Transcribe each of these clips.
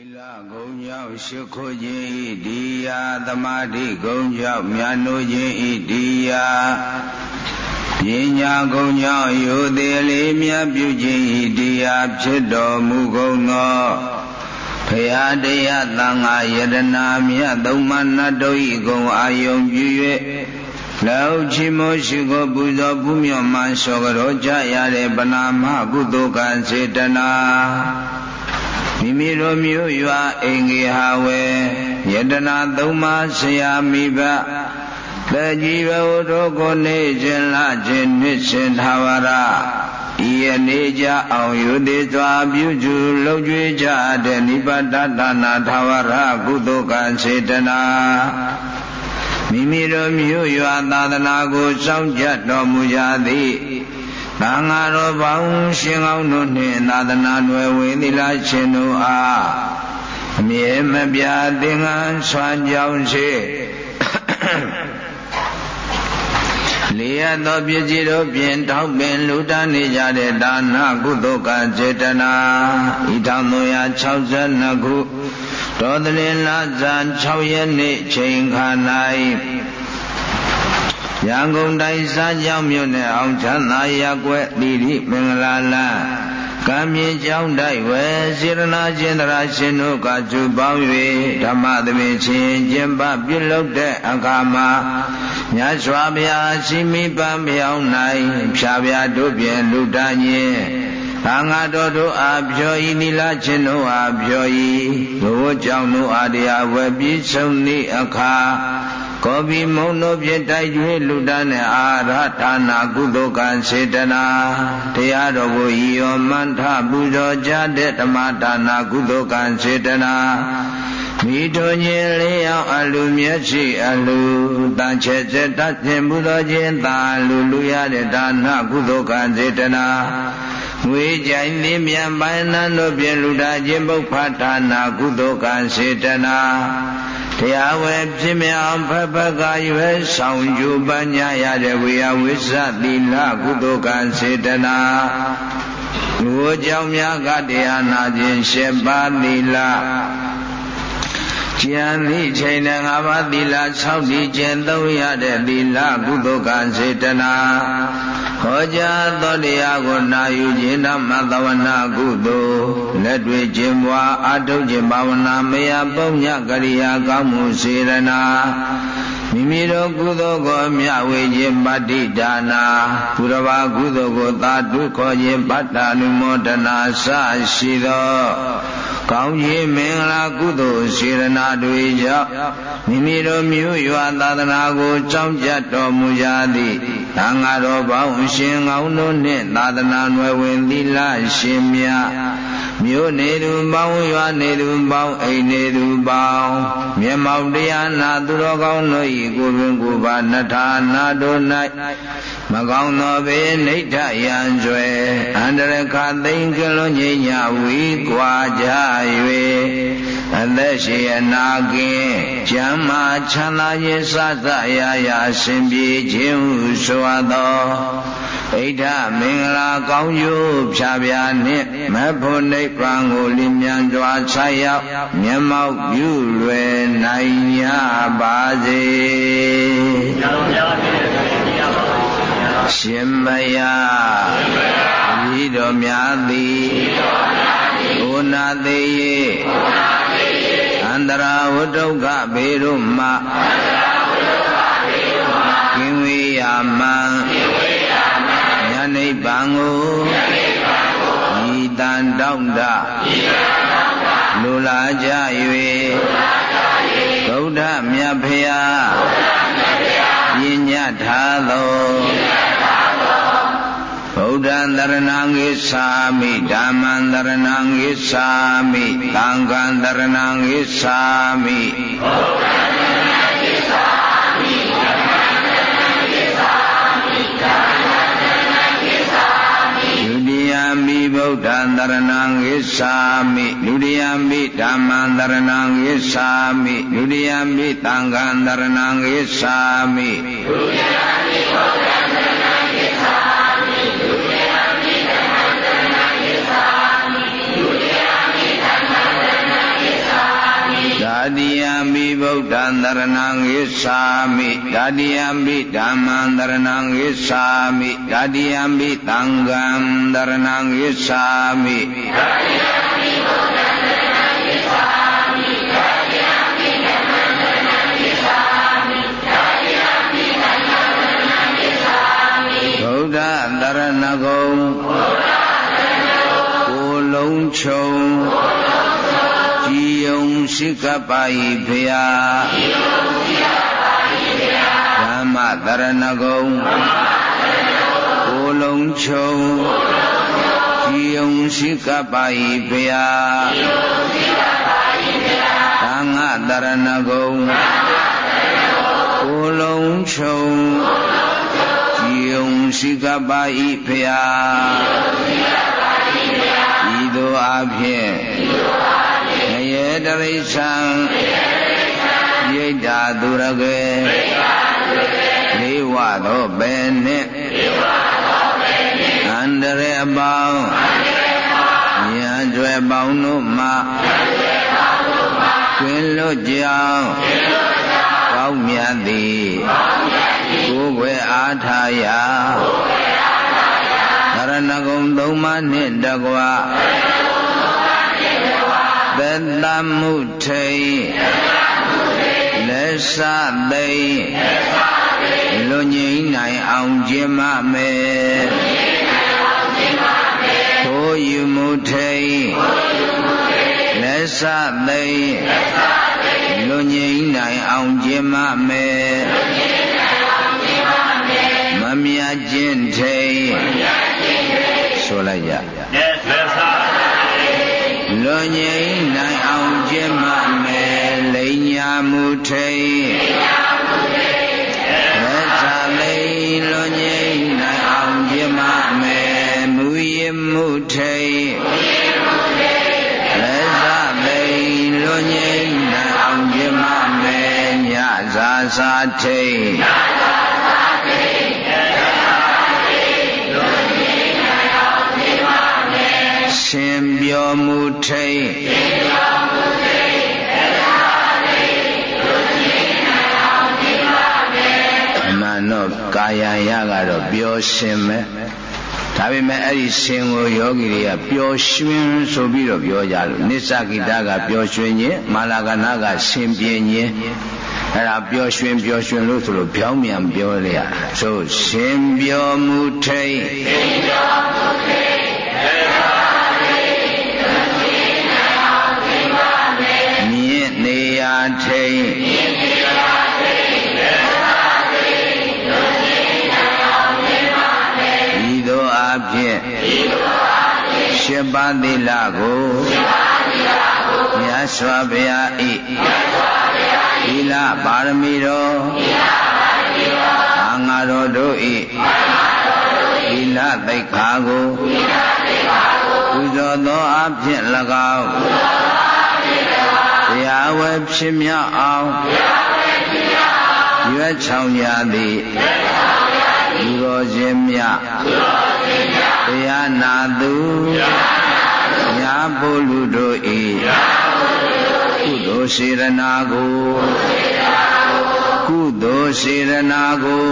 ီလဂုံကြောင့်ရှိခိုးခြင်းဤဒီယာသမာဓိဂုံကြောင့်မြတ်နိုးခြင်းဤဒီယာပညာဂုံကြောင့်ယုသေးလေးမြတ်ပြုခြင်းဤဒီယာဖြစ်တော်မူကုန်သောဖရာတရားသံဃာယတနာမြတ်သုံးမနတ်တို့ဤဂုံအာယုံပြု၍လောက်ချီမိုးရှိကိုပူဇော်ပူမြော်မှန်လျှော်ကြောကြရတဲ့ပနာမကုသိုလ်ကံစေတနာ မိမိတို့မျိုးရွာအိမ်ကြီးဟာဝဲယတနာသုံးပါးဆရာမိဘတကြီးဘဝတို့ကိုနေခြင်းလာခြင်းနှစ်ရှင်သာဝရဤယနေ့ကြအောင်ယူသေးစွာပြုကျူလုံကျွေးကြတဲ့နိဗ္ဗာန်ဒါနာသာဝရကုသိုလ်ကံစေတနာမိမိတို့မြို့ရွာသာသနာကိုစောင့်ကြတော်မူကြသည် သံဃာတော်ပေါင်းရှင်ကောင်းတို့နှင့်သာသနာ့နယ်ဝေသီလရှင်တို့အားအမြဲမပြသင်္ကန်းဆွမ်းကြောင်းရှိလေးရသောပြည့်စည်တို့ဖြင့်တောက်ပင်လူတန်းနေကြတဲ့ဒါနကုသိုလ်ကစေတနာဤ1362ခုတော်တလင်လဇန်6ရက်နေ့ချိန်ခါ၌ ရန်ကုန်တိုင်းစားကြောင်းမြို့နယ်အောင်ချမ်းသာရပ်ကွက်တိရိမင်္ဂလာလကံမြင့်ကျောင်းတိုက်ဝယ်စေရနာရှင်တရာရှင်တို့ကကျူပေါင်း၍ဓမ္မသဘင်ချင်းကျင့်ပပြုလုပ်တဲ့အခါမှာမြတ်စွာဘုရားရှိမိပန်းမြောင်း၌ဖြာပြတို့ပြင်လူတန်းရင် ဘာငါတော်တို့အားပြောဤနိလချင်းတို့အားပြောဤဘိုးကြောင့်တို့အားတရားဝယ်ပြီးဆုံးသည့်အခါကောဘီမုံတို့ဖြင့်တိုက်ကျွေးလူတန်းတဲ့အာရဌာနာကုသိုလ်ကံစေတနာတရားတော်ကိုဤရောမန္ထပူဇော်ကြတဲ့ဓမ္မဒါနာကုသိုလ်ကံစေတနာမိတို့ညင်လေးအောင်အလူမျက်ရှိအလူတန်ချက်စက်တတ်ခြင်းပူဇော်ခြင်းသာလူလူရတဲ့ဒါနကုသိုလ်ကံစေတနာ ငွေကြိုင်လင်းမြန်ပိုင်းနန်းတို့ဖြင့်လူတာခြင်းပုပ္ပဌာနာကုသိုလ်ကံစေတနာတရားဝဲဖြစ်မြောင်ဖက်ဖက်ကရွယ်ဆောင်ယူပညာရတဲ့ဝေယဝိသသီလကုသိုလ်ကံစေတနာလူကြောင့်များကတရားနာခြင်းရှင်းပါသီလ ကျန်သည့်ချိန်နဲ့ငါးပါးသီလ၆ဒီကျင့်သုံးရတဲ့သီလကုသိုလ်ကံစေတနာဟောကြားသောတရားကိုနာယူခြင်းဓမ္မသဝနာကုသိုလ်လက်တွေ့ခြင်းပွားအထုတ်ခြင်းဘာဝနာမယပုံညကရိယာကောင်းမှုစေရနာမိမိတို့ကုသိုလ်ကိုမြဝေခြင်းပတ္တိဒါနာဘုရဘာကုသိုလ်ကိုသာဓုခေါ်ခြင်းပတ္တာနုမောဒနာစရှိသော ကောင်းကြီးမင်္ဂလာကုသိုလ်စေရနာတွေကြောင့်မိမိတို့မြို့ရွာသာသနာကိုကြောင်းကြတော်မူကြသည်သံဃာတော်ပေါင်းရှင်ကောင်းတို့နှင့်သာသနာနွယ်ဝင်သီလရှင်များမြို့နေသူပေါင်းရွာနေသူပေါင်းအိမ်နေသူပေါင်းမျက်မှောက်တရားနာသူတော်ကောင်းတို့၏ကိုယ်တွင်ကိုယ်ပါနထာနာတို့၌ မကောင်းသောဘေးနိဋ္ဌယံကျွဲအန္တရခသိင်္ဂလွန်ငိညာဝီကွာကြ၍အသက်ရှိအနာကင်းကျမ်းမာချမ်းသာခြင်းစသအရာရာအစဉ်ပြေခြင်းဟုဆိုအပ်သောဣဒ္ဓမင်္ဂလာကောင်းကျိုးဖြာဖြာနှင့်မဖို့နိဗ္ဗာန်ကိုလင်းမြန်စွာဆက်ရောက်မျက်မှောက်ပြုလွယ်နိုင်ကြပါစေရှင် မယဤတော်များသည်ဘုနာသေး၏န္တရာဝတ္တုကဘေရုမကင်းဝေးရမံညနိဗ္ဗာန်ကိုဤတန်တောင့်တလူလာကြ၍ဗုဒ္ဓမြတ်ဖျားပညာထားသောဗုဒ္ဓံ တရဏံဂိသာမိဓမ္မံတရဏံဂိသာမိသံဃံတရဏံဂိသာမိဗုဒ္ဓံတရဏံဂိသာမိဓမ္မံတရဏံဂိသာမိသံဃံတရဏံဂိသာမိဒုတိယမိဗုဒ္ဓံတရဏံဂိသာမိဒုတိယမိဓမ္မံတရဏံဂိသာမိဒုတိယမိသံဃံတရဏံဂိသာမိဒုတိယမိဗုဒ္ဓံတရဏံဂိသာ တိယံမိဗုဒ္ဓံတရဏံဂစ္ဆာမိဓာတိယံမိဓမ္မံတရဏံဂစ္ဆာမိဓာတိယံမိသံဃံတရဏံဂစ္ဆာမိဓာတိယံမိဗုဒ္ဓံတရဏံဂစ္ဆာမိဓာတိယံမိဓမ္မံတရဏံဂစ္ဆာမိဓာတိယံမိသံဃံတရဏံဂစ္ဆာမိဗုဒ္ဓတရဏဂုံဗုဒ္ဓတရဏဂုံကိုလုံးချုံကိုလုံးကြည် ယုံရှိကပ်ပါ၏ဖျားကြည်ယုံရှိကပ်ပါ၏ဖျားဓမ္မတရဏဂုံကိုလုံးချုံကြည်ယုံရှိကပ်ပါ၏ဖျားကြည်ယုံရှိကပ်ပါ၏ဖျားသံဃတရဏဂုံကိုလုံးချုံကြည်ယုံရှိကပ်ပါ၏ဖျားဤသို့အဖြစ် ယေတရိစ္ဆံယိတ်တာသူရကေလေးဝသောပဲနှင့်အန္တရအပေါင်းဉာဏ်ကျွဲပေါင်းတို့မှတွင်လွတ်ကြောင်းကောင်းမြတ်သည်ကိုယ်ွယ်အားထားရာသရဏဂုံသုံးပါးနှင့်တကွာ သတ္တမှုထိလက်စသိလွန်ငိမ့်နိုင်အောင်ခြင်းမမေကိုယူမှုထိလက်စသိလွန်ငိမ့်နိုင်အောင်ခြင်းမမေမမြခြင်းထိဆိုလိုက်ရလက်စ လွန်ငိမ့်နိုင်အောင်ကျင့်မမယ်လိန်ညာမှုထိသက်သာလိန်လွန်ငိမ့်နိုင်အောင်ကျင့်မမယ်မူရမှုထိသက်သာလိန်လွန်ငိမ့်နိုင်အောင်ကျင့်မမယ်ညဇာစာထိရှ င်ပြောမှုထိတ်မှန်တော့ကာယယကတော့ပျော်ရှင်ပဲဒါပေမဲ့အဲ့ဒီရှင်ကိုယောဂီတွေကပျော်ရွှင်ဆိုပြီးတော့ပြောကြလို့နိစ္စကိတကပျော်ရွှင်ခြင်းမာလာကနာကရှင်ပြင်းခြင်းအဲ့ဒါပျော်ရွှင်ပျော်ရွှင်လို့ဆိုလို့ပြောင်းမြန်ပြောရရဆိုရှင်ပြောမှုထိတ်ရှင်ပြောမှုထိတ် ရာထိန်ဤသို့အဖြစ်ရှင်းပါသီလကိုမြတ်စွာဘုရားဤသီလပါရမီတော်အာငါတော်တို့ဤသီလသိက္ခာကိုပူဇော်သောအဖြစ်၎င်း တရားဝဲဖြစ်မြောက်အောင်ရွက်ချောင်ကြသည်လူတော်ချင်းမြတရားနာသူညာပုလူတို့ဤကုသိုလ်စေရနာကိုကုသိုလ်စေရနာကို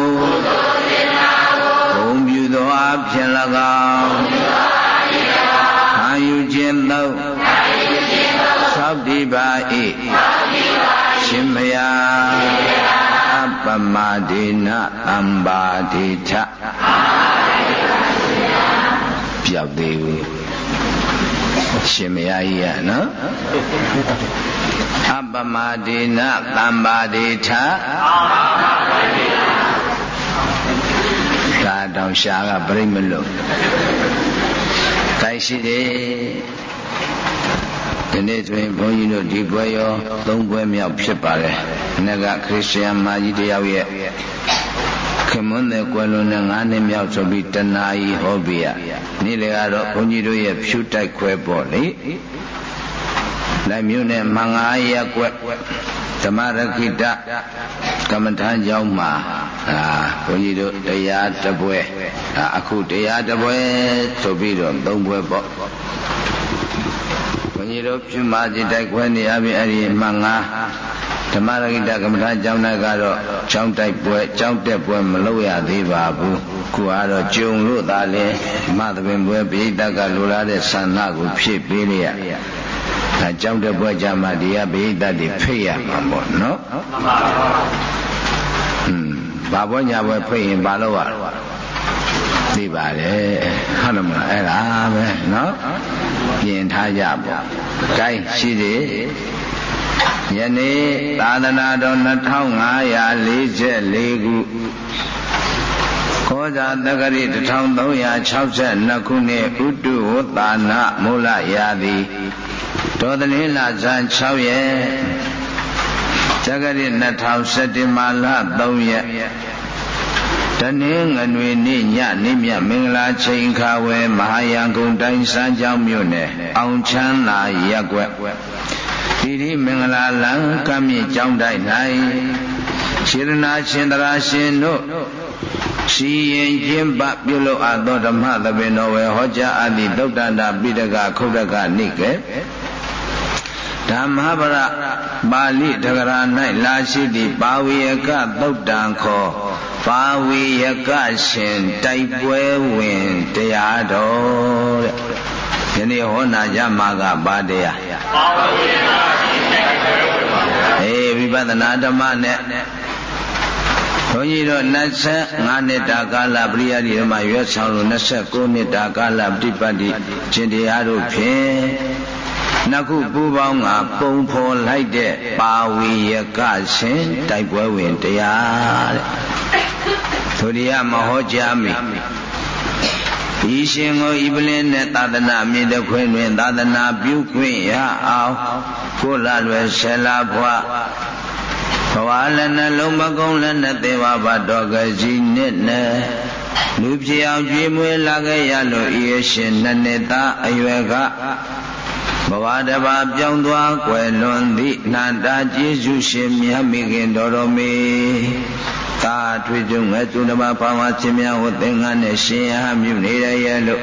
ဘုံပြုသောအဖြစ်၎င်းခံယူခြင်းသောသော က်တည်ပါ၏ရှင်မယာအပမဒေနအံပါတိထပြောက်သေးဘူးရှင်မယာကြီးရနော်အပမဒေနသံပါတိထဒါတောင်ရှားကပြိမလို့တိုင်းရှိတယ် ဒီနေ့ဆိုရင်ဘုန်းကြီးတို့ဒီပွဲရောသုံးပွဲမြောက်ဖြစ်ပါတယ်။နေ့ကခရစ်ယာန်မာကြီးတယောက်ရဲ့ခင်မွန်းတဲ့ကွယ်လွန်တဲ့9နှစ်မြောက်ဆိုပြီးတနာရီဟောပြရ။နေ့လေကတော့ဘုန်းကြီးတို့ရဲ့ဖြူတိုက်ခွဲပေါ့လေ။လိုက်မြို့နဲ့မင်္ဂလာရက်ကွက်ဓမ္မရခိတကမ္မထမ်းကျောင်းမှာအာဘုန်းကြီးတို့တရားတပွဲအခုတရားတပွဲဆိုပြီးတော့သုံးပွဲပေါ့ န်ကြီးတို့ပြမကြီးတိုက်ခွဲနေရပြီအဲ့ဒီမှငါဓမ္မရဂိတကမ္မထာကျောင်းသားကတော့ကျောင်းတိုက်ပွဲကျောင်းတက်ပွဲမလုပ်ရသေးပါဘူးခုကတော့ဂျုံလို့သာလဲမသပင်ပွဲပိဋကလိုလားတဲ့ဆန္ဒကိုဖြည့်ပေးလိုက်ရအဲကျောင်းတက်ပွဲကြမှာဒီကပိဋကတွေဖိတ်ရမှာပေါ့နော်မှန်ပါပါဟွန်းဘာဘောညာဘွယ်ဖိတ်ရင်ဘာလို့ရသိပါလေဟုတ်မလားအဲ့ဒါပဲနော် ပြင်ထားကြပေါ့ gain ရှိသေးယနေ့သာသနာတော်2544ခုခောဇာတက္ကရီ1362ခုနှစ်ဥတုဝတ္တာနမူလရာသည်ဒေါ်တလင်းလဇန်6ရက်ဇဂရီ2017မာလ3ရက် တနင်္ဂနွေနေ့ညနေမြမင်္ဂလာချိန်ခါဝဲမဟာယံကုံတိုင်းစမ်းကြောင်းမြို့နယ်အောင်ချမ်းသာရက်ွက်ဒီဒီမင်္ဂလာလံကမြင့်ကျောင်းတိုက်၌ခြေရနာရှင်တရာရှင်တို့စီရင်ကျင်းပပြုလို့အပ်သောဓမ္မသဘင်တော်ဝေဟောကြားအပ်သည့်သုတ္တန္တပိဋကခုတ်တကနိကေ ဓမ္မပရပါဠိတဂရာ၌လာရှိသည့်ပါဝိယကသုတ်တံခောပါဝိယကရှင်တိုက်ပွဲဝင်တရားတော်တဲ့ယနေ့ဟောနာကြမှာကပါတရားပါဝိယကရှင်တိုက်ပွဲဝင်ပါအေးဝိပဿနာဓမ္မနဲ့ ဘုန်းကြီးတို့25နှစ်တာကာလပရိယတိဓမ္မရွယ်ဆောင်လို့29နှစ်တာကာလပฏิပတ်တိရှင်တရားတို့ဖြင့်နှစ်ခုပူပေါင်းကပုံဖော်လိုက်တဲ့ပါဝီယကရှင်တိုက်ပွဲဝင်တရားတဲ့သူတရားမဟောကြားမိဤရှင်ကိုဤပလင်းနဲ့သာသနာမြင့်တဲ့ခွင့်တွင်သာသနာပြုခွင့်ရအောင်ကိုလလွယ်ဆယ်လာဘွား ဘဝလည်းနှလုံးမကုန်းလည်းနဲ့သေဝဘတော်ကကြီးနဲ့နဲ့လူဖြစ်အောင်ကြွေးမွေးလာခဲ့ရလို့ဤရှင်နှစ်နှစ်သားအရွယ်ကဘဝတဘာပြောင်းသွားကွယ်လွန်သည့်နန္တာကျေးဇူးရှင်မြတ်မိခင်တော်တော်မီသာထွေကျုံငယ်သူတဘာဘာဝချင်းများဟောသင်္ကန်းနဲ့ရှင်ရမြုနေရရဲ့လို့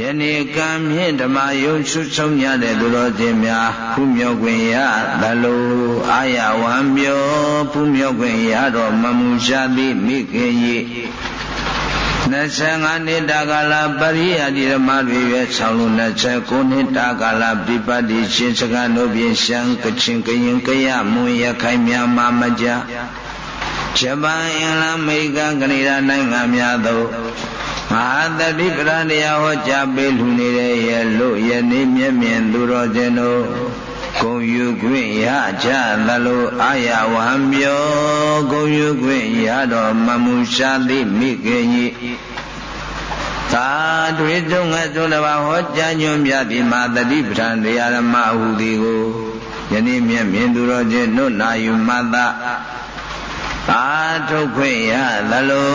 ယနေ့ကံဖြင့်ဓမ္မယုံဆုဆုံးရတဲ့သူတော်ချင်းများဖူးမြော်ခွင့်ရသလိုအာရဝံပြောဖူးမြော်ခွင့်ရတော်မမူရှာသည်မိခင်ကြီး25နှစ်တာကာလပရိယတိဓမ္မတွေရဲ့ဆောင်းလို့29နှစ်တာကာလပြပတိရှင်စကတို့ဖြင့်ရှမ်းကချင်ကရင်ကရမွန်ရခိုင်မြန်မာမကြ ဂျပန်အင်္ဂလန်အမေရိကန်ကနေဒါနိုင်ငံများသို့မဟာတတိပရတရားဟောကြားပေးလူနေတဲ့ရဲ့လို့ယနေ့မျက်မြင်သူတော်စင်တို့ဂုံယူခွင့်ရကြသလိုအာရဝံပြောဂုံယူခွင့်ရတော်မမူရှာသည်မိခင်ကြီးသာတွေတုံးငါသုံးတပါဟောကြားညွှန်ပြသည်မာတတိပဋ္ဌာန်တရားဓမ္မဟုသည်ကိုယနေ့မြင်မြင်သူတော်ချင်းတို့နာယူမတ သာထုတ်ခွင့်ရသလို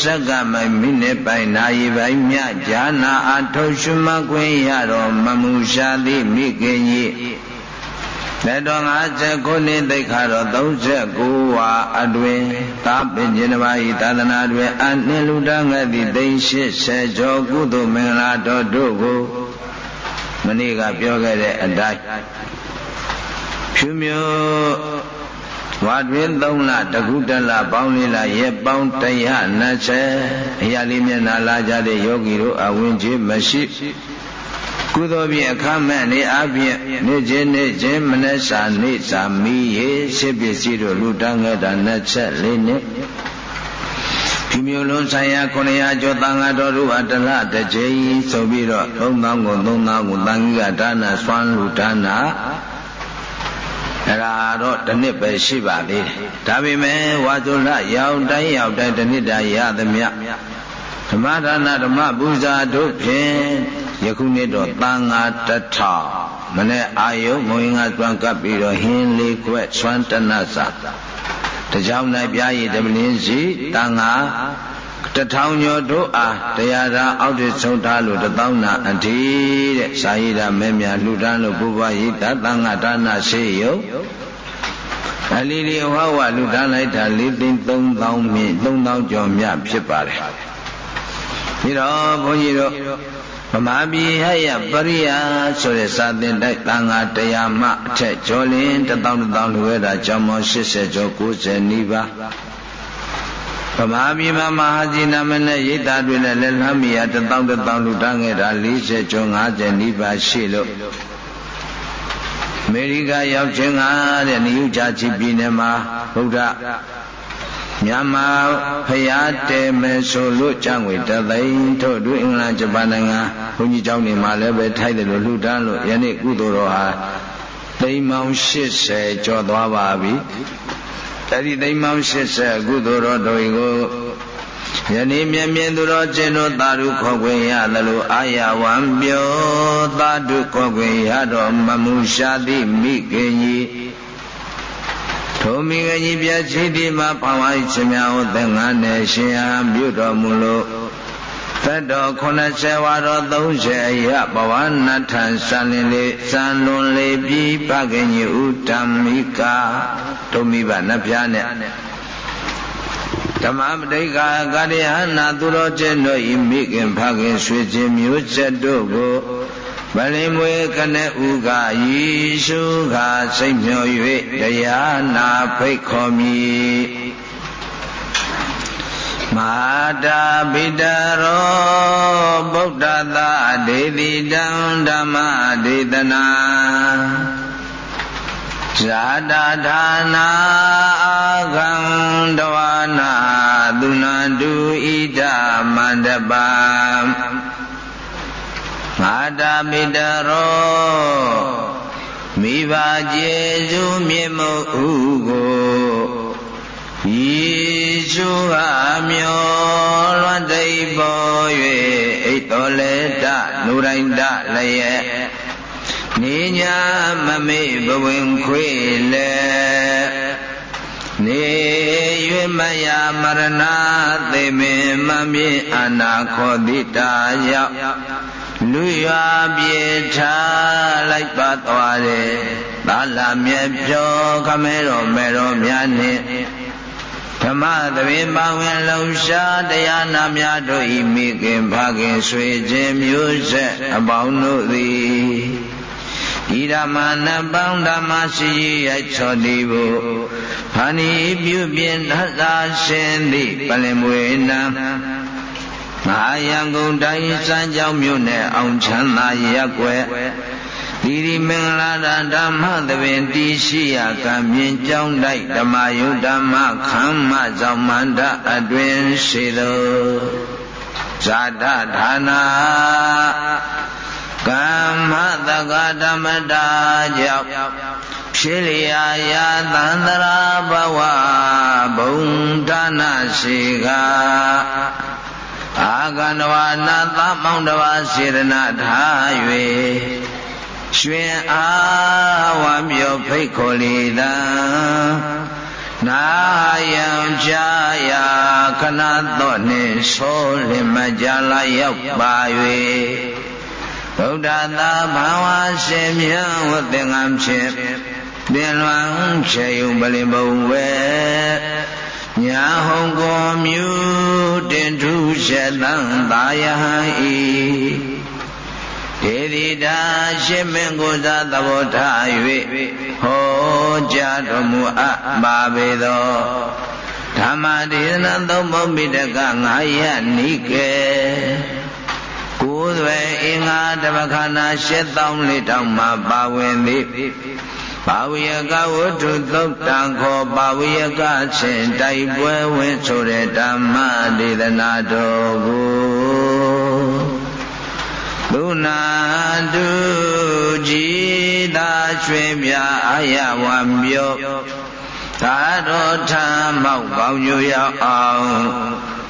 စက္ကမမိနစ်ပိုင်းနာရီပိုင်းမြဈာနာအထုတ်ရှုမှတ်ခွင့်ရတော်မမူရှာသည်မိခင်ကြီးလက်တော်59နှစ်သိခါတော်39ဝါအတွင်သာပင်ကျင်တစ်ပါးဤသာသနာတွင်အနှင်းလူတငတ်သည့်သိ80ကျော်ကုသိုလ်မင်္ဂလာတော်တို့ကိုမနေ့ကပြောခဲ့တဲ့အတိုင်းဖြူမျိုး ဝါတွင်3လတကုတလပေါင်းလေးလရက်ပေါင်း120အရာလေးမျက်နာလာကြတဲ့ယောဂီတို့အဝင်ကြီးမရှိကုသိုလ်ဖြင့်အခမဲ့နေအပြင်နေခြင်းနေခြင်းမနှစာနေစာမီရေရှိပစ္စည်းတို့လူတန်းခဲ့တာ24နှစ်ဒီမျိုးလုံးဆိုင်ရာ900ကျော်တန်ဃာတော်တို့အတလတကြိမ်ဆိုပြီးတော့3000ကို3000ကိုတန်ကြီးကဒါနဆွမ်းလူဒါန အဲ့ဒါတော့တစ်နှစ်ပဲရှိပါသေးတယ်ဒါပေမဲ့ဝါဇုလရောက်တိုင်းရောက်တိုင်းတစ်နှစ်တာရသမျှဓမ္မဒါနဓမ္မပူဇာတို့ဖြင့်ယခုနှစ်တော့တန်ဃာတထောင်မနေ့အာယုမုံငါသွမ်းကပ်ပြီးတော့ဟင်းလေးခွက်ဆွမ်းတနစာတကြောင်၌ပြားရည်တမလင်းစီတန်ဃာ တထောင်ကျော်တို့အားတရားသာအောက်တဆုံးထားလို့တသောနာအဓိတဲ့စာရည်သာမဲမြလှူဒန်းလို့ဘုရားရိတသံဃာဒါနရှိယုအလီလီဟောဝလူဒန်းလိုက်တာ၄သိန်း3000မြင့်3000ကျော်မြဖြစ်ပါတယ်ပြီးတော့ဘုန်းကြီးတို့ဗမာပြည်ဟယပရိယာဆိုတဲ့စာသင်တိုက်တန်ဃာတရားမှအထက်ကျော်လင်းတပေါင်းတပေါင်းလူရတာကျောင်းမော80ကျော်90နီးပါး ဗမာပြည်မှာမဟာကြီးနာမနဲ့ရိတ်သားတွေနဲ့လက်လှမ်းမီရတပေါင်းတပေါင်းလူတန်းခဲ့တာ40ကျော်50နီးပါးရှိလို့အမေရိကရောက်ခြင်းကတဲ့နယူးဂျာစီပြည်နယ်မှာဗုဒ္ဓမြန်မာဖရာတဲမယ်ဆိုလို့ကြံွေတသိန်းထို့တွင်အင်္ဂလန်ဂျပန်နိုင်ငံဘုန်းကြီးကျောင်းတွေမှာလည်းပဲထိုက်တယ်လို့လှူဒန်းလို့ယနေ့ကုသိုလ်တော်ဟာသိန်းပေါင်း80ကျော်သွားပါပြီ။ တတိသိန်းပေါင်း80ကုသိုလ်တော်တို့ကိုယနေ့မြင်မြင်သူတော်ကျင့်တို့သာဓုခေါ်ခွင့်ရသလိုအာရဝံပြောသာဓုခေါ်ခွင့်ရတော်မမူရှာတိမိခင်ကြီးထိုမိခင်ကြီးပြချီတိမှာဘာဝရှင်များဟောသင်္ကန်းနဲ့ရှင်အားပြုတော်မူလို့ သတ္တော်80ဝါတော်30အရဘဝနထံစံလင်လေးစံလွန်လေးပြီးဖခင်ကြီးဥတ္တမိကာဒုမိဘနဖျားနဲ့ဓမ္မပဋိက္ခာကာရဟနာသူတော်ကျင့်တို့ဤမိခင်ဖခင်ဆွေချင်းမျိုးဆက်တို့ကိုဗလိမွေခနဲ့ဥကယေရှုခါစိတ်မျှော်၍တရားနာဖိတ်ခေါ်မည် မာတာဘိတရောဗုဒ္ဓသာဒေတိတံဓမ္မဒေသနာဇာတာဌာနာအာခံတဝနာသုဏတုဣဒမန္တပါမာတာပိတရောမိဘကျေစုမြေမုဥကိုယေ ရှုဟာမျောလွန်တိတ်ပေါ်၍အိတ်တော်လေတနူတိုင်းတလည်းနေညာမမေ့ဘဝင်ခွေလေနေ၍မယမရဏသေမေမမြေအနာခောတိတာရောက်လူရွာပြေထားလိုက်ပါသွားတယ်သာလာမြဲပြောခမဲတော်မဲတော်များနှင့် ဓမ္မသဘင်ပါဝင်လှူရှားတရားနာများတို့ဤမိခင်ဖခင်ဆွေခြင်းမျိုးဆက်အပေါင်းတို့သည်ဤဓမ္မနပေါင်းဓမ္မရှိရိုက်ချောတိဘုဖာနိပြုပြင်သစ္စာရှင်သည်ပလင်မွေနံမဟာယံကုန်တိုင်းစံကြောင်းမြို့နယ်အောင်ချမ်းသာရက်ွယ် ဒီဒီမင်္ဂလာတာဓမ္မသဘင်တိရှိယကံမြင်ကြောင်းတိုက်ဓမ္မယုဓမ္မခမ်းမဆောင်မန္တအတွင်ရှိသောဇာတဌာနာကမ္မတက္ကဓမ္မတာကြောင့်ဖြစ်လျာယာသန္တရာဘဝဘုံဒါနရှိကအာကန္တဝနာသမောင်တဝစေရနာထား၍ ရွှင်အားဝမ်းမြော်ဖိတ်ခေါ်လေသာနာယံကြာယာခဏတော့နှင့်ဆိုးလင်မကြလာရောက်ပါ၍ဗုဒ္ဓသာဘာဝရှင်မြတ်ဝသင်္ကံဖြင့်ပင်လွန်ချေယုံပလင်ဘုံဝဲညာဟုံကိုမြူတင်ထုရှက်တန်သာယဟံဤ ဒေတိတာရှင်မင်းကိုယ်သာသဘောထား၍ဟောကြားတော်မူအပ်ပါပေသောဓမ္မဒေသနာသုံးပုံပိတကငါယနိကေကိုယ်သွဲအင်္ဂါတပခဏရှစ်တောင်းလေးတောင်းမှာပါဝင်သည်ပါဝိယကဝတ္ထုသုတ်တံခောပါဝိယကချင်းတိုက်ပွဲဝင်ဆိုတဲ့ဓမ္မဒေသနာတော်ကို သုနာတုကြည်သာရွှေပြအာယဝံပြောသာတော်ထမောက်ပေါင်းညရောက်အောင်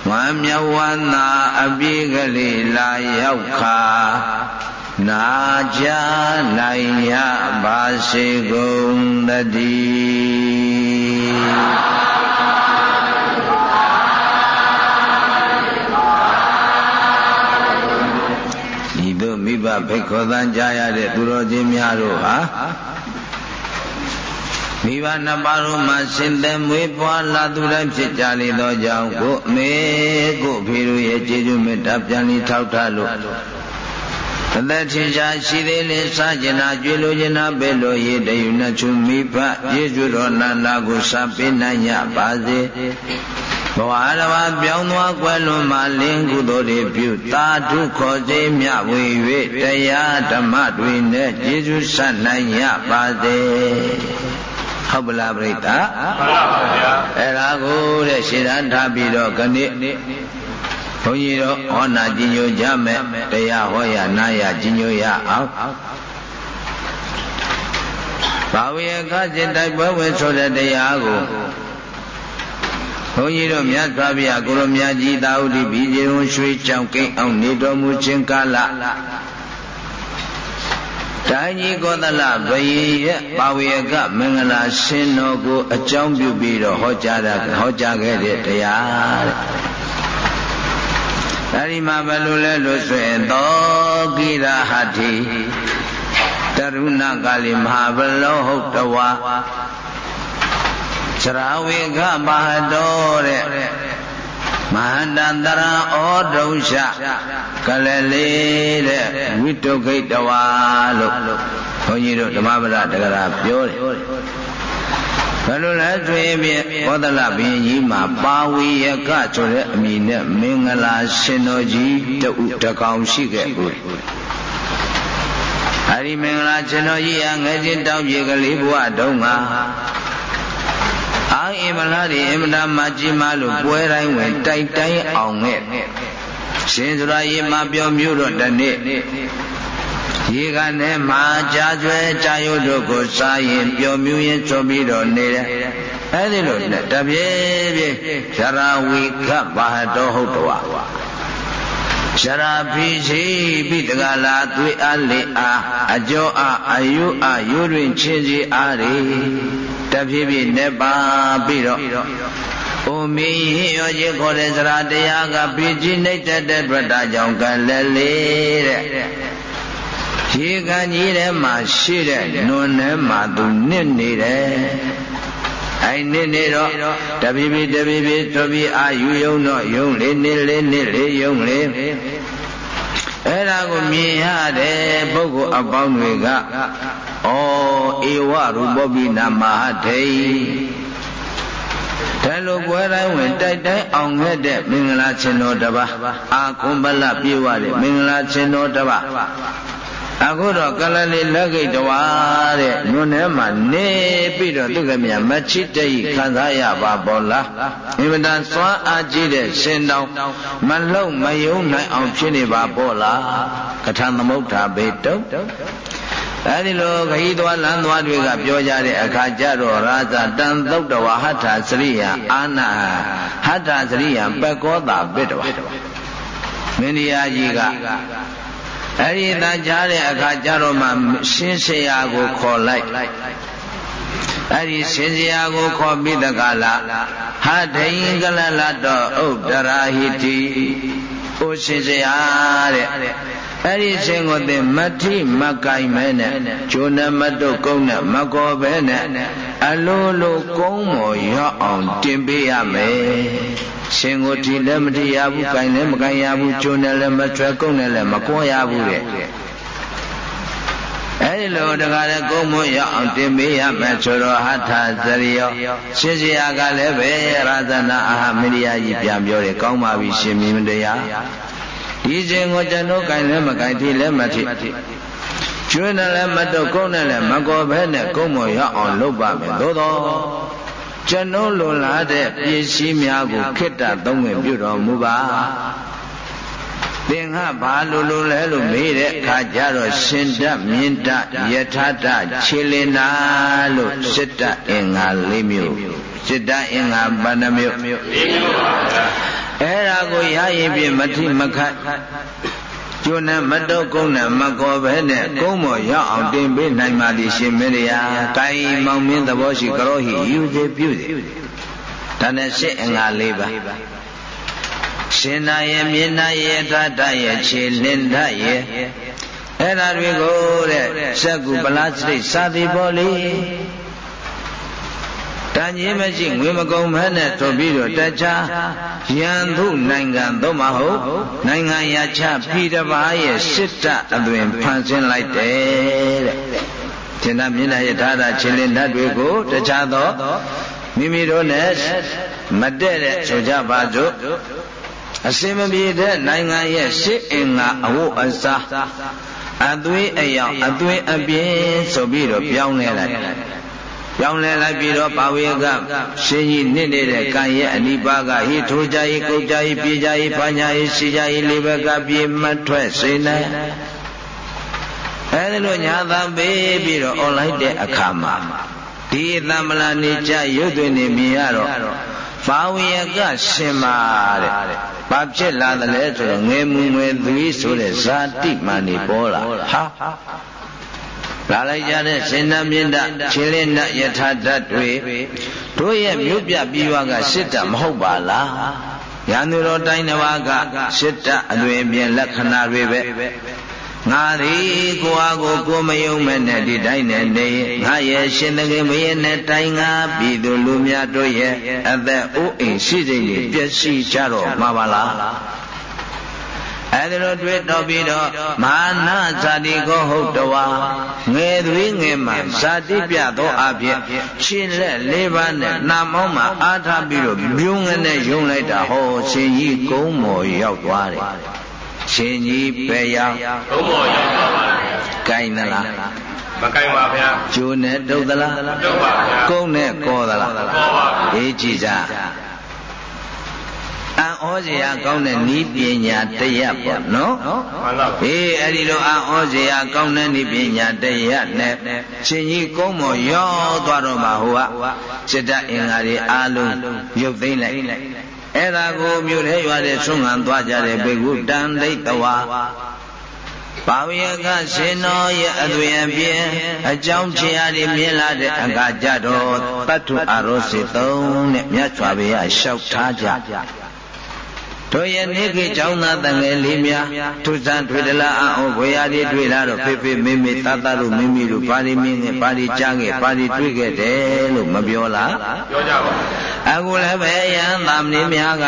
ဝမ်းမြဝန္တာအပြည့်ကလေးလာရောက်ခါနာကြနိုင်ရပါစေကုန်တည်း ဘဖိတ်ခေါ်သံကြားရတဲ့သူတော်ချင်းများတို့ဟာမိဘနှစ်ပါးတို့မှရှင်သက်မွေးဖွားလာသူတိုင်းဖြစ်ကြလေသောကြောင့်ကိုအမေကိုဖေတို့ရဲ့ကျေးဇူးမေတ္တာပြန်လီထောက်ထားလို့ အသက်ထင်ရှားရှိသေးလေစားကျင်နာကြွေလိုကျင်နာပဲလို့ရေတယူနှချုမိဖယေရှုတော်နန္ဒာကိုစပေးနိုင်ရပါစေဘဝတစ်ပါးပြောင်းသွားကွယ်လွန်မှလင်းကုသိုလ်တွေပြုသာဓုခေါ်စေမြဝေ၍တရားဓမ္မတွေနဲ့ယေရှုဆက်နိုင်ရပါစေဟုတ်ပလားပြိတ္တာမှန်ပါဗျာအဲ့ဒါကိုတဲ့ရှင်းတန်းထားပြီးတော့ခဏ ဘုန်းကြီးတို့ဟောနာကြီးညိုကြမယ်တရားဟောရနာရကြီးညိုရအောင်ဘာဝေခစိတ်တိုက်ပွဲဝင်ဆိုတဲ့တရားကိုဘုန်းကြီးတို့မြတ်စွာဘုရားကိုရောမြတ်ကြီးသာဥတိဘီကျေဝရွှေကြောင်ကိန်းအောင်နေတော်မူခြင်းကာလတိုင်းကြီးကောသလဘယင်ရဲ့ပါဝေကမင်္ဂလာရှင်တော်ကိုအကြောင်းပြုပြီးတော့ဟောကြားတာဟောကြားခဲ့တဲ့တရားတဲ့ အဲဒီမှာဘယ်လိုလဲလို့ဆိုရင်သောကိရဟတိတရုဏကာလီမဟာဘလောဟုတ်တဝါသရဝေကမဟာတောတဲ့မဟာတန္တရာဩဒုံရှကလလေးတဲ့ဝိတုခိတဝါလို့ဘုန်းကြီးတို့ဓမ္မပဒတက္ကရာပြောတယ် ဘယ်လိုလဲဆိုရင်ဖြင့်ဘောဓလဘင်းကြီးမှာပါဝီယကဆိုတဲ့အမည်နဲ့မင်္ဂလာရှင်တော်ကြီးတူတကောင်ရှိခဲ့ဘူးအဲဒီမင်္ဂလာရှင်တော်ကြီးဟာငယ်ချင်းတောင်းပြေကလေးဘဝတုန်းကအာအင်မလားဒီအင်မတမကြီးမလို့ပွဲတိုင်းဝင်တိုက်တိုင်းအောင်ခဲ့ရှင်စရာရေမပြောမျိုးတော့တနေ့ ရေကနေမှာကြာကျွဲကြာရုပ်တို့ကိုစားရင်ပျော်မြူးရင်ချောပြီးတော့နေတယ်အဲဒီလိုနဲ့တပြေးပြေးရရာဝိကဘာတော်ဟုတ်တော်ရှရာဖိရှိပိတကလာသွေးအားလေအားအကျော်အားအယုအားယုတွင်ချင်းစီအားတွေတဖြည်းဖြည်းနဲ့ပါပြီးတော့အိုမီဟိယောကြီးခေါ်တဲ့စရာတရားကပိจิနေတဲ့တဲ့တွေ့တာကြောင့်ကလည်းလေတဲ့ ရေကန်ကြီးထဲမှာရှိတဲ့နွန်ထဲမှာသူနစ်နေတယ်အိုင်နစ်နေတော့တပိပိတပိပိဆိုပြီးအာယူယုံတော့ယုံလေးနစ်လေးနစ်လေးယုံလေးအဲ့ဒါကိုမြင်ရတဲ့ပုဂ္ဂိုလ်အပေါင်းတွေကဩဧဝရူပပိနာမဟာထေဒါလိုပွဲတိုင်းဝင်တိုက်တိုင်းအောင်ခဲ့တဲ့မင်္ဂလာရှင်တော်တပါအာကုံပလပြေဝတဲ့မင်္ဂလာရှင်တော်တပါ အခုတော့ကလလေးလက်ကိတ်တဝါတဲ့ညွန်းထဲမှာနေပြီးတော့သူကမြမချစ်တဲ့ဤခံစားရပါပေါ်လားအင်မတန်စွမ်းအားကြီးတဲ့ရှင်တောင်မလုံမယုံနိုင်အောင်ဖြစ်နေပါပေါ်လားကထသမုဋ္ဌာဘေတုံအဲဒီလိုခရီးသွားလမ်းသွားတွေကပြောကြတဲ့အခါကျတော့ရာဇတန်သုတ်တဝဟဋ္ဌစရိယအာနာဟဋ္ဌစရိယပကောတာပိတဝမင်းကြီးကြီးက အဲ့ဒီတန်ကြားတဲ့အခါကျတော့မှရှင်းဆရာကိုခေါ်လိုက်အဲ့ဒီရှင်စရာကိုခေါ်ပြီးတကလားဟာဒိင်ကလလတော်ဥဒရာဟိတိအိုရှင်စရာတဲ့ အဲ့ဒီရှင်ကိုသင်မထိမကိုင်မဲနဲ့ဂျိုးနဲ့မတုတ်ကုန်းနဲ့မကောပဲနဲ့အလိုလိုကုန်းမော်ရောက်အောင်တင်ပေးရမယ်ရှင်ကိုထီလည်းမထီရဘူး၊ကင်လည်းမကင်ရဘူး၊ကျုံနဲ့လည်းမထွဲကုန်းနဲ့လည်းမကွာရဘူးတဲ့အဲဒီလိုတခါလဲကုန်းမွရအောင်တင်ပေးရမယ်ဆိုတော့ဟထာဇရိယောရှင်းစရာကလည်းပဲရာဇနာအာဟမရိယာကြီးပြန်ပြောတယ်ကောင်းပါပြီရှင်မင်းတရား ဒီစဉ်ကိုကျွန်တော်ကင်လည်းမကင်ထီလည်းမထီကျွန်းနဲ့လည်းမတော့ကုန်းနဲ့လည်းမကောဘဲနဲ့ကုန်းမွရအောင်လုပ်ပါမယ်သို့တော့ကျွန်ုပ်လွန်လာတဲ့ပစ္စည်းများကိုခိတ္တသုံးဝင်ပြုတော်မူပါသင်္ဟဘာလို့လို့လဲလို့မေးတဲ့အခါကျတော့ရှင်တမြင့်တယထာတခြေလင်နာလို့စစ်တအင်္ဂါ၄မျိုး စစ်တအင်္ဂါဘယ်နှမျိုး၄မျိုးပါဗျာအဲ့ဒါကိုရရင်ပြမထိမခတ်ကျွန်းနဲ့မတုတ်ကုန်းနဲ့မကောပဲနဲ့ကုန်းမော်ရောက်အောင်တင်ပေးနိုင်ပါသည်ရှင်မေရိယာ။ကိုင်မောင်မင်းသဘောရှိကရောဟိယူစေပြုစေ။ဒါနဲ့ရှစ်အင်္ဂါ၄ပါး။ရှင်နာရဲ့မြေနာရဲ့ထထရဲ့ခြေလင်းထရဲ့အဲ့ဒါတွေကိုတဲ့စက်ကူပလားစိတ်စာတိပေါ်လေ တတန်ကြီးမရှိငွေမကုန်ဖက်နဲ့ဆိုပြီးတော့တခြားရန်သူနိုင်ငံသို့မဟုတ်နိုင်ငံရချပြည်တစ်ပါးရဲ့စစ်တပ်အသွင်ဖန်ဆင်းလိုက်တယ်တဲ့။ရှင်သာမျက်နှာရထားတာခြေလင်းဓာတ်တွေကိုတခြားသောမိမိတို့နဲ့မတည့်တဲ့ဆိုကြပါစို့အစင်မပြေတဲ့နိုင်ငံရဲ့ရှစ်အင်္ဂါအဝတ်အစားအသွေးအယောင်အသွေးအပြင်းဆိုပြီးတော့ပြောင်းလဲလိုက် ပြောင်းလဲလိုက်ပြီးတော့ပါဝေကရှင်ကြီးနစ်နေတဲ့ကံရဲ့အနိပါကဟိထိုးကြ၏ကုတ်ကြ၏ပြေကြ၏ဖာညာ၏စီကြ၏လေးဘက်ကပြေမထွက်စေနိုင်အဲဒီလိုညာသာပေးပြီးတော့ online တဲ့အခါမှာဒီသမလာနေကြရုပ်သွင်းနေမြင်ရတော့ဘာဝေကရှင်မာတဲ့ဘာဖြစ်လာသလဲဆိုတော့ငယ်မူငယ်သွေးဆိုတဲ့ဇာတိမှန်နေပေါ်လာဟာ လာလိုက်ကြတဲ့ရှင်နာမြင့်တခြေလင်းနယထာဓာတ်တွေတို့ရဲ့မြို့ပြပြီးွားကရှစ်တမဟုတ်ပါလားရန်သူတော်တိုင်းတစ်ပါးကရှစ်တအသွင်ပြင်လက္ခဏာတွေပဲငါသည်ကိုအားကိုကိုမယုံမဲ့နဲ့ဒီတိုင်းနဲ့နေငါရဲ့ရှင်သခင်မရဲ့နဲ့တိုင်းငါပြည်သူလူများတို့ရဲ့အသက်အိုးအိမ်ရှိစိတ်တွေပျက်စီးကြတော့မှာပါလား အဲဒီလိုတွေ့တော့ပြီးတော့မာနဇာတိကိုဟုတ်တော်ငယ်သွေးငယ်မှဇာတိပြသောအဖြစ်ရှင်းလက်လေးပါးနဲ့နာမောင်းမှာအားထားပြီးတော့မြုံငနဲ့ယုံလိုက်တာဟောရှင်ကြီးကုန်းမော်ရောက်သွားတယ်ရှင်ကြီးပဲရောက်ကုန်းမော်ရောက်ပါပါကိုင်းသလားမကိုင်းပါဗျာကျိုးနဲ့တုတ်သလားတုတ်ပါဗျာကုန်းနဲ့ကောသလားကောပါအေးကြည်စားအံ ဩစရာကောင်းတဲ့ဤပညာတရားပေါ့နော်မှန်ပါအေးအဲ့ဒီလိုအံဩစရာကောင်းတဲ့ဤပညာတရားနဲ့ရှင်ကြီးကုန်းမော်ရောက်သွားတော့မှဟိုကစိတ္တအင်္ဂါတွေအားလုံးရုပ်သိမ့်လိုက်အဲ့ဒါကိုမြို့ထဲရွာတဲ့ဆွမ်းခံသွားကြတဲ့ဘေကုတန်သိတဝါဘာဝရကရှင်တော်ရဲ့အသွင်အပြင်အကြောင်းချရာတွေမြင်လာတဲ့အခါကြတော့တတ္ထုအရောစေသုံးနဲ့မြတ်စွာဘုရားလျှောက်ထားကြ တို့ရဲ့နေခေကျောင်းသားတငယ်လေးများထုဇံထွေတလားအောင်ဘွေရာတွေတွေ့လာတော့ဖေဖေမေမေတတတို့မိမိတို့ပါရီမင်းနဲ့ပါရီကြားခဲ့ပါရီတွေ့ခဲ့တယ်လို့မပြောလားပြောကြပါအခုလည်းပဲယံသာမဏေများက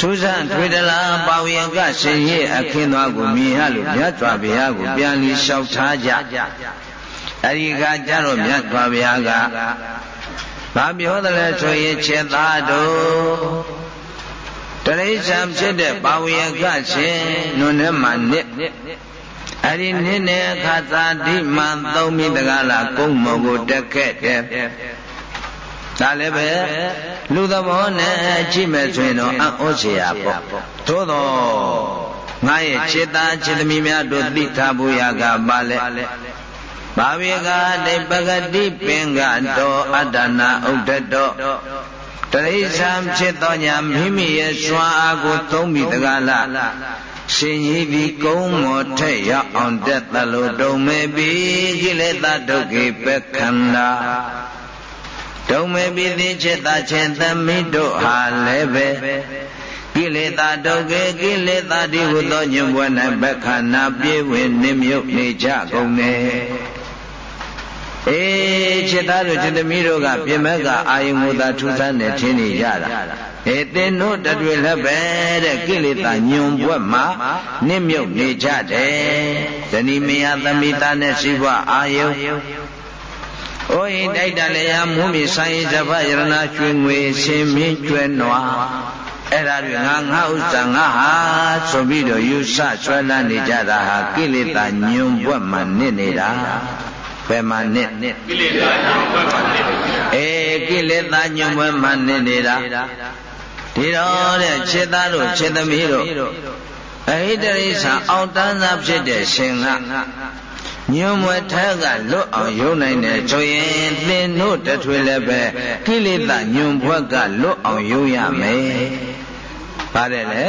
ထုဇံထွေတလားပါဝေကရှင်ရဲ့အခင်းသွားကိုမြင်ရလို့မြတ်စွာဘုရားကိုပြန်လီလျှောက်ထားကြအဲဒီကကြတော့မြတ်စွာဘုရားကဘာပြောတယ်လဲဆိုရင်ခြေသားတို့ တရိစ္ဆာန်ဖြစ်တဲ့ပါဝရကရှင်နုနဲ့မှနစ်အဲ့ဒီနစ်နဲ့ခါသာတိမှန်သုံးပြီးတကားလားကုံမောကိုတက်ခဲ့တယ်ဒါလည်းပဲလူသဘောနဲ့ကြည့်မယ်ဆိုရင်တော့အံ့ဩစရာပေါ့သို့တော့ငါရဲ့ခြေသားခြေသမီးများတို့သိထားဖို့ရကပါလေဘာဝေကတိပဂတိပင်ကတောအတ္တနာဥဒ္ဒတော တရိษံဖြစ်သောညာမိမိရဲ့စွမ်းအားကိုသုံးပြီးတကားလားရှင်ကြီးဒီကုန်းမော်ထက်ရအောင်တက်သလိုတုံမေပြီကိလေသာဒုက္ခေပက္ခန္တာတုံမေပြီသိจิตချင်းသမိတို့ဟာလည်းပဲကိလေသာဒုက္ခေကိလေသာဒီဟုသောညွန်ပွဲ၌ပက္ခဏာပြေဝင်နှမြုပ်နေကြကုန်တယ် အေးจิตသားတို့จิตသမီးတို့ကပြမက်ကအာယုံကိုသာထူဆန်းနေထင်းနေကြတာအေးတင်တို့တတွေလည်းပဲတဲ့ကိလေသာညွန်ပွက်မှာနစ်မြုပ်နေကြတယ်ဇနီးမယားသမီးသားနဲ့ရှိဘအာယုံအိုးရင်တိုက်တလည်းရမုံမြေဆိုင်စပယရနာရွှေငွေရှင်မင်းကျွဲနွားအဲ့ဒါတွေငါငါဥစ္စာငါဟာဆိုပြီးတော့ယူဆဆွဲလန်းနေကြတာဟာကိလေသာညွန်ပွက်မှာနစ်နေတာ ဘယ်မှာနဲ့ကိလေသာညုံဘွယ်မှာနဲ့အေးကိလေသာညုံဘွယ်မှာနဲ့နေတာဒီတော့တဲ့ခြေသားတို့ခြေသမီးတို့အဟိတရိစ္ဆာအောင်တန်းသားဖြစ်တဲ့ရှင်ကညွန်မွယ်ထဲကလွတ်အောင်ယုံနိုင်တယ်ဆိုရင်သင်တို့တထွေလည်းပဲကိလေသာညွန်ဘွက်ကလွတ်အောင်ယုံရမယ်ပါတယ်လေ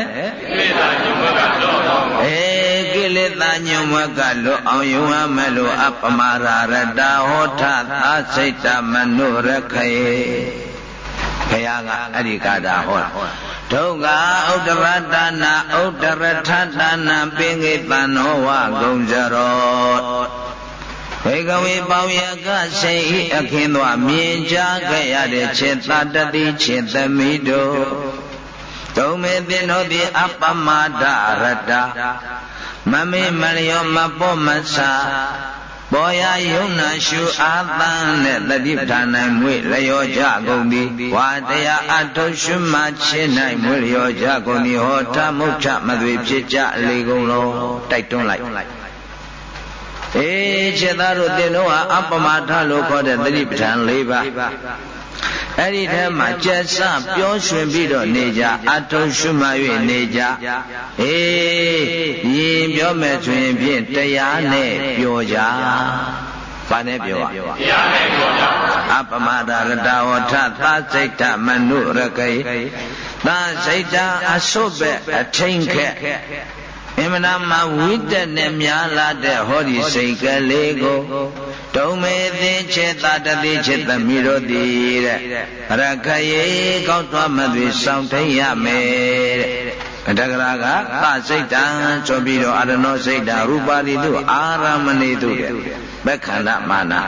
ကိလေသာညုံဘက်ကလွတ်အောင်အေးကိ လေသာညုံဘက်ကလွတ်အောင်ယုံရမယ်လို့အပမရာရတဟောထသာစိတ်တမနုရခေဘုရားကအဲ့ဒီကာတာဟောဒုက္ခဥဒ္ဒရတနာဥဒ္ဒရထတနာပင်ကိတံဟောဝဂုံကြရောဘေကဝေပေါယကစိတ်ဤအခင်းသောမြင်ကြားခဲ့ရတဲ့ခြေတတတိခြေသမီးတို့ဒုံမေသင်တို့သည်အပမဒရတ မမေမလျောမပေါ်မဆာပေါ်ရယုံနာရှုအာသံနဲ့တတိပဌာနိုင်မွေလျောကြကုန်သည်ဝါတရားအထုရှုမှချင်းနိုင်မွေလျောကြကုန်သည်ဟောထမုဋ္ဌမသွေဖြစ်ကြလေကုန်လောတိုက်တွန်းလိုက်အေးခြေသားတို့သင်တို့ဟာအပမထလို့ခေါ်တဲ့တတိပဌာန်၄ပါးအဲ့ဒီထဲမှာကျက်စပြောရွှင်ပြီးတော့နေကြအထုရှုမှ၍နေကြအေး ရင်ပြောမယ်ဆိုရင်ဖြင့်တရားနဲ့ပြောကြဘာနဲ့ပြောอ่ะတရားနဲ့ပြောကြအပမဒရတဝထသစိတ်တမနုရကေသစိတ်တအဆုတ်ပဲအထိန်ခက်အင်မနာမဝိတက်နဲ့များလာတဲ့ဟောဒီစိတ်ကလေးကိုတုံမေသင်ချေတာတတိချေသမီးတို့သည်တဲ့ရခယေကောက်သွားမသွေဆောင်ထိန်ရမယ်တဲ့ တဂရာကသစိတ်တံဆိုပြီးတော့အရဏောစိတ်တရူပါတိတုအာရမဏိတုတဲ့ဘက္ခန္ဓမာနာ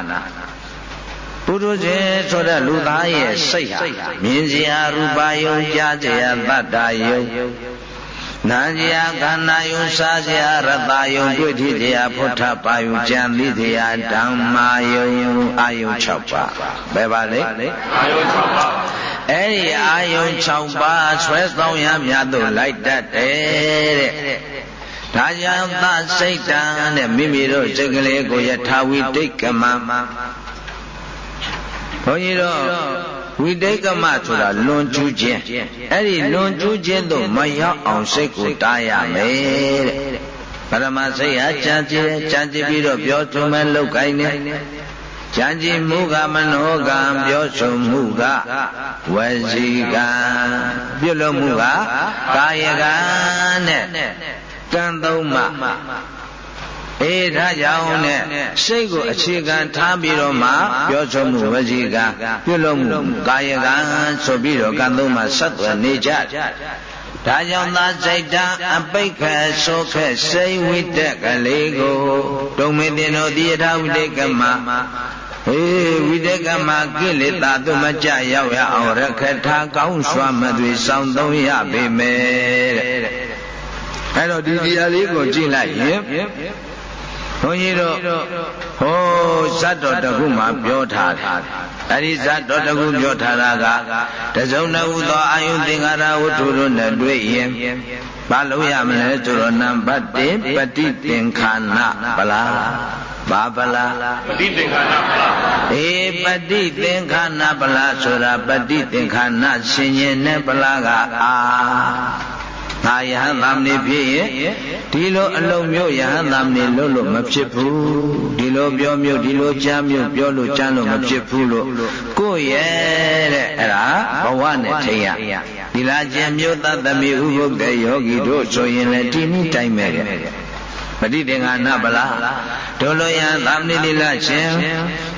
ပုရုဇဉ်ဆိုတဲ့လူသားရဲ့စိတ်ဟာမြင်စရာရူပါယုံကြားစရာတတ္တယုံနာကြရာခန္ဓာယုံစားကြရာရတယုံတွေ့ထိကြရာဖုထပါယုံကြံသိကြရာဓမ္မာယုံအာယုံ6ပါးဘယ်ပါလဲအာယုံ6ပါး အဲ့ဒီအာယုံ6ပါးဆွဲဆောင်ရမြတ်တို့လိုက်တတ်တယ်တဲ့ဒါကြောင့်သစိတ်တံတဲ့မိမိတို့စိတ်ကလေးကိုယထာဝိတိတ်ကမဘုန်းကြီးတို့ဝိတိတ်ကမဆိုတာလွန်ကျူးခြင်းအဲ့ဒီလွန်ကျူးခြင်းတို့မရောက်အောင်စိတ်ကိုတားရမယ်တဲ့ပရမစိတ်ဟာကြံကြည်ကြံကြည်ပြီးတော့ပြောထုံမဲ့လောက်ကိုင်းနေ ကြံကြည်မှုကမနောကံပြောဆိုမှုကဝစီကံပြုလုပ်မှုကကာယကံနဲ့ကံသုံးမှအေးဒါကြောင့်နဲ့စိတ်ကိုအခြေခံထားပြီးတော့မှပြောဆိုမှုဝစီကပြုလုပ်မှုကာယကံဆိုပြီးတော့ကံသုံးမှဆက်သွယ်နေကြဒါကြောင့်သာစိတ်တံအပိတ်ခဆိုခစိတ်ဝိတက်ကလေးကိုဒုံမေတင်တို့တိယထဝိတေကမဟေး ဝိတကမကိလေသာသူမကြရောက်ရအောင်ရခထာကောင်းစွာမသွေဆောင်သုံးရပေမယ်တဲ့အဲ့တော့ဒီတရားလေးကိုကြည့်လိုက်ရင် ဘုန်းကြီးတို့ဟိုဇတ်တော်တခုမှပြောထားတယ်အဲ့ဒီဇတ်တော်တခုပြောထားတာကတစုံတစ်ခုသောအာယုသင်္ကာရဝတ္ထုတို့နဲ့တွေ့ရင်ဘာလို့ရမလဲဆိုတော့နံပါတ်1ပฏิသင်္ခါနဗလားဘာဗလားပฏิသင်္ခါနဗလားအေးပฏิသင်္ခါနဗလားဆိုတာပฏิသင်္ခါနရှင်ရင်နဲ့ဗလားကအာ ငါယဟန်သမဏေဖြစ်ရင်ဒီလိုအလုံးမျိုးယဟန်သမဏေလို့လို့မဖြစ်ဘူးဒီလိုပြောမျိုးဒီလိုကြားမျိုးပြောလို့ကြားလို့မဖြစ်ဘူးလို့ကိုယ့်ရဲ့တဲ့အဲ့ဒါဘဝနဲ့ထိရဒီလားခြင်းမျိုးသတ္တမိဥပုဒ္ဒေယောဂီတို့ဆိုရင်လည်းဒီနည်းတိုင်းပဲတဲ့ ပฏิသင်္ခါနပလားဒုလိုယံသမဏိလိလရှင်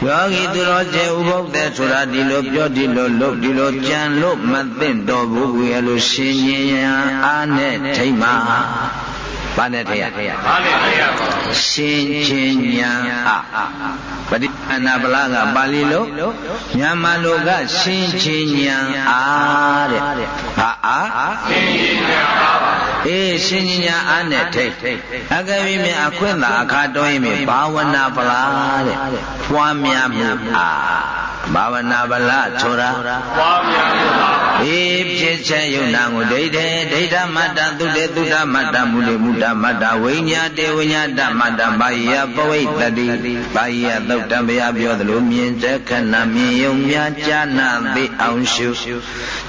ယောဂီသူတော်ကျေဥပုပ်တဲ့ဆိုတာဒီလိုပြောဒီလိုလုပ်ဒီလိုကြံလို့မသိတော့ဘူးကွယ်လို့ရှင်ရင်ယံအားနဲ့ထိမ့်မှာဘာနဲ့ထိရဘာနဲ့ထိရရှင်ချင်းညာအပฏิအနာပလာကပါဠိလိုမြန်မာလိုကရှင်ချင်းညာအားတဲ့ဟာအားရှင်ချင်းညာအားပါ အေးရှင်ချင်းညာအားနဲ့ထိတ်အကယ်၍မြအခွင့်သာအခါတော်ရင်ဘာဝနာပလာတဲ့ပွားများမှုအား ဘာဝနာဗလဆိုတာပွားများပါအေးဖြစ်ချက်ယုံနာကိုဒိဋ္ဌေဒိဋ္ဌမတ္တသုတေသုတမတ္တမူလေမူတမတ္တဝိညာတေဝိညာတမတ္တဘာယပဝိတတိဘာယသုတ်တံဘုရားပြောသလိုမြင်တဲ့ခဏမြင်ယုံများကြာနာသိအောင်ရှု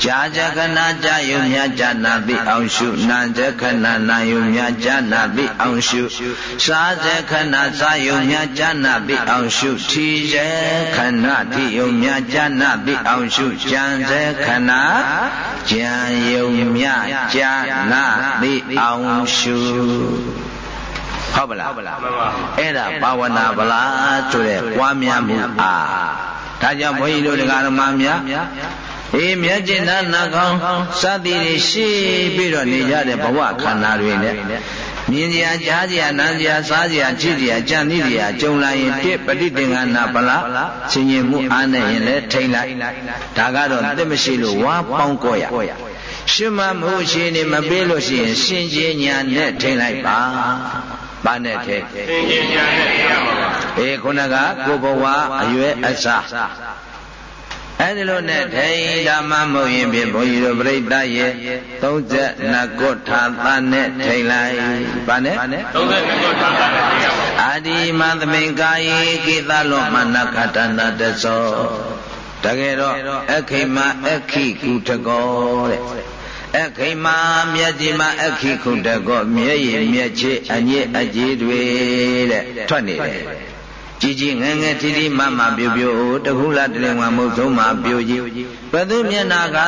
ကြာကြခဏကြာယုံများကြာနာသိအောင်ရှုနာကြခဏနာယုံများကြာနာသိအောင်ရှုစားကြခဏစားယုံများကြာနာသိအောင်ရှုထီကြခဏထီယုံများကြာနာသိအောင်ရှုကြံစေခဏကြံယုံများကြာနာသိအောင်ရှုဟုတ်ပလားအဲ့ဒါဘာဝနာဗလားဆိုတဲ့ပွားများမှုအားဒါကြောင့်ဘုန်းကြီးတို့တရားဓမ္မများ အေးမြတ်ကျင်နာနာကောင်းစသည်တွေရှိပြီးတော့နေကြတဲ့ဘဝခန္ဓာတွေနဲ့မြင်ကြကြားကြနားကြစားကြကြည့်ကြကြံသိကြကြုံလာရင်တစ်ပဋိသင်္ကနာပလားဆင်ញင်မှုအားနဲ့ရင်လည်းထိမ့်လိုက်ဒါကတော့တစ်မရှိလို့ဝါပေါင်းကိုရရှုမှမှုရှိနေမပေးလို့ရှိရင်ရှင်ကျင်ညာနဲ့ထိမ့်လိုက်ပါပါနဲ့ထဲသင်ကျင်ညာနဲ့ရပါပါအေးခုနကကိုဘဝအရွယ်အစား အဲဒီလိုနဲ့ထိန်ဓမ္မမဟုတ်ရင်ဖြင့်ဘုန်းကြီးတို့ပြိဿရဲ့32ကုဋ္ဌာသနဲ့ထိန်လိုက်ဗာနဲ့32ကုဋ္ဌာသနဲ့ထိန်ရပါအာဒီမသမိန်ကာယေကိသလောမနခတနာတသောတကယ်တော့အခိမအခိကုတကောတဲ့အခိမမျက်ကြည်မအခိခုတကောမျက်ရည်မျက်ချေအညစ်အကြေးတွေတဲ့ထွက်နေတယ် ကြီးကြီးငယ်ငယ်ထီထီမမပြူပြူတခုလားတလင်ဝမုတ်ဆုံးမှာပြူကြီးဘသူမျက်နာက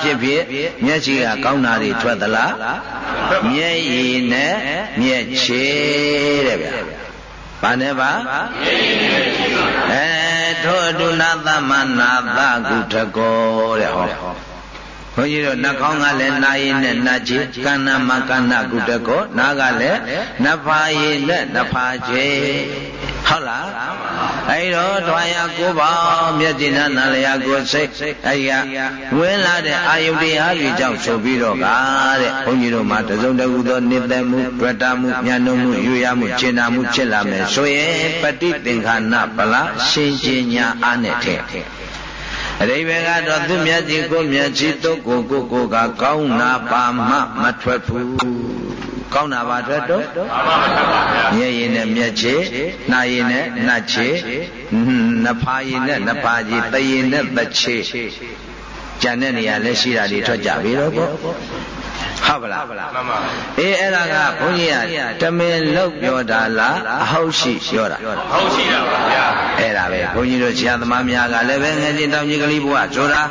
ဖြစ်ဖြစ်မျက်ရှိကကောင်းတာတွေထွက်သလားမျက်ရည်နဲ့မျက်ချေတဲ့ဗျာဘာနဲ့ပါအဲထိုအတုနာသမနာသကုထကောတဲ့ဟောဘုန်းကြီးတို့နှာခေါင်းကလည်းနာယီနဲ့နှာချေကန္နမကန္နကုတကောနားကလည်းနှဖာယီနဲ့နှဖာချေ ဟုတ်လားအဲ့တော့တွာရကိုပေါင်းမျက်စိနဲ့နာလျာကိုစိတ်အဲ့ရဝင်လာတဲ့အာယုတရားတွေကြောင့်ဆိုပြီးတော့ကတဲ့ဘုန်းကြီးတို့မှာတစုံတခုသောနိသက်မှုတွေ့တာမှုဉာဏ်နှုံမှုယူရမှုရှင်းတာမှုဖြစ်လာမယ်ဆိုရင်ပฏิသင်္ခါနပလားရှင်းရှင်းညာအားနဲ့ထည့်အရိဘယ်ကတော့သူမျက်စိကိုမျက်စိတုတ်ကိုကိုကိုကကောင်းနာပါမှမထွက်ဘူး ကောင်းတာပါထွက်တော့မျက်ရည်နဲ့မျက်ခြေနှာရည်နဲ့နှာခြေနှဖာရည်နဲ့နှဖာကြီးတရည်နဲ့သခြေကြံတဲ့နေရာလည်းရှိတာတွေထွက်ကြပြီတော့ပေါ့ဟုတ်ပါလားမှန်ပါအေးအဲ့ဒါကဘုန်းကြီးကတမင်လောက်ပြောတာလားအဟုတ်ရှိပြောတာဟုတ်ရှိတာပါဗျာအဲ့ဒါပဲဘုန်းကြီးတို့ဆရာသမားများကလည်းပဲငယ်ချင်းတောင်ကြီးကလေးဘုရားဆိုတာ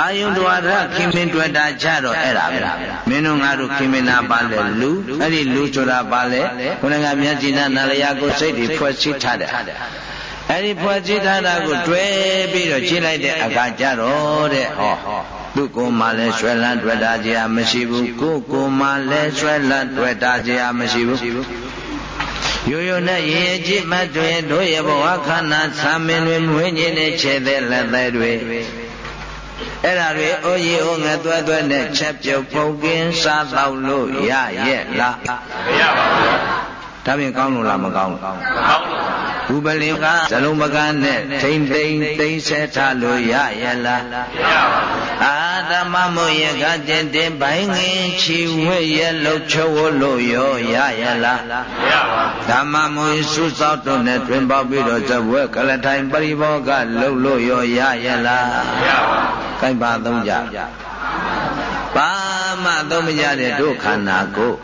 အာယုဒွါရခင်မင်တွေ့တာကြတော့အဲ့ဒါပဲမင်းတို့ငါတို့ခင်မင်နာပါလေလူအဲ့ဒီလူဆိုတာပါလေခုနကမျက်စိနဲ့နာလျာကိုစိတ်တွေဖွဲ့စည်းထားတယ်အဲ့ဒီဖွဲ့စည်းထားတာကိုတွဲပြီးတော့ကြည့်လိုက်တဲ့အခါကျတော့တဲ့ဟောသူကိုယ်မှလည်းဆွဲလန်းတွေ့တာကြမရှိဘူးကိုယ်ကိုယ်မှလည်းဆွဲလန်းတွေ့တာကြမရှိဘူးရိုးရိုးနဲ့ရင်ကြည့်မှတွင်တို့ရဲ့ဘဝခန္ဓာဆံမင်းတွေမွေးခြင်းနဲ့ခြေသက်လက်သက်တွေ အဲ့ဒါတွေအိုးကြီးအိုးငယ်သွဲသွဲနဲ့ချက်ပြုတ်ပုတ်ကင်းစားတော့လို့ရရဲ့လားမရပါဘူး ဒါပြင်ကောင်းလို့လားမကောင်းဘူးကောင်းဘူးဘလင်ကဇလုံးပကန်းနဲ့ထိမ့်သိမ့်သိမ့်ဆဲထားလို့ရရဲ့လားမရပါဘူးအာဓမ္မမို့ရကတင်တင်ဘိုင်းငင်ချီဝဲရဲ့လှုပ်ချိုးလို့ရောရရဲ့လားမရပါဘူးဓမ္မမို့စုစောက်တို့နဲ့တွင်ပေါပြီးတော့ဇဝဲကလထိုင်ပရိဘောကလှုပ်လို့ရောရရဲ့လားမရပါဘူးကိုက်ပါသုံးကြဘာမှသုံးမကြတဲ့တို့ခန္ဓာကို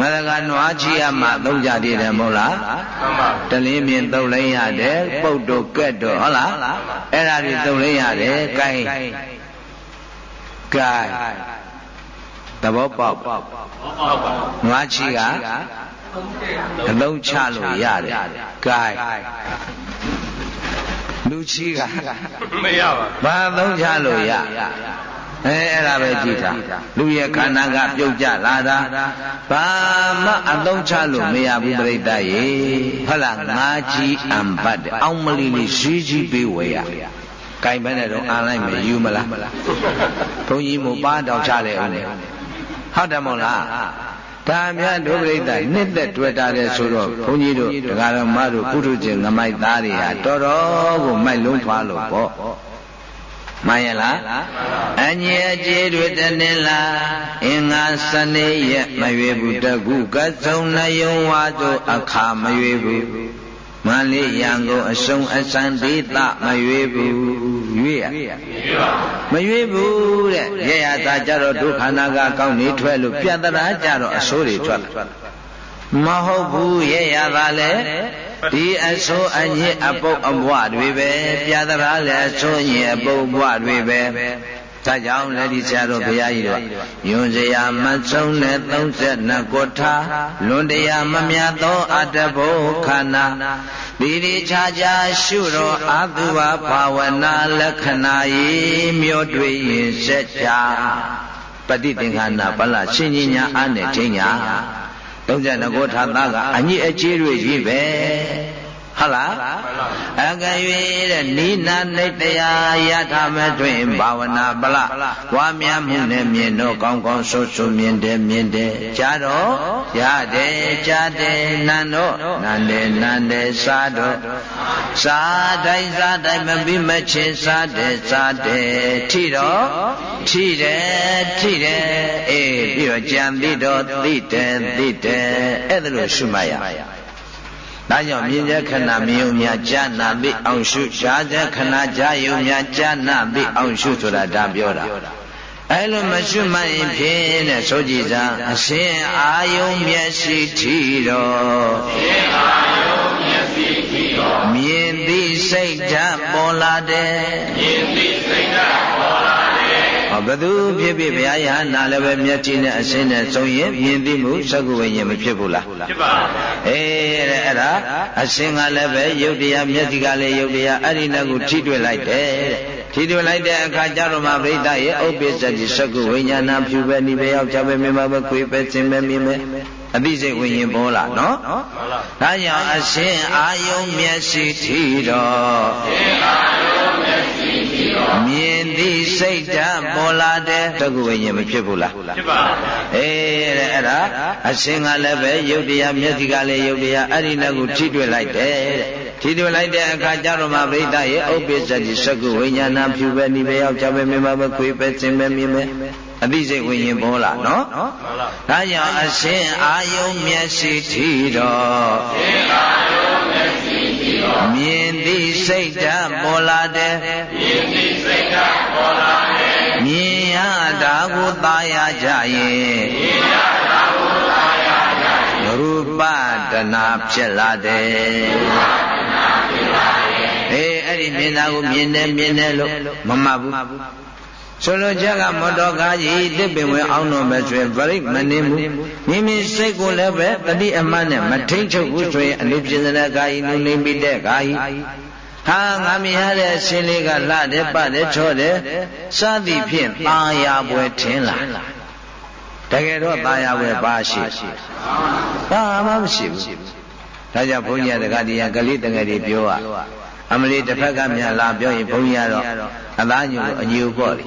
မရကနွားချီရမှသုံးကြသေးတယ်မဟုတ်လားမှန်ပါတလင်းမြင်သုံးလိမ့်ရတယ်ပုတ်တို့ကက်တို့ဟုတ်လားအဲ့ဒါတွေသုံးလိမ့်ရတယ်ကိုက်ကိုက်သဘောပေါက်နွားချီကအလုံးချလို့ရတယ်ကိုက်လူချီကမရပါဘာသုံးချလို့ရ အဲအဲ့ဒါပဲကြည့်တာလူရဲ့ခန္ဓာကပြုတ်ကြလာတာဘာမှအသုံးချလို့မရဘူးပြိတ္တရေဟုတ်လားငါကြီးအံပတ်တယ်အောင်မလီလေးဈေးကြီးပေးဝယ်ရကင်ပဲနဲ့တော့အာလိုက်မယူမလားဘုန်းကြီးမို့ပါတောင်ချလေအောင်ဟုတ်တယ်မို့လားဒါများဒုပရိသနှစ်သက်တွေ့တာတယ်ဆိုတော့ဘုန်းကြီးတို့ဒကာရမတို့ပုထုဇဉ်ငမိုက်သားတွေဟာတော်တော်ကိုမိုက်လုံးထွားလို့ပေါ့ မှန်ရလားအညေအကျေတွေတနေ့လားအင်္ဂါစနေရက်မရွေဘူးတကုကဆုံနယုံဝါတို့အခါမရွေဘူးမန္လေးရန်ကုန်အစုံအစံဒေသမရွေဘူးရွေရမရွေဘူးတဲ့ရရသာကြတော့ဒုခန္ဓာကကောင်းနေထွက်လို့ပြတ္တရာကြတော့အဆိုးတွေထွက်မဟုတ်ဘူးရရသာလဲ ဒီအဆိုးအညစ်အပုပ်အဘွားတွေပဲပြတ္တရာလည်းအဆိုးညစ်အပုပ်ဘွားတွေပဲဒါကြောင့်လည်းဒီဆရာတော်ဘုရားကြီးတို့ယွန်စရာမဆုံးတဲ့32ကိုထားလွန်တရားမမြတ်သောအတ္တဘုခန္ဓာဒီဒီခြားခြားရှုတော်အာသုဘဘာဝနာလက္ခဏာဤမြို့တွေ့ရင်စက်ကြပฏิသင်္ခါနာဗလရှင်ကြီးညာအားနဲ့ထိညာ 32ကိုထာသားကအညစ်အကြေးတွေကြီးပဲ ဟုတ်လားအကရွေတဲ့နိနာနိတရာယထာမတွင်ဘာဝနာပလဝါမြမှုနဲ့မြင်တော့ကောင်းကောင်းဆိုးဆိုးမြင်တယ်မြင်တယ်ကြားတော့ရတယ်ကြားတယ်နန်းတော့နန်းတယ်နန်းတယ်စားတော့စားတိုင်းစားတိုင်းမပြီးမချင်းစားတယ်စားတယ်ထိတော့ထိတယ်ထိတယ်အေးပြီးတော့ကြံသိတော့သိတယ်သိတယ်အဲ့ဒါလို့ရှုမှတ်ရ ဒါကြောင့်မြင်တဲ့ခဏမြင်ုံများကြာနာသိအောင်ရှုရှားတဲ့ခဏကြာယုံများကြာနာသိအောင်ရှုဆိုတာဒါပြောတာအဲလိုမရှုမှတ်ရင်ဖြင့်တဲ့ဆိုကြည်စားအရှင်အာယုံမျက်စိထီတော်ရှင်အာယုံမျက်စိထီတော်မြင်သိစိတ်ဓာတ်ပေါ်လာတယ်မြင်သိစိတ်ဓာတ်ပေါ်လာ ဟောဘသူဖြစ်ဖြစ်ဘုရားယဟနာလည်းပဲမျက်ကြည့်နဲ့အရှင်းနဲ့ဆုံးရင်မြင်သိမှုသက္ကဝိညာဉ်မဖြစ်ဘူးလားဖြစ်ပါဘူးအေးတဲ့အဲ့ဒါအရှင်းကလည်းပဲယုတ်တရားမျက်စိကလည်းယုတ်တရားအဲ့ဒီနဲ့ကိုထိတွေ့လိုက်တယ်တဲ့ထိတွေ့လိုက်တဲ့အခါကျတော့မှပြိဋ္ဌရဲ့ဥပ္ပစ္စတိသက္ကဝိညာဏဖြူပဲနိပဲရောက်ကြပဲမြင်ပါပဲခွေပဲစင်ပဲမြင်ပဲ အသိစိတ်ဝိညာဉ်ပေါ်လာနော်ဒါကြောင့်အရှင်အာယုံမျက်စိထီတော်ရှင်အာယုံမျက်စိထီတော်မြင်သိစိတ်ဓာတ်ပေါ်လာတဲ့တကုဝိညာဉ်မဖြစ်ဘူးလားဖြစ်ပါအေးတဲ့အဲ့ဒါအရှင်ကလည်းပဲယုတ်တရားမျက်စိကလည်းယုတ်တရားအဲ့ဒီနဲ့ကိုထိတွေ့လိုက်တယ်တဲ့ထိတွေ့လိုက်တဲ့အခါကျတော့မှပြိဋ္ဌရဲ့ဥပ္ပစ္စတိသက္ကုဝိညာဏဖြူပဲနိပဲရောက်ကြပဲမြင်ပါပဲခွေပဲစင်ပဲမြင်ပဲ အသိစိတ်ဝိညာဉ်ပေါ်လာနော်ဒါကြောင့်အရှင်အာယုံမျက်စိထီတော်ရှင်အာယုံမျက်စိထီတော်မြင်သိစိတ်ဓာတ်ပေါ်လာတယ်မြင်သိစိတ်ဓာတ်ပေါ်လာတယ်မြင်ရတာကိုသာရကြရင်မြင်ရတာကိုသာရကြရင်ရူပတနာဖြစ်လာတယ်ရူပတနာဖြစ်လာတယ်အေးအဲ့ဒီမြင်တာကိုမြင်တယ်မြင်တယ်လို့မမှတ်ဘူး ဆိုလိုချက်ကမတော်ကားကြီးတစ်ပင်ဝင်အောင်တော့မဲ့ဆိုရင်ဗရိတ်မနေဘူးမိမိစိတ်ကိုလည်းပဲတတိအမှတ်နဲ့မထိန်ချုပ်ဘူးဆိုရင်အနုပြင်းတဲ့ကာယီနုနေမိတဲ့ကာယီဟာငါမြင်ရတဲ့ရှင်လေးကလှတယ်ပတ်တယ်ချော့တယ်စသည်ဖြင့်ตาယာပွဲထင်းလာတကယ်တော့ตาယာပွဲပါရှိဘာမှမရှိဘူးဒါကြောင့်ဘုန်းကြီးကတက္ကတိယကလေးတငယ်တွေပြောอ่ะ အမလီတစ်ဖက်ကမြန်လာပြောရင်ဘုန်းကြီးကတော့အသားညို့အညို့ပေါ့လေ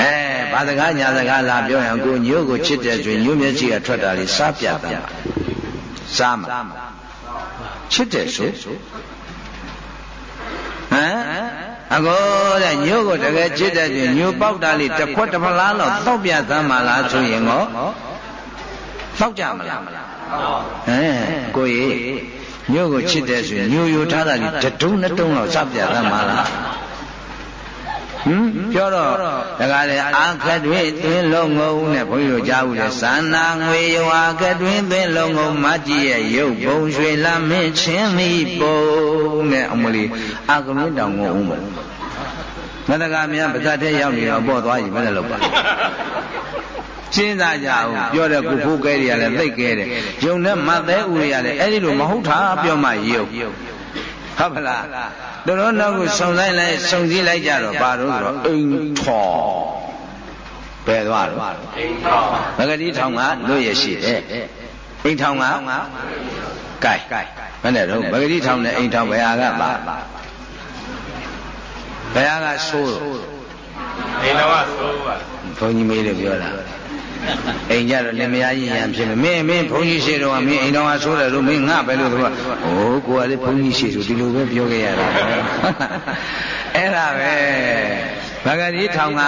အဲဘာစကားညာစကားလာပြောရင်ကိုညို့ကိုချစ်တဲ့ဆိုညို့မျက်စိကထွက်တာလေးစားပြတာစားမှာချစ်တယ်ဆိုဟမ်အကိုတဲ့ညို့ကိုတကယ်ချစ်တဲ့ဆိုညို့ပေါက်တာလေးတစ်ခွက်တစ်ဖလားတော့တောက်ပြသမ်းပါလားဆိုရင်ကောတောက်ကြမလားဟမ်ကိုကြီး ညို့ကိုချစ်တယ်ဆိုရင်ညို့ယိုထားတာကြီးတတုံးနှစ်တုံးလောက်စပြသမ်းပါလားဟင်ပြောတော့ဒါကလေအာခတ်တွင်သွင်းလုံးငုံနဲ့ဘုန်းကြီးတို့ကြားဘူးလေသန္နာငွေယဝါခတ်တွင်သွင်းလုံးငုံမကြီးရဲ့ရုပ်ပုံရွှေလမင်းချင်းမိပုံနဲ့အမလီအာကမင်းတောင်ငုံဦးမမတကများပါဇတ်ထဲရောက်နေတော့ပေါ့သွားပြီမနဲ့လို့ပါ စဉ်းစားကြအောင်ပြောတဲ့ကုဖိုးကဲတွေကလည်းသိကဲတယ်ယုံနဲ့မသက်ဦးတွေကလည်းအဲ့ဒီလိုမဟုတ်တာပြောမှယုံဟုတ်ပါလားတို့တော့နောက်ကိုစုံလိုက်လိုက်စုံစည်းလိုက်ကြတော့ဘာလို့ဆိုတော့အိမ်ထော်ဘယ်သွားတော့အိမ်ထော်မဂတိထောင်ကလွတ်ရရှိတယ်အိမ်ထောင်ကကဲဘယ်နဲ့တော့မဂတိထောင်နဲ့အိမ်ထောင်ဘယ်ဟာကပါဘယ်ဟာကဆိုးတော့အိမ်တော်ကဆိုးပါဘုန်းကြီးမေးလို့ပြောတာ အိမ်ကြတော့လင်မယားကြီးရံဖြစ်မယ်မင်းမင်းဘုန်းကြီးရှိတော့မင်းအိမ်တော်ကဆိုးတယ်လို့မင်းငါပဲလို့သူကအိုးကိုကလည်းဘုန်းကြီးရှိဆိုဒီလိုပဲပြောခဲ့ရတာအဲ့ဒါပဲဗဂတိထောင်က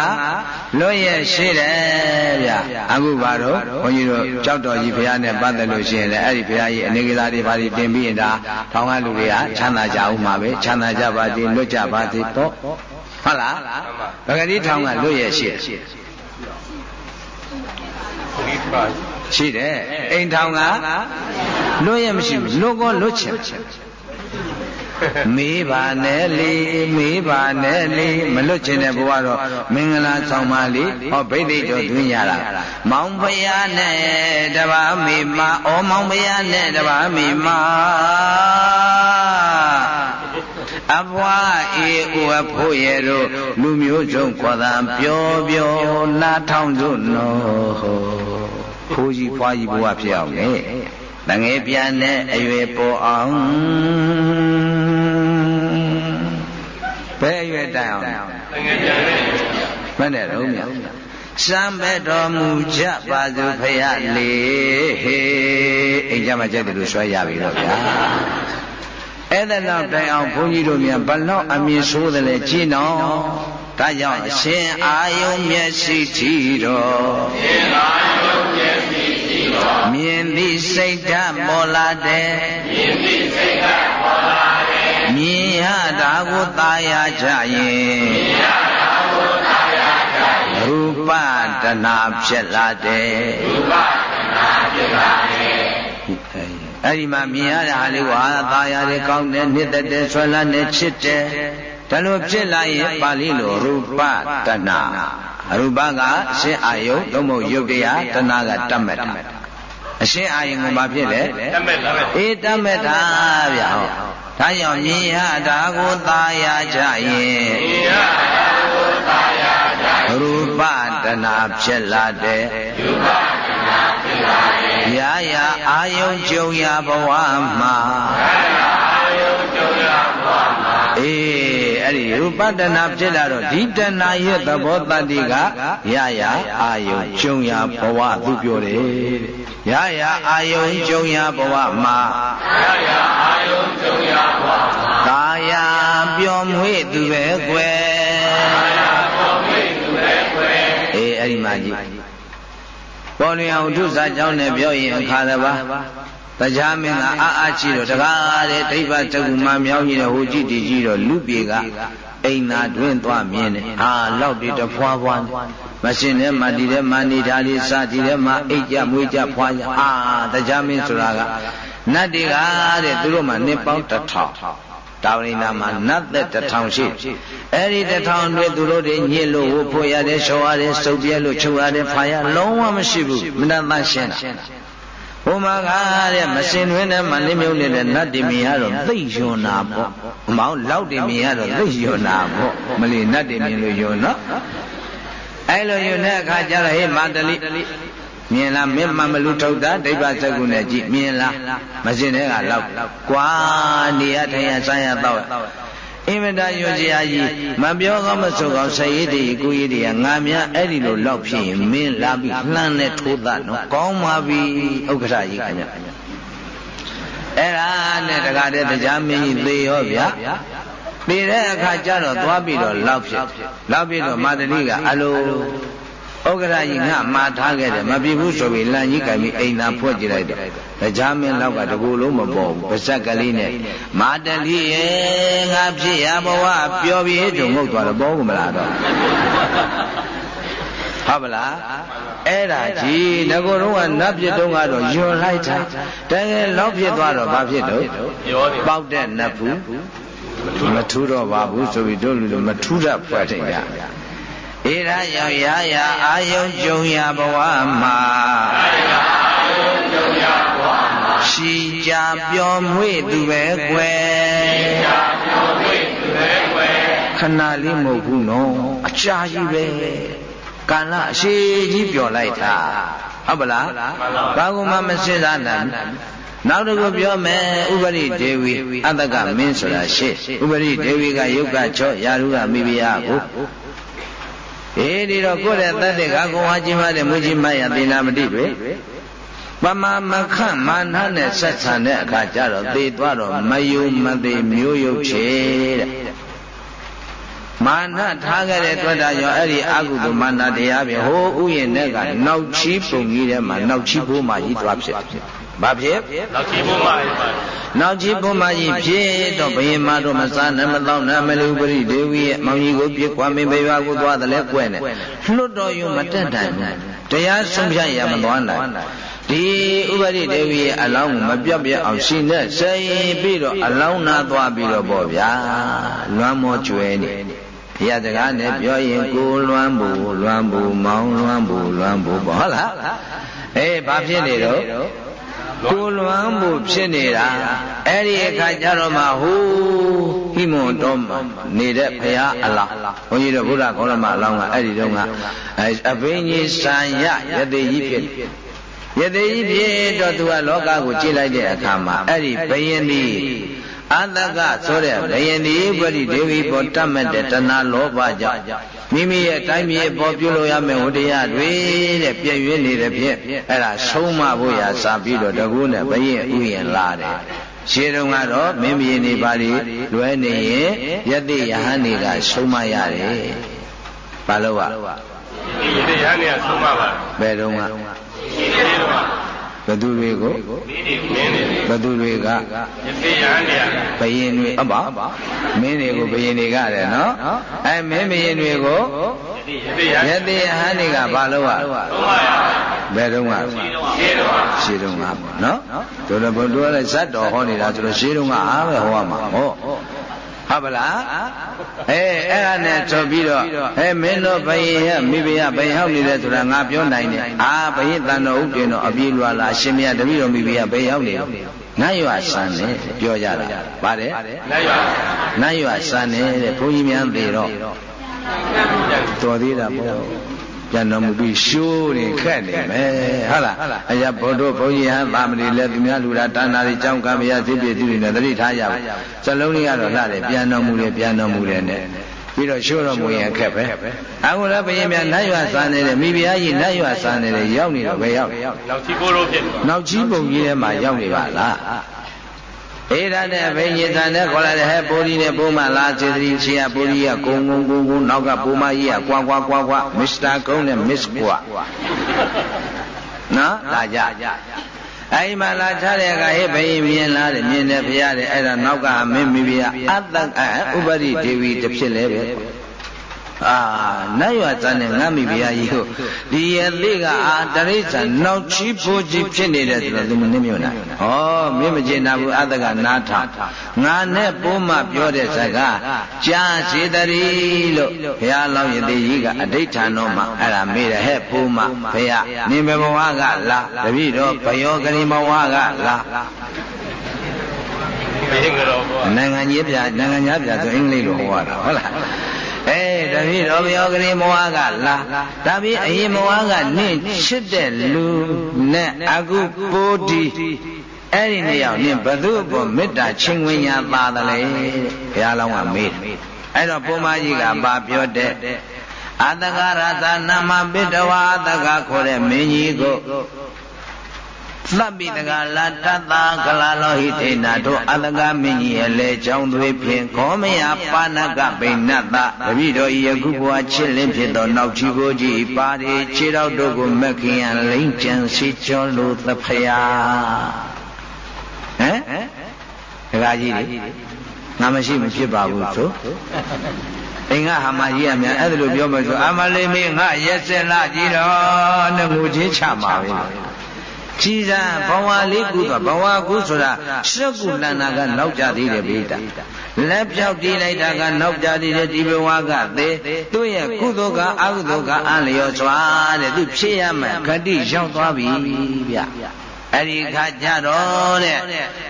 လွတ်ရရှိတယ်ဗျအခုပါတော့ဘုန်းကြီးတို့ကြောက်တော်ကြီးဘုရားနဲ့ပတ်သက်လို့ရှိရင်လည်းအဲ့ဒီဘုရားကြီးအနေကစားတွေဘာတွေတင်ပြီးရင်ဒါထောင်ကလူတွေကချမ်းသာကြအောင်ပါပဲချမ်းသာကြပါစေလွတ်ကြပါစေတော့ဟုတ်လားဗဂတိထောင်ကလွတ်ရရှိတယ် ရှိတယ်အိမ်ထောင်ကလွတ်ရမရှိဘူးလွတ်ကောလွတ်ချင်မေးပါနဲ့လေမေးပါနဲ့လေမလွတ်ချင်တဲ့ဘဝတော့မင်္ဂလာဆောင်ပါလေဟောဗိသိတော်တွင်ရတာမောင်ဖယားနဲ့တပါမေမဩမောင်ဖယားနဲ့တပါမေမ အဘွားအေးဥအဖို့ရဲ့တို့လူမျိုးစုံခေါ်တာပြောပြောနားထောင်စို့နော်ဖိုးကြီးဖွားကြီးဘဝဖြစ်အောင်လေတငယ်ပြန်နဲ့အရွယ်ပေါ်အောင်ဘယ်အရွယ်တိုင်အောင်တငယ်ပြန်နဲ့မနဲ့တော့မြတ်စံပဲတော်မူကြပါစို့ဖရလေဟေးအိမ်ကြမှာကြိုက်တယ်လို့ဆွဲရပြီတော့ဗျာ အဲ့ဒါတော့တိုင်အောင်ဘုန်းကြီးတို့များဘလောက်အမြင်ဆိုးတယ်လဲကြည်နော်ဒါကြောင့်အရှင်အာယုံမျက်စိထီတော်ရှင်အာယုံမျက်စိထီတော်မြင်သည့်စိတ်ဓာတ်ပေါ်လာတဲ့မြင်သည့်စိတ်ဓာတ်ပေါ်လာတဲ့မြင်ရတာကိုသာယာကြရင်မြင်ရတာကိုသာယာကြရင်ရူပတနာဖြစ်လာတဲ့ရူပတနာဖြစ်လာတဲ့ အဲ့ဒီမှာမြင်ရတဲ့ဟာလေးကအာသာရတယ်ကောင်းတယ်နှစ်သက်တယ်ဆွဲလန်းတယ်ချစ်တယ်ဒါလိုဖြစ်လာရင်ပါဠိလိုရူပတဏအရူပကအရှင်းအာယုသုံးဖို့ယုတ်တရားတဏကတတ်မဲ့တာအရှင်းအာယုကဘာဖြစ်လဲတတ်မဲ့တာအေးတတ်မဲ့တာဗျာဟောဒါကြောင့်မြင်ရတာကိုသာယာကြရင်မြင်ရတာကိုသာယာကြရင်ရူပတဏဖြစ်လာတဲ့ရူပတဏဖြစ်လာတဲ့ ရာရာအာယုံကြုံရာဘဝမှာရာရာအာယုံကြုံရာဘဝမှာအေးအဲ့ဒီရူပတဏဖြစ်လာတော့ဒီတဏရဲ့သဘောတတ္တိကရာရာအာယုံကြုံရာဘဝသူပြောတယ်ရာရာအာယုံကြုံရာဘဝမှာရာရာအာယုံကြုံရာဘဝမှာကာယပျော်မွေ့သူပဲကွယ်ကာယပျော်မွေ့သူပဲကွယ်အေးအဲ့ဒီမှာကြည့် ပေါ်လျောင်ထုစာကြောင်းနဲ့ပြောရင်အခါတပါတရားမင်းကအာအာကြည့်တော့တကားတဲ့ဒိဗ္ဗတကူမမြောင်းကြီးတဲ့ဟိုကြည့်တည်ကြည့်တော့လူပြေကအိမ်သာတွင်းသွားမြင်တယ်အာလောက်ပြီးတဖွာဖွာမရှင်ထဲမှာဒီထဲမှာနေတာလေးစသည်ထဲမှာအိတ်ကြမွေးကြဖွာကြအာတရားမင်းဆိုတာကနတ်တွေကတဲ့သူတို့မှနှစ်ပေါင်းတစ်ထောင် တာဝရိနာမှာနတ်သက်တထောင်ရှိအဲ့ဒီတထောင်တွေသူတို့တွေညစ်လို့ဝဖို့ရတယ်ရှော်ရတယ်စုပ်ပြဲလို့ချုပ်ရတယ်ဖာရလုံးဝမရှိဘူးမနတ်သရှင်းတာဘုမကားတဲ့မစင်တွင်နဲ့မနှမြုပ်နေတဲ့နတ်တိမီကတော့သိယွန်နာပေါ့မောင်လောက်တိမီကတော့သိယွန်နာပေါ့မလီနတ်တိမီလို့ယွန်နော်အဲ့လိုယွန်တဲ့အခါကျတော့ဟေးမာတလိ မြင်လားမင်းမမလူထုတ်တာဒိဗ္ဗစကုနဲ့ကြည့်မြင်လားမစင်တဲ့ကလောက်ကွာနေရထိုင်ရဆိုင်ရတော့အင်မတယွန်စရာကြီးမပြောကောင်းမဆိုကောင်းဆရည်တည်းကိုရည်တည်းငါများအဲ့ဒီလိုလောက်ဖြစ်ရင်မင်းလာပြီးလှမ်းနဲ့ထိုးသနော်ကောင်းပါပြီဥက္ကဋ္ဌကြီးခင်ဗျအဲ့ဒါနဲ့တကားတဲ့တရားမင်းကြီးသေရောဗျာပြီးတဲ့အခါကျတော့သွားပြီးတော့လောက်ဖြစ်လောက်ပြီးတော့မာတတိကအလို ဥက္ကရာကြီးငါမှားထားခဲ့တယ်မပြစ်ဘူးဆိုပြီးလမ်းကြီးကင်ပြီးအိမ်သာဖွက်ကြည့်လိုက်တော့တရားမင်းလောက်ကတကူလုံးမပေါ်ဘူးပါဇက်ကလေးနဲ့မာတတိရဲ့ငါဖြစ်ရဘဝပျော်ပြီးတုံငုတ်သွားတော့ပေါ်ကမလားတော့ဟုတ်ပါလားအဲ့ဒါကြီးငကိုတော့ကနတ်ပြစ်တုံးကတော့ယွန်လိုက်တာတကယ်လောက်ဖြစ်သွားတော့ဘာဖြစ်တော့ပေါက်တဲ့နတ်ဘူးမထူးတော့ပါဘူးဆိုပြီးတို့လူမထူးတတ်ဖွက်တယ်ဗျ ဧရာယောင်ရာရာအာယုံကြုံရဘဝမှာရှိကြပျော်မွေ့သူပဲကွယ်ခဏလေးမဟုတ်ဘူးနော်အကြာကြီးပဲကာလအရှိကြီးပြောလိုက်တာဟုတ်ပလားဘာကမှမစင်စားနိုင်နောက်တစ်ခုပြောမယ်ဥပရိဒေဝီအတ္တကမင်းဆိုတာရှေ့ဥပရိဒေဝီကယုတ်ကချော့ယာရုကမိဖုရားကို အေးဒီတော့ကိုယ့်ရဲ့တတ်တဲ့ကကိုဝါကြီးမတဲ့မူကြီးမရသေနာမတိပဲပမာမခမာနနဲ့ဆက်ဆံတဲ့အခါကျတော့သေသွားတော့မယုံမသေးမျိုးရုပ်ချေတဲ့မာနထားခဲ့တဲ့တွေ့တာရောအဲ့ဒီအကုသိုလ်မာနတရားပဲဟိုဥယျာဉ်နဲ့ကနောက်ချီးပုံကြီးထဲမှာနောက်ချီးဖို့မှကြီးသွားဖြစ် ဘာဖြစ်နောက်ချီးဖို့မှနောက်ချီးဖို့မှကြီးဖြစ်တော့ဘယင်မတို့မစားနဲ့မတော့နဲ့မလူပရိဒေဝီရဲ့မောင်ကြီးကိုပြစ်ခွာမင်းဘေဘကိုသွားတယ်လဲကွဲ့နေလွတ်တော်ယူမတက်တိုင်တရားဆုံးဖြတ်ရမသွားနိုင်ဒီဥပရိဒေဝီရဲ့အလောင်းကိုမပြတ်ပြတ်အောင်ရှင်နဲ့စိတ်ပြီးတော့အလောင်းနာသွားပြီးတော့ပေါ့ဗျာလွမ်းမောကျွဲနေဘုရားတကားနဲ့ပြောရင်ကိုလွမ်းဘူးလွမ်းဘူးမောင်းလွမ်းဘူးလွမ်းဘူးပေါ့ဟုတ်လားအေးဘာဖြစ်နေတော့ ကိုလွမ်းမှုဖြစ်နေတာအဲ့ဒီအခါကျတော့မှဟိုဟိမွန်တော်နေတဲ့ဘုရားအလားဘုန်းကြီးတို့ဘုရားကောရမအလောင်းကအဲ့ဒီတော့ကအဘိညာဉ်ဆံရယတိကြီးဖြစ်ယတိကြီးဖြစ်တော့သူကလောကကိုကြည့်လိုက်တဲ့အခါမှာအဲ့ဒီဘယင်ဒီအတကဆိုတဲ့ဘယင်ဒီပရိဒေဝီပေါ်တတ်မဲ့တဲ့တဏှာလောဘကြောင့် မိမိရဲ့တိုင်းပြည်ပေါ်ပြုလို့ရမယ်ဝတရားတွေတဲ့ပြည့်ရွေးနေတဲ့ဖြင့်အဲ့ဒါဆုံးမဖို့ရာစာပြီးတော့တကူနဲ့ဘရင်ဥယျင်လာတယ်ရှင်းတော့ကတော့မင်းမင်းနေပါလေလွဲနေရင်ယတိယဟန်တွေကဆုံးမရတယ်ဘာလို့อ่ะယတိယဟန်တွေကဆုံးမပါဘယ်တော့က ဘသူတွေကိုဘသူတွေကဘယင်တွေအပမင်းတွေကိုဘယင်တွေကတယ်နော်အဲမင်းဘယင်တွေကိုယတိယဟန်တွေကဘာလို့อ่ะဘယ်တော့ကရှင်းတော့ကနော်တို့တော့ဘုရားလည်းဇတ်တော်ဟောနေတာဆိုတော့ရှင်းတော့ကအားပဲဟောရမှာဟော ဟုတ်ပါလားအဲအဲ့ဒါနဲ့ဆိုပြီးတော့အဲမင်းတို့ဘယင်ရဲ့မိဖုရားဘယင်ဟောက်နေတယ်ဆိုတာငါပြောနိုင်တယ်အာဘယင်တန်တော်ဥပ္ပင်တော်အပြေးလွာလာရှင်မရတပည့်တော်မိဖုရားဘယင်ဟောက်နေတယ်နတ်ရွာဆန်တယ်ပြောကြတာပါတယ်လက်ရနတ်ရွာဆန်တယ်တဲ့ဘုန်းကြီးများသေးတော့တော်သေးတာပေါ့ ပြန်တော်မူပြီးရှိုးနေခက်နေမယ်ဟုတ်လားအရာဘုဒ္ဓဘုန်းကြီးဟန်ပါမဏိလည်းသူများလူတာတာနာတွေကြောင်းကံမရသိပြည့်သူတွေနဲ့တတိထားရပါစလုံးလေးကတော့လှတယ်ပြန်တော်မူတယ်ပြန်တော်မူတယ်နဲ့ပြီးတော့ရှိုးတော်မူရင်ခက်ပဲအခုလည်းဘုရင်များနတ်ရွာဆန်နေတယ်မိဖုရားကြီးနတ်ရွာဆန်နေတယ်ရောက်နေတော့ဘယ်ရောက်နောက်ချီကိုလို့ဖြစ်နောက်ကြီးပုံကြီးထဲမှာရောက်နေပါလား အေးဒါနဲ့ဘိညာတန်နဲ့ခေါ်လိုက်တဲ့ဟဲ့ပိုးကြီးနဲ့ပိုးမလားစေတရီချီယပိုးကြီးကဂုံဂုံဂုံဂုံနောက်ကပိုးမကြီးကကွာကွာကွာကွာမစ္စတာကုန်းနဲ့မစ္စကွာနော်လာကြအဲ့မှာလာချတဲ့ကဟဲ့ဘိမြင်လားတဲ့မြင်တယ်ဖရားတဲ့အဲ့ဒါနောက်ကမင်းမိဖုရားအတ္တဥပရိဒေဝီတစ်ဖြစ်လဲပဲ အာနတ်ရွာစံနဲ့ငတ်မိဘုရားကြီးကိုဒီရသေးကအာတရိစ္ဆာန်နောက်ချီးဖို့ကြီးဖြစ်နေတယ်ဆိုတော့သူမနှိမ့်မြွနိုင်ဟောမင်းမကျင်နာဘူးအတ္တကနားထောင်ငါနဲ့ပိုးမပြောတဲ့စကားကြာစေတရီလို့ဘုရားလောင်းရသေးကြီးကအဋိဋ္ဌာန်တော်မှာအဲ့ဒါမေးတယ်ဟဲ့ပိုးမဘုရားနင်ဘယ်ဘဝကလာတပည့်တော်ဘယောဂရိဘဝကလာဘယ်ငရောဘောနိုင်ငံကြီးပြနိုင်ငံသားပြဆိုအင်္ဂလိပ်လိုဟောတာဟုတ်လား အဲတပည့်တော်ဘယောဂရိမောဟကလာဒါပြီးအရင်မောဟကနင့်ချစ်တဲ့လူနဲ့အခုပိုးဒီအဲ့ဒီနေရောက်နင့်ဘသူ့ဘောမေတ္တာချင်းဝင်ညာပါသလဲဘုရားလောင်းကမေးတယ်အဲ့တော့ဘုမကြီးကပါပြောတဲ့အတ္တကရသနာမပိတဝါအတ္တကခေါ်တဲ့မင်းကြီးကို သဗ္ဗိတကလာတတ္တာကလာလောဟိတေနာတို့အတကမင်းကြီးရဲ့လေချောင်းတွေဖြင့်ခောမယပါဏကဗိနတ္တတပိတော်ဤယခုဘဝချစ်လင်းဖြစ်သောနောက်ချီကိုကြည်ပါရီခြေတော်တို့ကိုမက်ခင်ရန်လိမ့်ကြံစီကျော်လို့သဖယာဟမ်ဒကာကြီးလေငါမရှိမဖြစ်ပါဘူးဆိုအင်္ဂဟာမကြီးအများအဲ့ဒါလိုပြောမှဆိုအမလေးမင်းငါရက်စက်လာကြည့်တော့ငငူချင်းချပါပဲ ကြည်စံဘဝလေးကုသဘဝကုဆိုတာရှက်ကုလန္နာကနောက်ကြသေးတယ်ပိတာလက်ပြောက်တီးလိုက်တာကနောက်ကြသေးတယ်ဒီဘဝကသေသူ့ရဲ့ကုသိုလ်ကအကုသိုလ်ကအလျော်စွာတဲ့သူဖြစ်ရမယ်ဂတိရောက်သွားပြီဗျအဲ့ဒီခါကျတော့တဲ့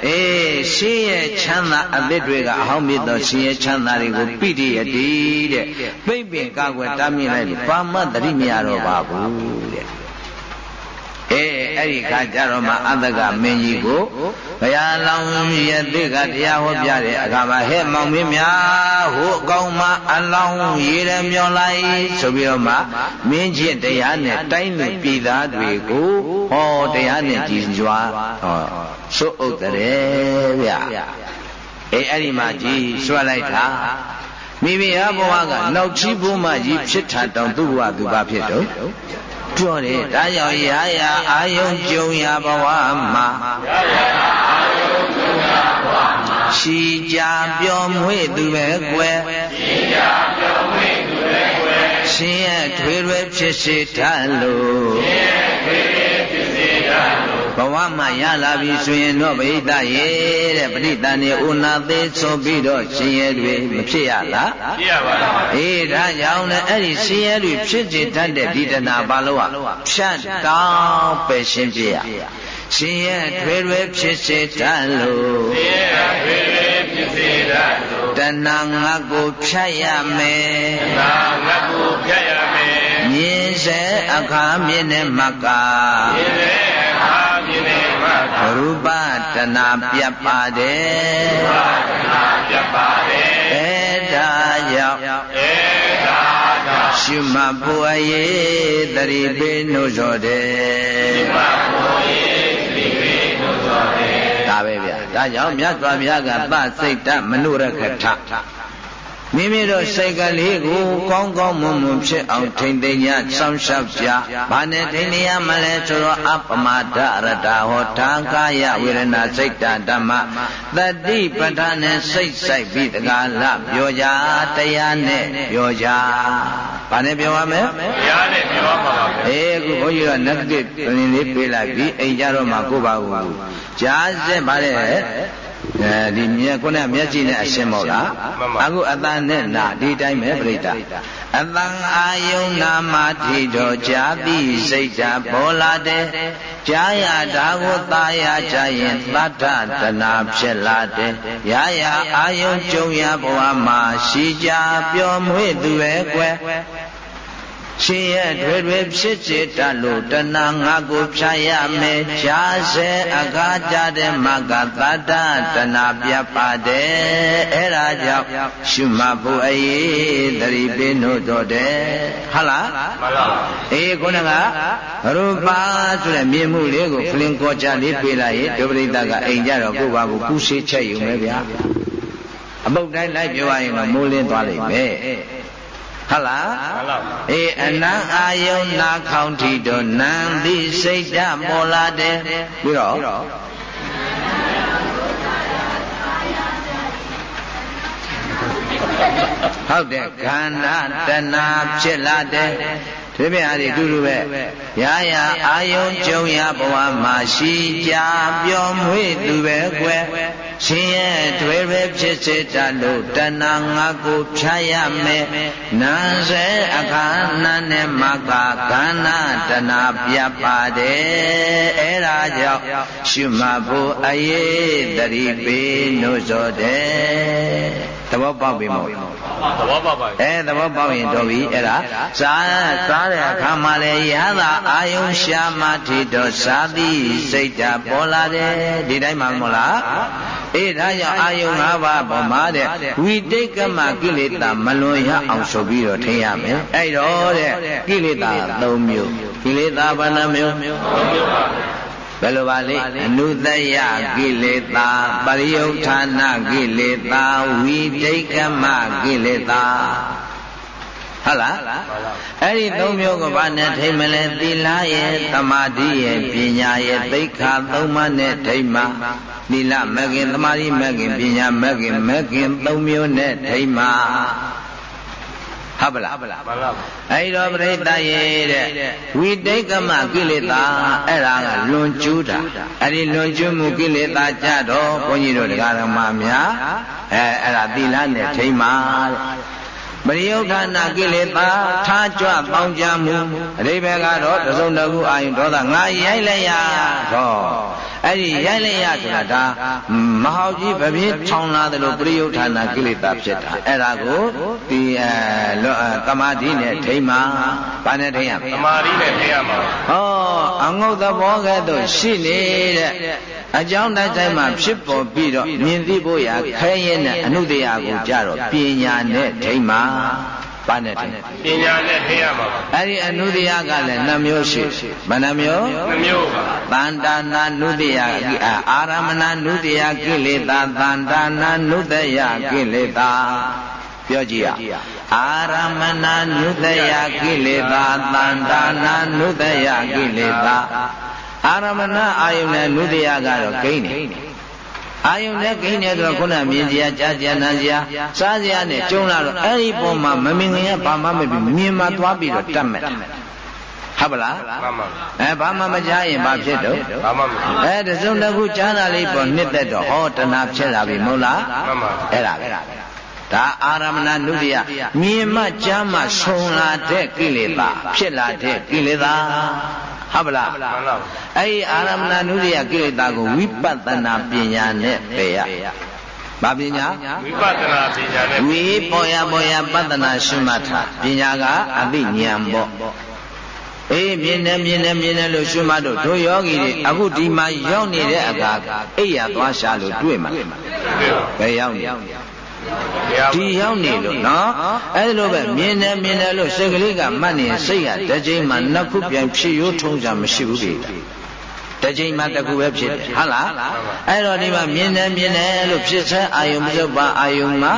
အေးရှင်းရဲ့ချမ်းသာအသစ်တွေကအဟောင်းမြစ်သောရှင်းရဲ့ချမ်းသာတွေကိုပိဋိယတိတဲ့ပိတ်ပင်ကောက်ွယ်တားမြစ်လိုက်လို့ဘာမှတတိမရတော့ပါဘူးတဲ့ အေးအဲ့ဒီခါကျတော့မှအတ္တကမင်းကြီးကိုဘုရားလောင်းရဲ့တိကတရားဟောပြတဲ့အခါမှာဟဲ့မောင်မင်းများဟိုအကောင်မအလောင်းရေရမြော်လိုက်ဆိုပြီးတော့မှမင်းချင်းတရားနဲ့တိုင်းလူပြည်သားတွေကိုဟောတရားနဲ့ကြည်ကြွားဟောစွတ်ဥဒတယ်ဗျအေးအဲ့ဒီမှာကြည်စွတ်လိုက်တာမိမိဟာဘဝကနောက်ချီးဖို့မှကြီးဖြစ်တာတောင်သူ့ဘဝသူပါဖြစ်တော့ ပြောတယ်ဒါကြောင့်ရာရာအာယုံကြုံရာဘဝမှာရှိကြပြောမွေ့သူပဲကွယ်ရှိကြပြောမွေ့သူပဲကွယ်ရှင်ရဲ့ထွေထွေဖြစ်စေတတ်လို့ရှင်ရဲ့ထွေထွေဖြစ်စေတတ်လို့ ဘဝမှာရလာပြီဆိုရင်တော့ဗိဒရေတဲ့ပဋိသန္ဓေဥနာသေးဆိုပြီးတော့ရှင်ရဲ့တွေမဖြစ်ရလားဖြစ်ရပါလားအေးဒါကြောင့်လည်းအဲ့ဒီဆင်းရဲတွေဖြစ်စေတတ်တဲ့ဒီတနာဘာလို့อ่ะဖြတ်တောင်းပဲရှင်းပြရရှင်ရဲ့ထွေထွေဖြစ်စေတတ်လို့ဖြစ်ရထွေထွေဖြစ်စေတတ်လို့တဏငါကိုဖြတ်ရမယ်သာငတ်ကိုဖြတ်ရမယ်မြင်စေအခါမြင်တဲ့မကမြင်လေအခါမြင်လေမှသာ ရူပတဏပြတ်ပါတယ်သာသနာပြတ်ပါတယ်အဲဒါကြောင့်အဲဒါကြောင့်ရှုမှတ်ဖို့အရေးတရိပိနှုတ်စောတယ်ဒီမှာကိုယ်ရေးဒီပေတို့တော်တယ်ဒါပဲဗျာဒါကြောင့်မြတ်စွာဘုရားကသစိတ်တမနုရခထ မိမိတို့စိတ်ကလေးကိုကောင်းကောင်းမွန်မွန်ဖြစ်အောင်ထိမ့်သိမ်းရစောင့်ရှောက်ကြ။ဘာနဲ့ထိမ့်နေရမလဲဆိုတော့အပမဒရတဟောထာကာယဝေဒနာစိတ်တဓမ္မတတိပဋ္ဌာနဲ့စိတ်ဆိုင်ပြီးတကားလပြောကြတရားနဲ့ပြောကြ။ဘာနဲ့ပြောရမလဲတရားနဲ့ပြောပါပါဗျာအေးအခုဘုန်းကြီးကနဂတိပြင်လေးပေးလိုက်ပြီအိမ်ကြတော့မှကိုပါဘူးကြားစက်ပါတဲ့ အဲဒီမြက်ခုနမျက်ကြည့်နဲ့အရှင်းမို့လားအခုအတန်နဲ့နာဒီတိုင်းပဲပြိတ္တာအတန်အာယုံနာမတိတော်ကြာတိစိတ်ဓာပေါ်လာတဲ့ကြာရတာကိုသာယာကြရင်သတ္တတနာဖြစ်လာတဲ့ရာရာအာယုံကြုံရဘဝမှာရှိကြပျော်မွေ့သူပဲကွယ် ရှင်ရဲ့တွေတွေဖြစ်စေတတ်လို့တဏငါကိုဖြာရမယ်ဈာစေအခါကြတဲ့မကသတ္တတဏပြတ်ပါတယ်အဲ့ဒါကြောင့်ရှုမှတ်ဖို့အရေးသတိပေးလို့တော့တယ်ဟုတ်လားမှန်ပါပါအေးခုနကရူပါဆိုတဲ့မြင်မှုလေးကိုဖလင်ကောကြလေးပေးလိုက်ရင်ဒုပရိသတ်ကအိမ်ကြတော့ကိုယ့်ဘာကိုကူးဆေးချက်ယူမယ်ဗျာအပုတ်တိုင်းလိုက်ပြောရရင်တော့မိုးလင်းသွားလိမ့်မယ် ဟုတ်လားမှန်ပါပါအေးအနံအာယုံနာခေါင်းထီတို့နံတိစိတ်ဓာတ်ပေါ်လာတယ်ပြီးတော့ဟုတ်တယ်ခန္ဓာတဏှာဖြစ်လာတယ် ဒီပြအားဒီတူတူပဲရာရာအာယုံကြုံရဘဝမှာရှိကြပျော်မွေ့သူပဲကွယ်ရှင်ရဲ့တွေပဲဖြစ်စေတတ်လို့တဏှာငါကိုဖြာရမယ်နာစေအခါနာနဲ့မကခန္ဓာတဏှာပြတ်ပါတယ်အဲ့ဒါကြောင့်ရှုမှတ်ဖို့အရေးတတိပေးလို့ဆိုတယ် သဘောပေါက်ပြီမို့သဘောပါပါအဲသဘောပေါက်ရင်တော့ပြီအဲ့ဒါစားစားတဲ့အခါမှာလေရသာအာယုံရှာမထိတော့သာတိစိတ်ဓာတ်ပေါ်လာတယ်ဒီတိုင်းမှမဟုတ်လားအေးဒါကြောင့်အာယုံ၅ပါးပေါ်မှာတဲ့ဝိတိတ်ကမကိလေသာမလွန်ရအောင်ဆိုပြီးတော့ထင်ရမယ်အဲ့တော့တဲ့ကိလေသာ၃မျိုးကိလေသာဘာနှမျိုး ဘယ်လိုပါလဲအနုတယကိလေသာပရိယုဌာနကိလေသာဝိတိတ်ကမကိလေသာဟုတ်လားအဲ့ဒီသုံးမျိုးကဘာနဲ့ထိမ့်မလဲသီလရဲ့သမာဓိရဲ့ပညာရဲ့သိက္ခာသုံးပါးနဲ့ထိမ့်မှာသီလမဂ်ခင်သမာဓိမဂ်ခင်ပညာမဂ်ခင်မဂ်ခင်သုံးမျိုးနဲ့ထိမ့်မှာ ဟုတ်ပလားမှန်ပါပါအဲ့တော့ပြိတ္တရေတဲ့ဝိတိတ်ကမကိလေသာအဲ့ဒါကလွန်ကျူးတာအဲ့ဒီလွန်ကျူးမှုကိလေသာကြတော့ဘုန်းကြီးတို့တရားဓမ္မများအဲအဲ့ဒါသီလနဲ့ထိမ့်ပါတဲ့ ပရိယုဌာဏကိလေသာထားကြွပေါင်းကြမှုအရိဘယ်ကတော့တစုံတစ်ခုအာယုဒေါသငါရိုက်လိုက်ရတော့အဲ့ဒီရိုက်လိုက်ရဆိုတာဒါမဟောက်ကြီးဗပြေးထောင်လာတယ်လို့ပရိယုဌာဏကိလေသာဖြစ်တာအဲ့ဒါကိုဒီအဲလောကမာတိနဲ့ထိမ့်မှာဘာနဲ့ထိမ့်ရမသလဲမာဓိနဲ့သိရမှာဟောအငုတ်သဘောကဲ့သို့ရှိနေတဲ့အကြောင်းတိုင်းတိုင်းမှာဖြစ်ပေါ်ပြီးတော့မြင်သိဖို့ရခဲရင်နဲ့အနုတရာကိုကြတော့ပညာနဲ့ထိမ့်မှာဘာနဲ့ထိမ့်ပညာနဲ့သိရမှာပါအဲ့ဒီအနုတရာကလည်းနှမျိုးရှိဘယ်နှမျိုးနှမျိုးပါတန္တာနာနုတယအာရမဏနုတယကိလေသာတန္တာနာနုတယကိလေသာပြောကြည့်ရအာရမဏနုတယကိလေသာတန္တာနာနုတယကိလေသာ အာရမဏအာယုန်နဲ့နုတယကတော့ဂိမ့်နေအာယုန်နဲ့ဂိမ့်နေဆိုတော့ခုနမြင်စရာကြားစရာနားစရာစားစရာနဲ့ကျုံလာတော့အဲ့ဒီပုံမှာမမြင်ခင်ကဘာမှမပြီးမြင်မှသွားပြီးတော့တတ်မဲ့ဟုတ်ပါလားမှန်ပါအဲဘာမှမကြားရင်ဘာဖြစ်တော့ဘာမှမရှိအဲတစုံတစ်ခုကြားတာလေးပေါ်နှစ်သက်တော့ဟောတဏှာဖြစ်လာပြီမဟုတ်လားမှန်ပါအဲ့ဒါပဲ ဒါအာရမဏနုတ္တိယမြင်မှကြားမှဆုံလာတဲ့ကိလေသာဖြစ်လာတဲ့ကိလေသာဟုတ်ပလားမှန်ပါအဲ့ဒီအာရမဏနုတ္တိယကိလေသာကိုဝိပဿနာပညာနဲ့ပယ်ရဘာပညာဝိပဿနာပညာနဲ့ဝိပေါ်ရပေါ်ရပဿနာရှုမှတ်တာပညာကအသိဉာဏ်ပေါ့အေးမြင်တယ်မြင်တယ်မြင်တယ်လို့ရှုမှတ်တော့တို့ယောဂီတွေအခုဒီမှာရောက်နေတဲ့အခါအိယာသွားရှာလို့တွေ့မှာဘယ်ရောက်နေ ဒီရောက်နေလို့နော်အဲ့လိုပဲမြင်တယ်မြင်တယ်လို့စိတ်ကလေးကမှတ်နေစိတ်ကတစ်ချိန်မှနှစ်ခုပြန်ဖြစ်ရိုးထုံးကြမရှိဘူးလေတစ်ချိန်မှတစ်ခုပဲဖြစ်တယ်ဟုတ်လားအဲ့တော့ဒီမှာမြင်တယ်မြင်တယ်လို့ဖြစ်ဆဲအာယုံမစုပ်ပါအာယုံမှာ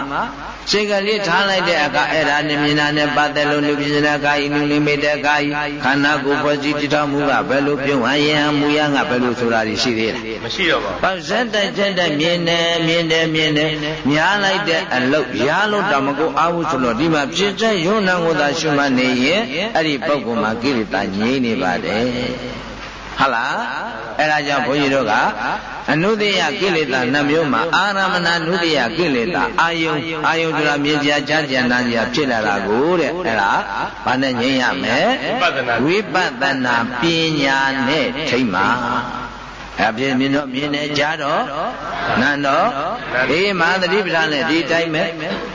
စိတ်ကလေးထားလိုက်တဲ့အခါအဲ့ဒါနဲ့မြင်တာနဲ့ပတ်သက်လို့လူပြင်းတဲ့ကာယနုနိမိတ်တဲ့ကာယခန္ဓာကိုယ်ဖွဲ့စည်းတည်ထောင်မှုကဘယ်လိုပြုံးဟန်ရန်မူရငါဘယ်လိုဆိုတာရှိသေးလဲမရှိတော့ပါဘူး။ပတ်စက်တဲ့ချက်တဲ့မြင်တယ်မြင်တယ်မြင်တယ်ညားလိုက်တဲ့အလုတ်ရားလို့တောင်မကိုအားဘူးဆိုတော့ဒီမှာဖြစ်တဲ့ယုံနာကိုသာရှုမှတ်နေရင်အဲ့ဒီပုဂ္ဂိုလ်မှာကိလေသာငြိမ့်နေပါတယ်။ ဟုတ်လား။အဲ့ဒါကြောင့်ဘုန်းကြီးတို့ကအနုတ္တိယကိလေသာနှမျိုးမှာအာရမဏနုတ္တိယကိလေသာအာယုံအာယုံဆိုတာမြင်ကြကြားကြနာကြဖြစ်လာတာကိုတဲ့အဲ့ဒါဘာနဲ့ငြိမ်းရမလဲဝိပဿနာပညာနဲ့ထိမ့်မှာအပြည့်မြင်တော့မြင်နေကြတော့နန္တော့အေးမဟာသတိပဋ္ဌာန်နဲ့ဒီအတိုင်းပဲ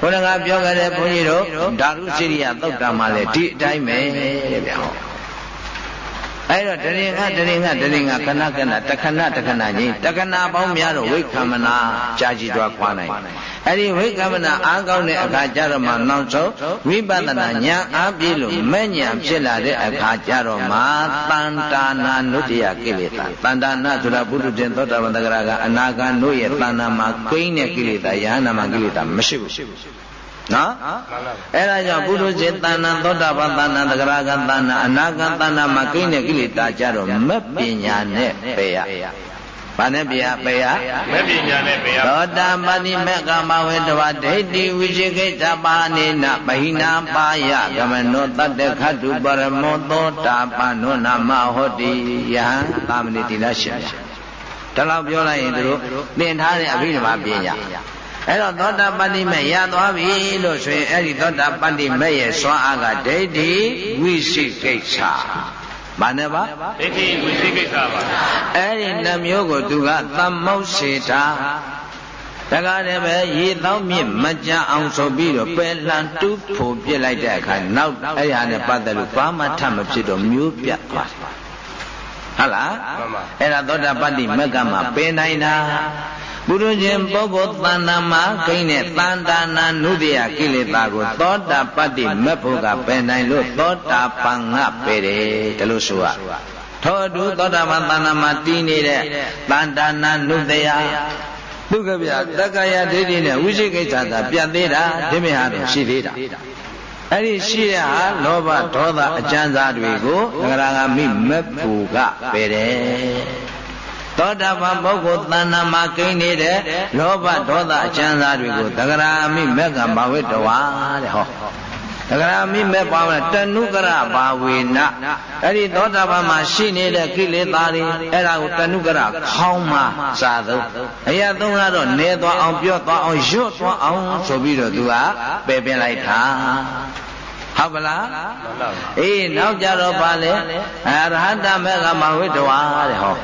ဘုရားကပြောခဲ့တဲ့ဘုန်းကြီးတို့ဓာတုစိရိယသုတ်တံမှာလည်းဒီအတိုင်းပဲတဲ့ဗျာ အဲ့တော့တရင်ကတရင်ကတရင်ကခဏခဏတခဏတခဏချင်းတခဏပေါင်းများတော့ဝိက္ခမနာကြာကြည့်တော့ခွာနိုင်အဲ့ဒီဝိက္ခမနာအားကောင်းတဲ့အခါကျတော့မှနောက်ဆုံးဝိပဿနာဉာဏ်အားပြည့်လို့မဲ့ဉာဏ်ဖြစ်လာတဲ့အခါကျတော့မှတန်တာနာနုတ္တယကိလေသာတန်တာနာဆိုတာဘုဒ္ဓတင်သောတာပန်တဂရကအနာဂတ်တို့ရဲ့တဏ္ဍာမှာကိန်းတဲ့ကိလေသာယဟနာမှာကိလေသာမရှိဘူး နော်အဲ့ဒါကြောင့်ပုရုဇေတဏ္ဏသောတာပန်တဏ္ဏသဂရကတဏ္ဏအနာဂတဏ္ဏမှာကိန်းတဲ့ကိလေသာကြတော့မက်ပညာနဲ့ပေရဘာနဲ့ပြပယ်ရမပညာနဲ့ပယ်ရသောတာပတိမေကမဝေတဝဒိဋ္ဌိဝိจิကိတပါနေနဗဟိနာပါယကမနောတတ္တခတုပရမောသောတာပန်နောနာမဟောတိယဟံသာမဏိတိလရှင်ဒါလောက်ပြောလိုက်ရင်တို့သင်ထားတဲ့အဘိဓမ္မာပညာ အဲ့တော့သောတာပတ္တိမဲ့ရသွားပြီလို့ဆိုရင်အဲ့ဒီသောတာပတ္တိမဲ့ရဲ့စွမ်းအားကဒိဋ္ဌိဝိသိကိစ္စဘာနဲ့ပါဒိဋ္ဌိဝိသိကိစ္စပါအဲ့ဒီနှမျိုးကိုသူကသမုတ်စေတာတကားလည်းပဲရေတောင်းမြင့်မကြအောင်ဆိုပြီးတော့ပယ်လှန်တူးဖို့ပြစ်လိုက်တဲ့အခါနောက်အဲ့ရနဲ့ပတ်သက်လို့ဘာမှထပ်မဖြစ်တော့မျိုးပြတ်သွားတယ်ဟုတ်လားအဲ့ဒါသောတာပတ္တိမက်ကမှာပင်နိုင်တာ ပုရုဇဉ်ပုဂ္ဂိုလ်တဏ္ဍာမှာကိန်းတဲ့တန်တာနာနုတ္တယကိလေသာကိုသောတာပတ္တိမက်ဖို့ကပယ်နိုင်လို့သောတာပန်ငါပယ်တယ်ဒါလို့ဆိုရထို့အတူသောတာပန်တဏ္ဍာမှာတည်နေတဲ့တန်တာနာနုတ္တယဒုက္ခဗျာတက္ကရာဒိဋ္ဌိနဲ့ဝိသိကိစ္စသာပြတ်သေးတာဒီမေဟာတော့ရှိသေးတာအဲ့ဒီရှိတဲ့ဟာလောဘဒေါသအကျဉ်းစားတွေကိုသဂရဂမိမက်ဖို့ကပယ်တယ် သောတာပန်ပုဂ္ဂိုလ်တဏ္ဍာမှာကိန်းနေတဲ့လောဘဒေါသအချမ်းသာတွေကိုတဂရာမိမက်ကဘာဝိတဝါတဲ့ဟောတဂရာမိမက်ပါမယ်တဏုကရဘာဝေနအဲ့ဒီသောတာပန်မှာရှိနေတဲ့ကိလေသာတွေအဲ့ဒါကိုတဏုကရခေါင်းမှာစာသုံးအရာသုံးကတော့နေသွားအောင်ပြော့သွားအောင်ရွတ်သွားအောင်ဆိုပြီးတော့သူကပယ်ပင်လိုက်တာဟုတ်ပလားအေးနောက်ကြတော့ပါလေအရဟတမေကမဝိတဝါတဲ့ဟော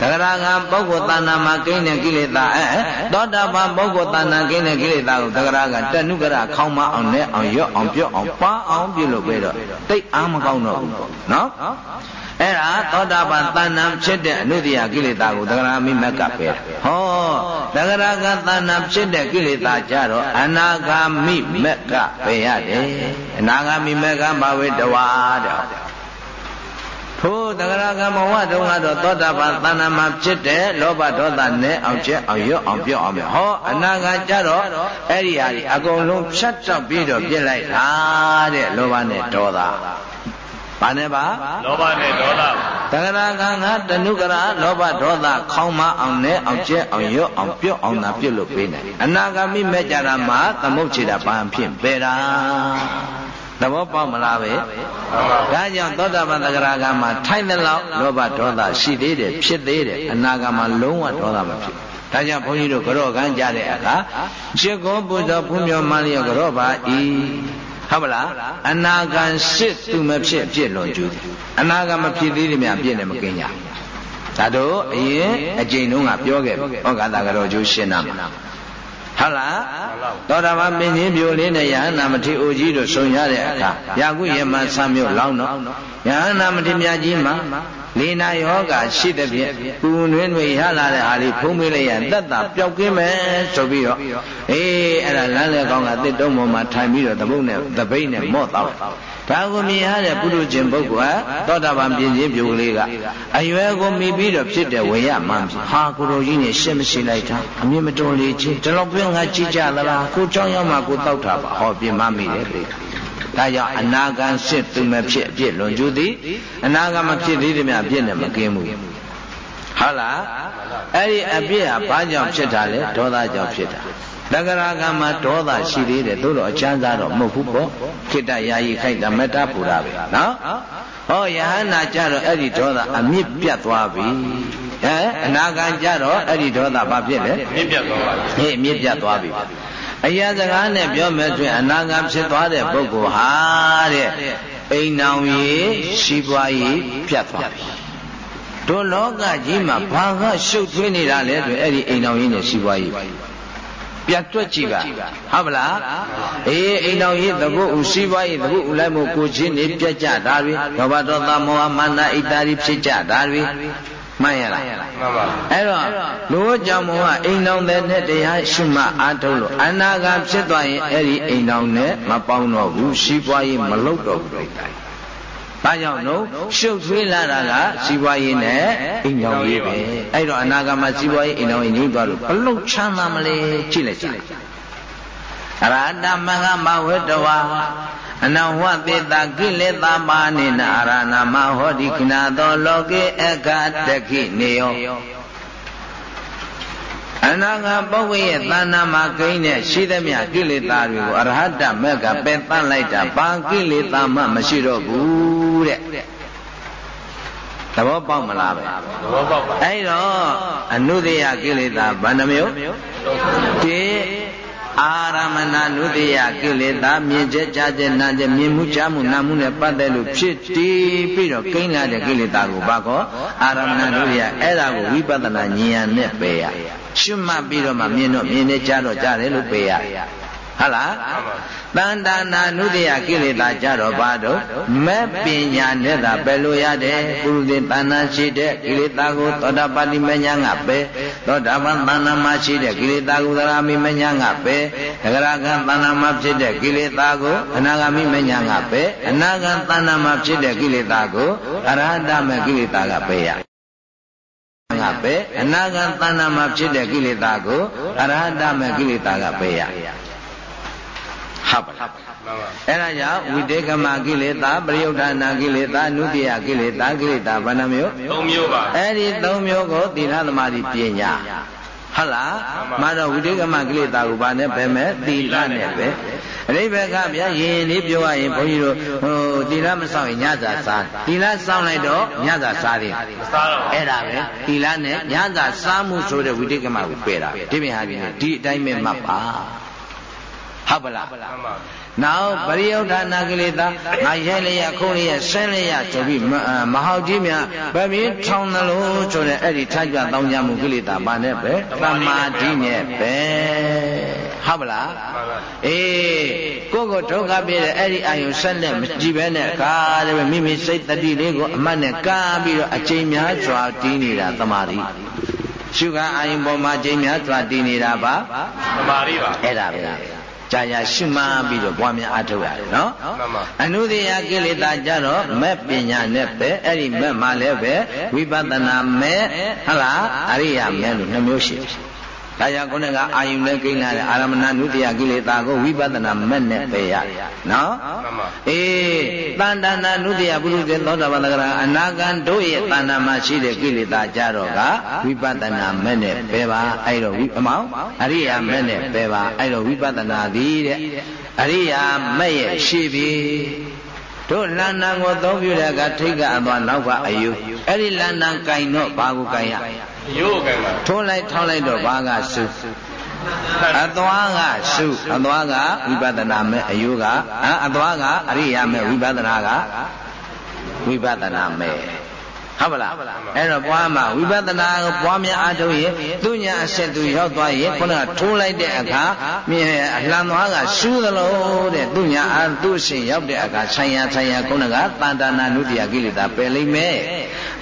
သဂရကပုဂ္ဂိုလ်တဏ္ဍာမှာကိန်းတဲ့ကိလေသာအဲသောတာပန်ပုဂ္ဂိုလ်တဏ္ဍာကိန်းတဲ့ကိလေသာကိုသဂရကတဏုကရခေါင်းမအောင်နဲ့အောင်ရော့အောင်ပြော့အောင်ပါအောင်ပြုလုပ်ပြီးတော့တိတ်အားမကောင်းတော့ဘူးပေါ့နော်အဲ့ဒါသောတာပန်တဏ္ဍာဖြစ်တဲ့အနုတ္တိယကိလေသာကိုသဂရမိမက်ကပဲဟောသဂရကတဏ္ဍာဖြစ်တဲ့ကိလေသာကြတော့အနာဂါမိမက်ကပဲရတယ်အနာဂါမိမက်ကမဝေတဝါတဲ့ ထိုတဂရကမဝတုံးကတော့သောတာပန်သဏ္ဍာမှာဖြစ်တဲ့လောဘဒေါသနဲ့အောင်ကျက်အောင်ရွတ်အောင်ပြော့အောင်ဟောအနာဂတ်ကြတော့အဲ့ဒီဟာဒီအကုန်လုံးဖြတ်တောက်ပြီးတော့ပြစ်လိုက်တာတဲ့လောဘနဲ့ဒေါသဘာနဲ့ပါလောဘနဲ့ဒေါသတဂရကငါတနုကရလောဘဒေါသခေါင်းမအောင်နဲ့အောင်ကျက်အောင်ရွတ်အောင်ပြော့အောင်သာပြုတ်လို့ပေးနိုင်အနာဂမိမဲ့ကြတာမှာသမုတ်ချေတာဘာဖြစ်ပေတာ သဘောပေါက်မလားပဲဒါကြောင့်သောတာပန်သဂရာဂမှာထိုင်တဲ့လောက်လောဘဒေါသရှိသေးတယ်ဖြစ်သေးတယ်အနာဂတ်မှာလုံးဝဒေါသမဖြစ်ဒါကြောင့်ဘုန်းကြီးတို့ကြော့ကန်းကြတဲ့အခါရှစ်ကောပူဇော်ဖူးမြော်မှလျော့ကြော့ပါဤဟုတ်မလားအနာဂံရှစ်သူမဖြစ်ဖြစ်လွန်ကျူးအနာဂံမဖြစ်သေးတယ်များပြည့်တယ်မကင်းကြဒါတို့အရင်အကျိန်တုန်းကပြောခဲ့ဩဃာတာကြောကျိုးရှင်းနာမှာ ဟုတ်လားသောတာပန်ပင်ကြီးပြိုလေးနဲ့ယဟန္တာမထေအိုကြီးတို့ဆုံရတဲ့အခါယာကုယမဆံမြို့လောင်းတော့ယဟန္တာမထေမြတ်ကြီးမှာလေနာယောဂရှိတဲ့ဖြင့်ပူနွေးနွေရလာတဲ့ဟာလေးဖုံးမေးလိုက်ရင်သက်သာပျောက်ကင်းမယ်ဆိုပြီးတော့အေးအဲ့ဒါလမ်းလေကောင်းကတစ်တုံးပေါ်မှာထိုင်ပြီးတော့သဘုတ်နဲ့သပိတ်နဲ့မော့တော့ဒါကိုမြင်ရတဲ့ပုရုရှင်ပုဂ္ဂိုလ်ဟာသောတာပန်ပြင်းချင်းပြိုလေးကအရွယ်ကိုမိပြီးတော့ဖြစ်တဲ့ဝေယမှန်ဟာကိုလိုကြီးနဲ့ရှက်မရှိလိုက်တာအမြင်မတော်လေချင်းဒီလောက်ပြင်းကကြည့်ကြသလားကိုเจ้าရောက်မှကိုတောက်တာပါဟောပြင်မမိတယ်လေ ဒါကြောင့်အနာဂံစစ်သူမဖြစ်အပြစ်လွန်ကျူးသည်အနာဂံမဖြစ်သေးသည်များအပြစ်နဲ့မကင်းဘူးဟုတ်လားအဲ့ဒီအပြစ်ဟာဘာကြောင့်ဖြစ်တာလဲဒေါသကြောင့်ဖြစ်တာတဂရကမှာဒေါသရှိသေးတယ်သို့တော့အချမ်းသာတော့မဟုတ်ဘူးပေါ့ခိတ္တယာယီခိုက်တာမေတ္တာပူတာပဲနော်ဟောယဟနာကြတော့အဲ့ဒီဒေါသအမြင့်ပြတ်သွားပြီဟဲအနာဂံကြတော့အဲ့ဒီဒေါသဘာဖြစ်လဲမြင့်ပြတ်သွားပါပြီဟေးမြင့်ပြတ်သွားပြီ အရာစကားနဲ့ပြောမယ်ဆိုရင်အနာဂံဖြစ်သွားတဲ့ပုဂ္ဂိုလ်ဟာတဲ့အိမ်နောင်ရေးရှိပွားရေးပြတ်သွားပြီတို့လောကကြီးမှာဘာကရှုပ်ထွေးနေတာလဲဆိုအဲ့ဒီအိမ်နောင်ရေးနဲ့ရှိပွားရေးပြန်တွက်ကြည့်ပါဟုတ်ပလားအေးအိမ်တော်ရေးသဘုတ်ဥစီးပွားရေးသဘုတ်ဥလိုက်မှုကိုချင်းနေပြတ်ကြတာတွေလောဘဒေါသမောဟမာနဣတ္တာတွေဖြစ်ကြတာတွေ မှန်ရလားမှန်ပါအဲ့တော့လူကြောင့်မောဟအိမ်တော်တဲ့နဲ့တရားရှုမှအားထုတ်လို့အနာဂါဖြစ်သွားရင်အဲ့ဒီအိမ်တော်နဲ့မပေါင်းတော့ဘူးစီးပွားရေးမလုပ်တော့ဘူးဘာကြောင့်လို့ရှုပ်ထွေးလာတာကစီးပွားရေးနဲ့အိမ်ကြောင်ရေးပဲအဲ့တော့အနာဂတ်မှာစီးပွားရေးအိမ်ကြောင်ရေးငြိမ့်သွားလို့ဘလုတ်ချမ်းသာမလဲကြည့်လိုက်ကြည့်လိုက်အရဟတမဂမဝေတဝါ အနဝသေတာကိလေသာပါနေနာအရဏမဟောတိခဏသောလောကေအခတခိနေယောအနာဂတ်ပုဂ္ဂိုလ်ရဲ့သဏ္ဍာန်မှာကိန်းတဲ့ရှိသမျှကိလေသာတွေကိုအရဟတမက်ကပယ်တတ်လိုက်တာဘာကိလေသာမှမရှိတော့ဘူးတဲ့သဘောပေါက်မလားပဲသဘောပေါက်ပါအဲ့တော့အနုတ္တယကိလေသာဘယ်နှမျိုးတိ အာရမဏနုတ္တယကိလေသာမြင်ချက်ကြားချက်နာချက်မြင်မှုကြားမှုနာမှုနဲ့ပတ်သက်လို့ဖြစ်တည်ပြီးတော့ကိန်းလာတဲ့ကိလေသာကိုဘာကောအာရမဏနုတ္တယအဲ့ဒါကိုဝိပဿနာဉာဏ်နဲ့ပယ်ရရှုမှတ်ပြီးတော့မှမြင်တော့မြင်နေကြတော့ကြားတယ်လို့ပယ်ရ ဟုတ်လားတန်တာနာနုတ္တယကိလေသာကြတော့ဘာတော့မဲ့ပညာနဲ့သာပယ်လို့ရတယ်ပုရုသေတဏ္ဍာရှိတဲ့ကိလေသာကိုသောတာပတိမညာကပယ်သောတာပန်တဏ္ဍာမှာရှိတဲ့ကိလေသာကိုသရမိမညာကပယ်သဂရကံတဏ္ဍာမှာဖြစ်တဲ့ကိလေသာကိုအနာဂမိမညာကပယ်အနာဂံတဏ္ဍာမှာဖြစ်တဲ့ကိလေသာကိုအရဟတမေကိလေသာကပယ်ရကပဲအနာဂံတဏ္ဍာမှာဖြစ်တဲ့ကိလေသာကိုအရဟတမေကိလေသာကပယ်ရ ဟုတ်ပါလားအဲ့ဒါကြောင့်ဝိတေကမကိလေသာပရိယုဒ္ဓနာကိလေသာနုတ္တိယကိလေသာကိလေသာဘယ်နှမျိုး၃မျိုးပါအဲ့ဒီ၃မျိုးကိုသီလသမာဓိပညာဟုတ်လားမတော့ဝိတေကမကိလေသာကိုဗာနဲ့ပဲမဲ့သီလနဲ့ပဲအရိဘကဗျာရင်လေးပြောရရင်ဘုန်းကြီးတို့ဟိုသီလမဆောင်ရင်ညစာစားသီလဆောင်လိုက်တော့ညစာစားတယ်မစားတော့အဲ့ဒါပဲသီလနဲ့ညစာစားမှုဆိုတဲ့ဝိတေကမကိုပယ်တာဒီပြင်ဟာဒီဒီအတိုင်းပဲမှတ်ပါ ဟုတ်ပလားနောက်ပရိယုဒ္ဓနာကိလေသာငါရဲလျက်ခုံးလျက်ဆင်းလျက်ဆိုပြီးမဟုတ်ကြီးများဗမင်းထောင်းသလိုဆိုတဲ့အဲ့ဒီထားကြတောင်းကြမှုကိလေသာပါနဲ့ပဲသမာဓိနဲ့ပဲဟုတ်ပလားအေးကိုကိုဒုက္ခပြတဲ့အဲ့ဒီအာယုံဆက်လက်မကြည့်ပဲနဲ့ကားတယ်မိမိစိတ်တတိလေးကိုအမှတ်နဲ့ကားပြီးတော့အချိန်များစွာတီးနေတာသမာဓိရှုခအာယုံပေါ်မှာအချိန်များစွာတီးနေတာပါသမာဓိပါအဲ့ဒါပဲ ကြာကြာရှုမှတ်ပြီးတော့ပွားများအားထုတ်ရတယ်နော်အနုသေယကိလေသာကြတော့မဲ့ပညာနဲ့ပဲအဲ့ဒီမဲ့မှလည်းပဲဝိပဿနာမဲ့ဟလားအရိယာမဲ့လို့နှမျိုးရှိတယ် ဒါကြောင့်ခုနကအာယုန်နဲ့ကိန်းလာတဲ့အာရမဏနုတ္တယကိလေသာကိုဝိပဿနာမဲ့နဲ့ပယ်ရနော်အေးတန်တနာနုတ္တယပုရုဇေသောတာပန်တဂရအနာဂံတို့ရဲ့တဏ္ဍာမှာရှိတဲ့ကိလေသာကြတော့ကဝိပဿနာမဲ့နဲ့ပယ်ပါအဲ့တော့ဝိအမောင်အရိယာမဲ့နဲ့ပယ်ပါအဲ့တော့ဝိပဿနာသည်တဲ့အရိယာမဲ့ရဲ့ရှိပြီတို့လန္နံကိုသုံးပြတဲ့ကထိတ်ကအသွားနောက်ကအယုအဲ့ဒီလန္နံကင်တော့ဘာကိုကင်ရ ရိုးကင်ပါထိုးလိုက်ထောင်းလိုက်တော့ဘာကစုအသွားကစုအသွားကဝိပဿနာမဲ့အယုကအသွားကအရိယာမဲ့ဝိပဿနာကဝိပဿနာမဲ့ဟဟုတ်ပါလားအဲ့တော့ပွားမှာဝိပဿနာကိုပွားများအားထုတ်ရင်သူညာအစစ်သူရောက်သွားရင်ခုနကထိုးလိုက်တဲ့အခါမြင်အလှမ်းသွားကရှူးသလိုတဲ့သူညာအားသူ့ရှင်ရောက်တဲ့အခါဆိုင်ရာဆိုင်ရာခုနကတန်တနာနုတ္တိယကိလေသာပယ်လိမ့်မယ်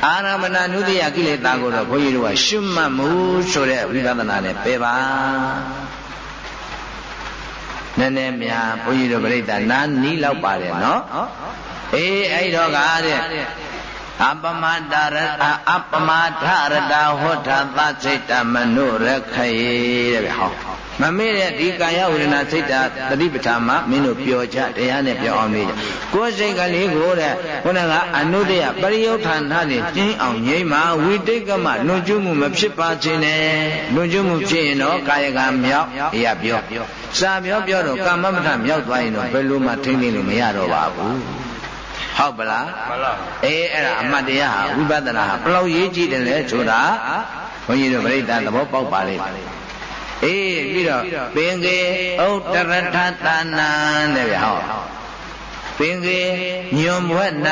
အာရမဏနုတ္တိယကိလေသာကိုတော့ဘုန်းကြီးတို့ကရှုမှတ်မှုဆိုတဲ့ဝိပဿနာနဲ့ပယ်ပါနည်းနည်းများဘုန်းကြီးတို့ပြိဿနာနီးလောက်ပါတယ်နော်အေးအဲ့တော့ကတဲ့ အပမတရအပမထရတာဟောထသစိတ်တမနုရခေတဲ့ဗျဟောမမေ့တဲ့ဒီကာယဝေဒနာစိတ်တတတိပဋ္ဌာန်မှာမင်းတို့ပြောကြတရားနဲ့ပြောအောင်နေကြကိုယ်စိတ်ကလေးကိုတဲ့ခုနကအနုတ္တယပရိယုဌာဏနဲ့ကျင်းအောင်ငြိမ်းမှာဝိတိတ်ကမလွန်ကျွမှုမဖြစ်ပါခြင်းနဲ့လွန်ကျွမှုဖြစ်ရင်တော့ကာယကမြောက်အရာပြောစာပြောပြောတော့ကာမမထမြောက်သွားရင်တော့ဘယ်လိုမှထိမ့်သိလို့မရတော့ပါဘူး ဟုတ်ပလားမှန်ပါအေးအဲ့ဒါအမှတ်တရားဟာဝိပဿနာဟာဘယ်လောက်ရေးကြည့်တယ်လဲဆိုတာဘုန်းကြီးတို့ပြိဿသဘောပေါက်ပါလိမ့်အေးပြီးတော့ပင်ကေဥတ္တရထသနာတဲ့ဗျဟောပင်ကေညွန်ဘွက်၌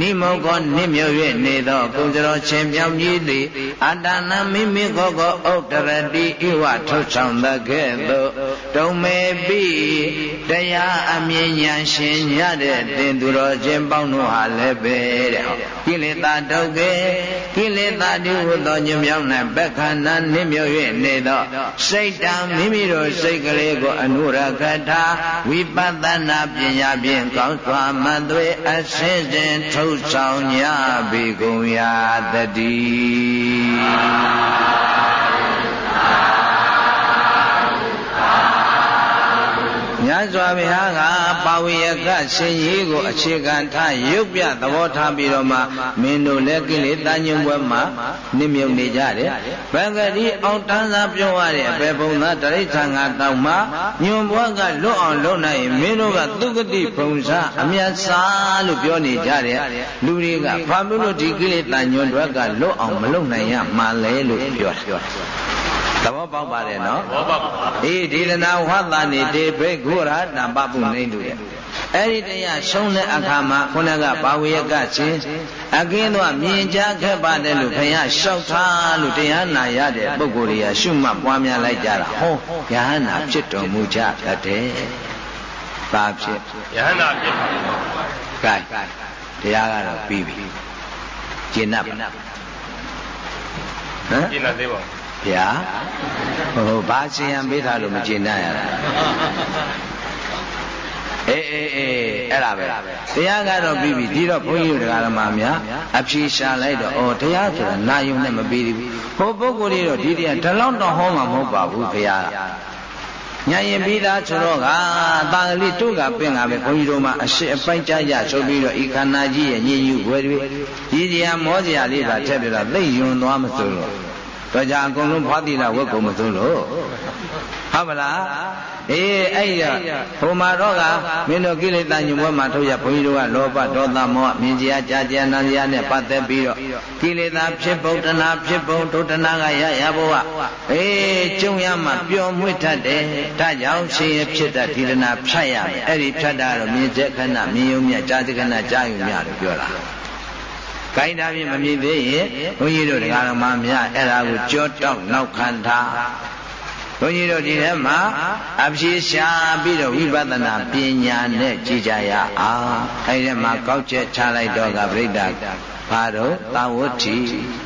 နိမောကောနိမြုပ်၍နေသောကုံစရောချင်းပြောင်းကြီးသည်အတ္တနာမိမိကိုကိုဥတ္တရတိဣဝထုတ်ဆောင်သကဲ့သို့တုံမေပိတရားအမြင်ညာရှင်ရတဲ့တင်သူတော်ချင်းပေါင်းတို့ဟာလည်းပဲတဲ့ကိလေသာဒုက္ခေကိလေသာတိဟုသောညမြောင်း၌ဘက္ခဏနိမြုပ်၍နေသောစိတ်တံမိမိတို့စိတ်ကလေးကိုအနုရခထာဝိပဿနာပညာဖြင့်ကောင်းစွာမှတ်သွေအစင်းစဉ်ထုတ်ဆောင်ကြပေကုန်ရာတည်း မြတ်စွာဘုရားကပါဝိယကရှင်ကြီးကိုအခြေခံထားရုပ်ပြသဘောထားပြီးတော့မှမင်းတို့လည်းကိလေသာညွန့်ပွဲမှာနစ်မြုပ်နေကြတယ်။ဘဂတိအောင်တန်းစားပြောရတဲ့အပေပုံသားတရိစ္ဆာန်ကတောက်မှညွန့်ပွဲကလွတ်အောင်လုပ်နိုင်ရင်မင်းတို့ကသုဂတိပုံစားအမြတ်စားလို့ပြောနေကြတယ်။လူတွေကဘာလို့ဒီကိလေသာညွန့်တွက်ကလွတ်အောင်မလုပ်နိုင်ရမှလဲလို့ပြောတာ။ သဘောပေါက်ပါတယ်နော်သဘောပေါက်ပါအေးဒီလနာဝသနေတေဘေဂုရတံပပုနေတုရဲ့အဲ့ဒီတရားရှုံးတဲ့အခါမှာခုနကဘာဝေယကချင်းအကင်းတော့မြင်ကြခဲ့ပါတယ်လို့ဘုရားလျှောက်ထားလို့တရားနာရတဲ့ပုဂ္ဂိုလ်တွေကရှုမှတ်ပွားများလိုက်ကြတာဟောယဟနာဖြစ်တော်မူကြတဲ့ဘာဖြစ်ယဟနာဖြစ်ပါဘူးကဲတရားကတော့ပြီးပြီကျင့်납ဟမ်ကျင့်납သေးပါ ဗျာဟိုဘာရှင်ရန်ပေးထားလို့မကျင်တတ်ရတာအေးအေးအေးအဲ့ဒါပဲတရားကတော့ပြီးပြီဒီတော့ဘုန်းကြီးတို့ဓမ္မများအဖြေရှာလိုက်တော့ဩတရားဆိုတာနာယုံနဲ့မပြီးဘူးဟိုပုဂ္ဂိုလ်တွေတော့ဒီတရားဒီလောက်တော့ဟောမှာမဟုတ်ပါဘူးဘုရားညာရင်ပြီးသားဆိုတော့ကတာကလေးတို့ကပင်ကပဲဘုန်းကြီးတို့မှာအရှိအပိုက်ကြရဆိုပြီးတော့ဤခန္ဓာကြီးရဲ့ညင်ယူဝယ်တွေကြီးစရာမောစရာလေးပါထည့်ပြတော့သိယွန်သွားမစိုးလို့ တော့ကြာအကုန်လုံးဖွားတိလာဝတ်ကုန်မသွန်းလို့ဟုတ်မလားအေးအဲ့ရဟိုမှာတော့ကမင်းတို့ကိလေသာညွန်ဘွဲမှာထုတ်ရဘုန်းကြီးတို့ကလောဘဒေါသမောဟမြင်ကြကြာကြာနံစရာနဲ့ပတ်သက်ပြီးတော့ကိလေသာဖြစ်ပုံတဏဖြစ်ပုံဒုတဏကရရဘဝအေးကျုံရမှပျော်မွေ့တတ်တယ်ဒါကြောင့်ရှင်ရဖြစ်တတ်ဒီလနာဖြတ်ရမယ်အဲ့ဒီဖြတ်တာတော့မြင်ချက်ခဏမြင်ုံမြကြာစခဏကြာယူမြလို့ပြောတာ ကိုင်းတာဖြင့်မမြင်သေးရင်ဘုန်းကြီးတို့တရားတော်မှာများအဲ့ဒါကိုကြောတောက်နောက်ခံထားဘုန်းကြီးတို့ဒီထဲမှာအဖြေရှာပြီးတော့ဝိပဿနာပညာနဲ့ကြည်ကြရအောင်အဲ့ဒီမှာကောက်ချက်ချလိုက်တော့ကပြိဋ္ဌာဘာတော့သာဝတိ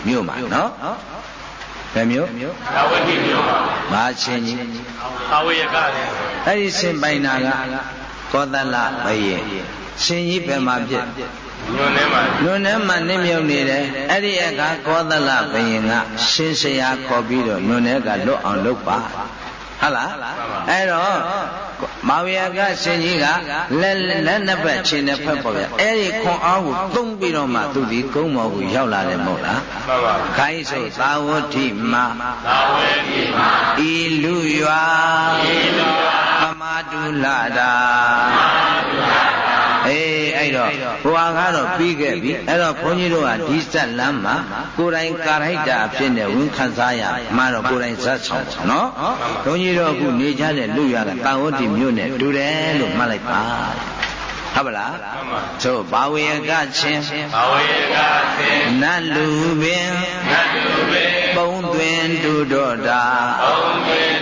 မြို့မှာနော်ဘယ်မြို့သာဝတိမြို့မာချင်းကြီးသာဝေယကလည်းအဲ့ဒီစင်ပိုင်နာကကောသလဘယင်ရှင်ကြီးဘယ်မှာဖြစ် ညွန်းထဲမှာညွန်းထဲမှာနစ်မြုပ်နေတယ်အဲ့ဒီအခါကောသလဘယင်ကရှင်းစရာခေါ်ပြီးတော့ညွန်းထဲကလွတ်အောင်လုပ်ပါဟုတ်လားအဲ့တော့မောင်ရကရှင်ကြီးကလက်လက်နှစ်ဖက်ခြေနှစ်ဖက်ပေါ့ဗျအဲ့ဒီခွန်အားကိုသုံးပြီးတော့မှသူဒီကုန်းမော်ကိုရောက်လာတယ်မဟုတ်လားမှန်ပါခိုင်းဆိုသာဝတိမသာဝတိမဤလူရွာဤလူရွာပမာတုလာတာပမာတုလာတာအေးအဲ့ တော့ဘုရားကတော့ပြီးခဲ့ပြီအဲ့တော့ဘုန်းကြီးတို့ကဒီဇက်လမ်းမှာကိုယ်တိုင်ကာရိုက်တာအဖြစ်နဲ့ဝန်ခံစားရမှာတော့ကိုယ်တိုင်ဇက်ဆောင်နော်ဘုန်းကြီးတို့အခုနေကြတဲ့လူရကတာဝတိမြို့နဲ့တူတယ်လို့မှတ်လိုက်ပါဟုတ်ပါလားသို့ဘာဝေကချင်းဘာဝေကသင်နတ်လူပင်နတ်လူပေပုံသွင်းတူတော်တာဘုံတွင်သူတော်သာဟော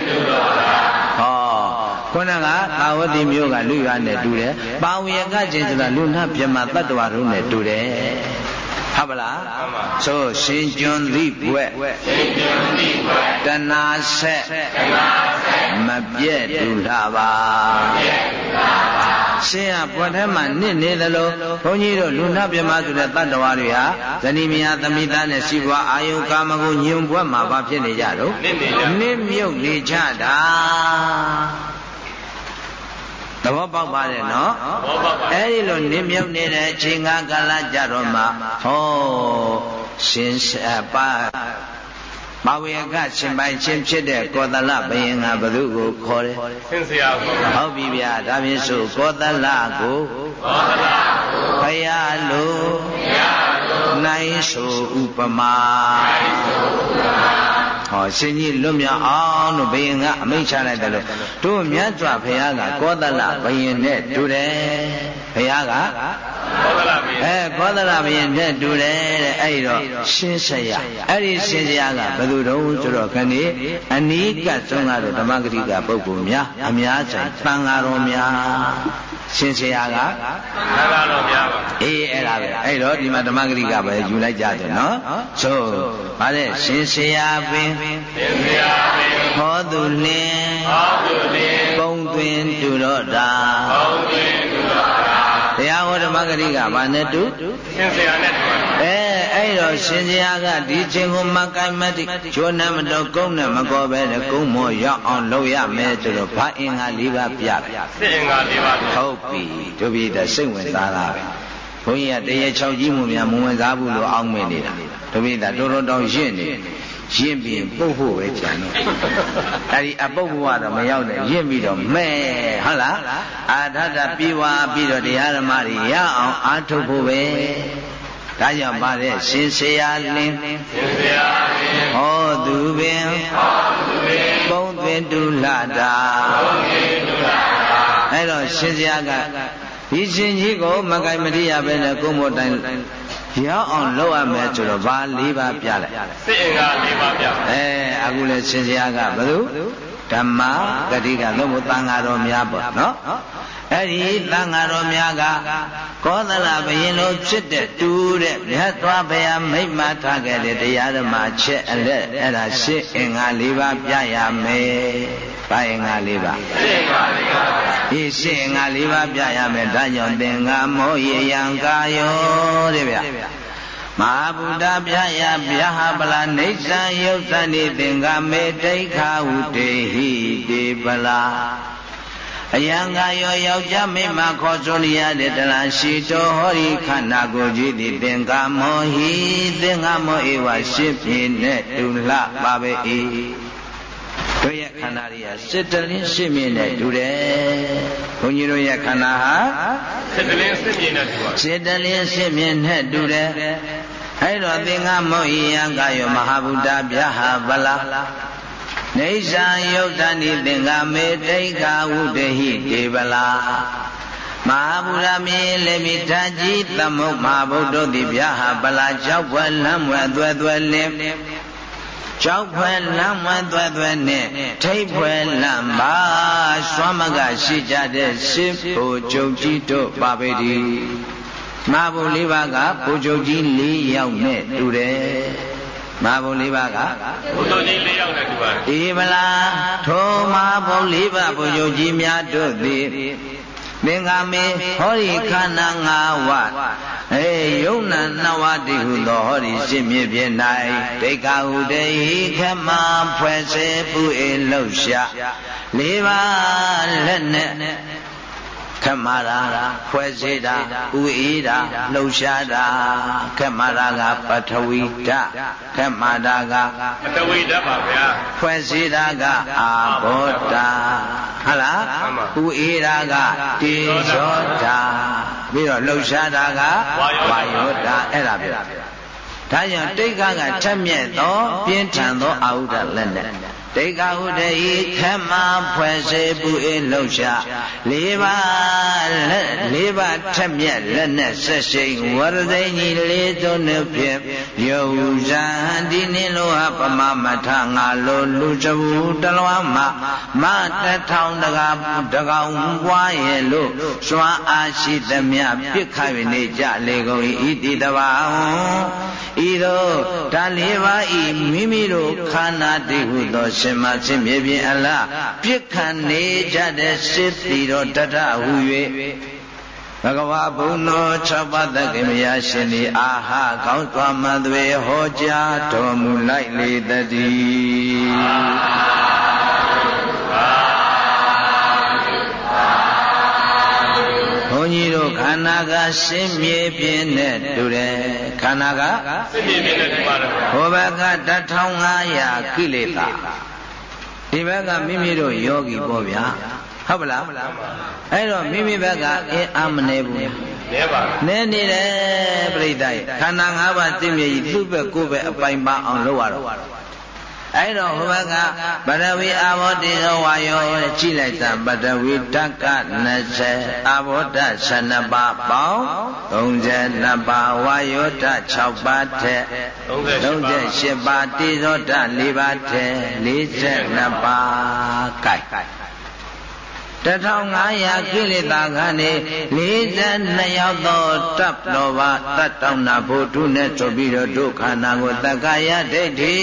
ခုနကကာဝတိမျိုးကလူရွာနဲ့တူတယ်ပါဝေကချင်းဆိုတာလူနာပြမတတ္တဝါတို့နဲ့တူတယ်ဟုတ်ပါလားဆိုရှင်ကျွန်းသည့်ဘွဲ့ရှင်ကျွန်းတိဝဲတဏှာဆက်ကနာဆက်မပြည့်တူလာပါရှင်ကပွက်ထဲမှာနစ်နေသလိုဘုန်းကြီးတို့လူနာပြမဆိုတဲ့တတ္တဝါတွေဟာဇနီးမယားသမီးသားနဲ့စီးပွားအာယုကာမဂုဏ်ညွန်ဘွက်မှာဘာဖြစ်နေကြတော့နစ်နေကြနစ်မြုပ်နေကြတာ သဘောပေါက်ပါတယ်နော်ဘောပေါက်ပါအဲ့ဒီလိုနစ်မြုပ်နေတဲ့အချိန်ကကာလကြတော့မှဟောရှင်စပါဘာဝေကရှင်ပိုင်ရှင်ဖြစ်တဲ့ကောသလဘယင်ကဘသူကိုခေါ်တယ်ဆင်းစရာကိုဟုတ်ပြီဗျာဒါဖြင့်ဆိုကောသလကိုဘောသလားဘုရားလိုနိုင်ဆိုဥပမာ ဟောရှင်ကြီးလွတ်မြောက်အောင်လို့ဘယင်ကအမိန့်ချလိုက်တယ်လို့တို့မြတ်စွာဘုရားကကောသလဘယင်နဲ့တူတယ်ဘုရားကဘောသလားမင်းအဲကောသလဘယင်နဲ့တူတယ်တဲ့အဲ့ဒီတော့ရှင်းဆက်ရအဲ့ဒီရှင်းစရာကဘယ်သူတုံးဆိုတော့ခဏိအနိကဆုံးကတော့ဓမ္မဂရိကပုဂ္ဂိုလ်များအများဆိုင်သံဃာတော်များ ရှင်းစရာကနာလာတော်များပါအေးအဲ့ဒါပဲအဲ့တော့ဒီမှာဓမ္မဂရိကပဲယူလိုက်ကြတယ်နော်ဆိုဗါတဲ့ရှင်ဆရာပင်ဆင်းစရာပင်ဟောသူလင်းဟောသူလင်ပုံသွင်းတူတော့တာဘုံတွင်သူတော်သာတရားဟောဓမ္မဂရိကဘာနဲ့တူဆင်းစရာနဲ့တူပါအဲ အဲ့တော့ရှင်ဆရာကဒီချင်းကိုမကိုင်မတိဂျိုးနဲ့မတော့ကုန်းနဲ့မကောပဲတဲ့ကုန်းမောရောက်အောင်လုပ်ရမယ်ဆိုတော့ဘာအင်္ဂါ၄ပါးပြတယ်စစ်အင်္ဂါ၄ပါးဟုတ်ပြီတို့ပြည်တဲ့စိတ်ဝင်စားတာပဲဘုန်းကြီးကတရေ၆ကြီးမှုများမဝင်စားဘူးလို့အောင်းမိနေတာတို့ပြည် that တော်တော်တောင်ရင့်နေရင့်ပြီးပုတ်ဖို့ပဲကြံတော့အဲ့ဒီအပုတ်ဘဝတော့မရောက်နဲ့ရင့်ပြီးတော့မဲဟုတ်လားအာထထပြေဝါပြီးတော့တရားဓမ္မတွေရအောင်အားထုတ်ဖို့ပဲ ဒါကြောင့်ပါတဲ့ရှင်ဆရာလင်းဆင်းစရာပင်ဟောသူပင်ဟောသူလင်ပုံသွင်းတူလာတာဘုံတွင်သူတော်သာအဲ့တော့ရှင်ဆရာကဒီရှင်ကြီးကိုမကိုင်မတိရပဲနဲ့ကိုမို့တိုင်ရောက်အောင်လုပ်ရမယ်ဆိုတော့ဘာ၄ပါးပြလိုက်စစ်အင်္ဂါ၄ပါးပြအဲအခုလေရှင်ဆရာကဘယ်သူ ဓမ္မဂတိကသို့မဟုတ်သံဃာတော်များပေါ့နော်အဲ့ဒီသံဃာတော်များကကောသလဘယင်လိုဖြစ်တဲ့တူတဲ့မြတ်စွာဘုရားမိတ်မထားခဲ့တဲ့တရားဓမ္မချက်အလက်အဲ့ဒါရှင်းအင်္ဂါ၄ပါးပြရမယ်။ဘာအင်္ဂါ၄ပါးစစ်အင်္ဂါ၄ပါးဒီရှင်းငါလေးပါးပြရမယ်ဒါကြောင့်သင်္ဃမောရေယံကာယောတဲ့ဗျ မဟာဗုဒ္ဓပြရဗျာဟပလာနေဆံယုတ်သနိသင်္ဃမေတိခာဟုတေဟိတေပလာအယံကာယောယောက်ျားမိန်းမခေါ်ဆိုနေရတဲ့တလားရှိတော်ဟောဒီခန္ဓာကိုယ်ကြီးသည်သင်္ဃမောဟိသင်္ဃမောဧဝရှင်းပြင်းနဲ့တူလှပါပဲ၏ တို့ရဲ့ခန္ဓာတွေကစစ်တလင်းရှင်းမြင်နဲ့တူတယ်ဘုန်းကြီးတို့ရဲ့ခန္ဓာဟာစစ်တလင်းစစ်မြေနဲ့တူပါစေတလင်းရှင်းမြင်နဲ့တူတယ်အဲ့တော့သင်္ဃမောဟိယံကာယောမဟာဗုဒ္ဓဗျာဟာဗလာနေသံယုတ်တဏိသင်္ဃမေတိခာဝုတဟိတေဗလာမဟာဗုဒ္ဓမြေလေမိထာကြီးသမုတ်မဟာဗုဒ္ဓတိဗျာဟာဗလာကြောက်ွယ်လမ်းွယ်သွဲသွဲလင်း ကြောက်ဖွယ်လမ်းမသွဲသွဲနဲ့ထိတ်ဖွယ်လမ်းပါစွမ်းမကရှိကြတဲ့ရှင်းဖို့ကြုံကြည်တို့ပါပေတည်းမဟာဘုလေးပါးကဘုချုပ်ကြီး၄ယောက်နဲ့တူတယ်မဟာဘုလေးပါးကဘုတော်ကြီး၄ယောက်နဲ့တူပါဒီမလားထိုမဟာဘုလေးပါးဘုချုပ်ကြီးများတို့သည်သင်္ကာမေဟောဒီခန္ဓာ၅ဝ အေယုံနာနဝတိဟုသောဟောဒီရှင်းမြပြ၌ဒိဋ္ဌာဟုတေခမဖွဲ့စေပူအေလှုပ်ရှားလေးပါးလက်နဲ့ခမရာဖွဲ့စေတာဥအေးတာလှုပ်ရှားတာခမရာကပထဝီဓာတ်ခမရာကမတဝိတတ်ပါဗျာဖွဲ့စည်းတာကအာဘောတာဟုတ်လားမှန်ပါဥအေးတာကတေဇောတာ ပြီးတော့လှုပ်ရှားတာကဝါယောတာအဲ့ဒါပြောဒါကြောင့်တိတ်ခါကထက်မြက်သောပြင်းထန်သောအာဟုဒလက်နဲ့ ဒိဋ္ဌဟုတဤခမဖွဲ့စေပူအေလှုပ်ရှားလေးပါလက်လေးပါထက်မြက်လက်နဲ့ဆက်ရှိန်ဝရဒိကြီးလေးစုံနှဖြင့်ယုံဇံဒီနင်းလိုဟာပမမထငါလိုလူစဘူးတလွားမှာမတထောင်တကားတကောင်ပွားရဲ့လို့စွာအားရှိသမျှပြစ်ခတ်နေကြလေကုန်ဤတိတဘာဤသို့ဒါလေးပါဤမိမိတို့ခန္ဓာတည်ဟုသောရှင်မဆင်းမြေပြင်အလားပြစ်ခံနေကြတဲ့စစ်တီတော်တထဟု၍ဘဂဝါဘုံတော်၆ပါးသက္ကေမယရှင်ဒီအာဟကောင်းစွာမသွေဟောကြားတော်မူလိုက်လေတည်းုန်းကြီးတို့ခန္ဓာကရှင်းမြေပြင်းနဲ့တူတယ်ခန္ဓာကရှင်းမြေပြင်းနဲ့တူပါတယ်ဟိုဘက်က1500ကိလေသာ ဒီဘက်ကမိမိတို့ယောဂီပေါ့ဗျာဟုတ်ပလားအဲ့တော့မိမိဘက်ကအင်းအမနေဘူးနဲပါနဲနေတယ်ပြိတ္တခန္ဓာ၅ပါးသိမြည်သူ့ဘက်ကိုယ်ဘက်အပိုင်ပါအောင်လုပ်ရတော့ အဲ့တော့ဟိုဘက်ကပရဝီအာဘောတိသောဝါယောကြည့်လိုက်တာပရဝီတက္က20အာဘောဓ12ပါးပေါင်း32ပါးဝါယောဓ6ပါးထက်38ပါးတိသောဓ4ပါးထက်42ပါးကြိုက် 1500ကိလေသာကနေ42ရောက်သောတပ်တော်ပါတတ်တောင်းနာဘုထုနဲ့ဆိုပြီးတော့ဒုက္ခနာကိုတက္ကယဒိဋ္ဌိ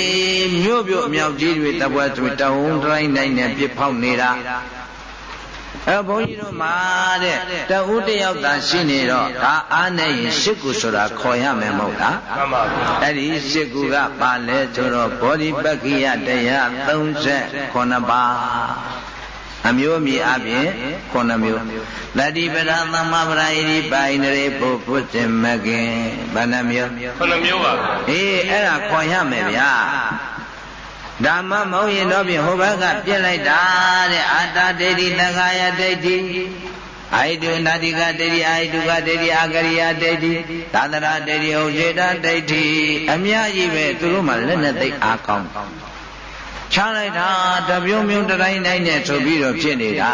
မြို့ပြအမြောက်ကြီးတွေတပွဲဆိုတဝုံတိုင်းတိုင်းနဲ့ပြစ်ဖောက်နေတာအဲဘုန်းကြီးတို့မှာတဲ့တဦးတယောက်သာရှိနေတော့ဒါအားနဲ့ရင်ရှစ်ခုဆိုတာခေါ်ရမယ်မဟုတ်လားမှန်ပါဗျာအဲ့ဒီရှစ်ခုကပါလဲဆိုတော့ဘောဓိပက္ခိယတရား39ပါး အမျိုးမြည်အပြင်ခုနှစ်မျိုးတတိပဒသမ္မာပရာဣတိပိုင်ရေဘုဘုဇင်မကင်ဘယ်နှမျိုးခုနှစ်မျိုးပါအေးအဲ့ဒါခွန်ရမယ်ဗျာဓမ္မမဟုတ်ရင်တော့ပြင်ဟိုဘက်ကပြစ်လိုက်တာတဲ့အာတာဒိဋ္ဌိသံဃာယဒိဋ္ဌိအိုက်တုနာတိကဒိဋ္ဌိအိုက်တုကဒိဋ္ဌိအာကရိယာဒိဋ္ဌိသာသနာဒိဋ္ဌိဥစေတဒိဋ္ဌိအများကြီးပဲသူတို့မှလက်နဲ့သိအားကောင်း ချလိုက်တာတပြုံးပြုံးတတိုင်းတိုင်းနဲ့ဆိုပြီးတော့ဖြစ်နေတာ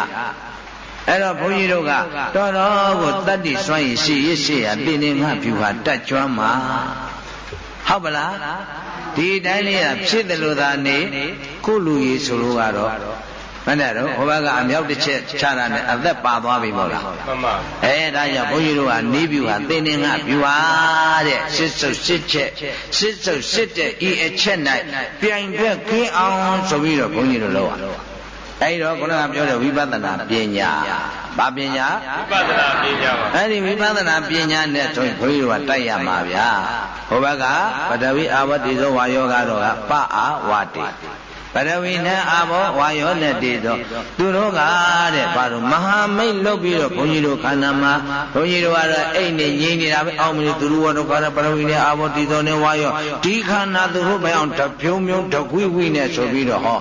အဲ့တော့ဘုန်းကြီးတို့ကတော်တော်ကိုတတ္တိစွမ်းရည်ရှိရရှိရပြင်းနေငါဖြူဟာတတ်ကြွမ်းမှာဟုတ်ပလားဒီတိုင်းလေးကဖြစ်တယ်လို့သာနေကိုလူကြီးဆိုလို့ကတော့ မနဲ့တော့ဟိုဘက်ကအမြောက်တစ်ချက်ချတာနဲ့အသက်ပါသွားပြီမို့လားမှန်ပါအဲဒါကြောင့်ဘုန်းကြီးတို့ကနေးပြူဟာသင်္နေငါပြူဟာတဲ့ရှစ်စုပ်ရှစ်ချက်ရှစ်စုပ်ရှစ်တဲ့ဤအချက်၌ပြိုင်ဘက်ကင်းအောင်ဆိုပြီးတော့ဘုန်းကြီးတို့လုပ်ရအဲဒီတော့ခုနကပြောတဲ့ဝိပဿနာပညာဘာပညာဝိပဿနာပညာပါအဲဒီဝိပဿနာပညာနဲ့ဆိုဘုန်းကြီးတို့ကတိုက်ရမှာဗျာဟိုဘက်ကပထဝီအာဝတိသောဝါယောကတော့ကပအာဝတိ ပရဝိနအာဘောဝါယောနဲ့တည်တော့သူတို့ကတဲ့ဘာလို့မဟာမိတ်လုပ်ပြီးတော့ဘုန်းကြီးတို့ခန္ဓာမှာဘုန်းကြီးတို့ကတော့အိတ်နဲ့ငြိမ်းနေတာပဲအောင်မလို့သူတို့ကတော့ခါပရဝိနဲ့အာဘောတည်တော်နဲ့ဝါယောဒီခန္ဓာသူတို့ပဲအောင်တပြုံးပြုံးတကွိဝိနဲ့ဆိုပြီးတော့ဟော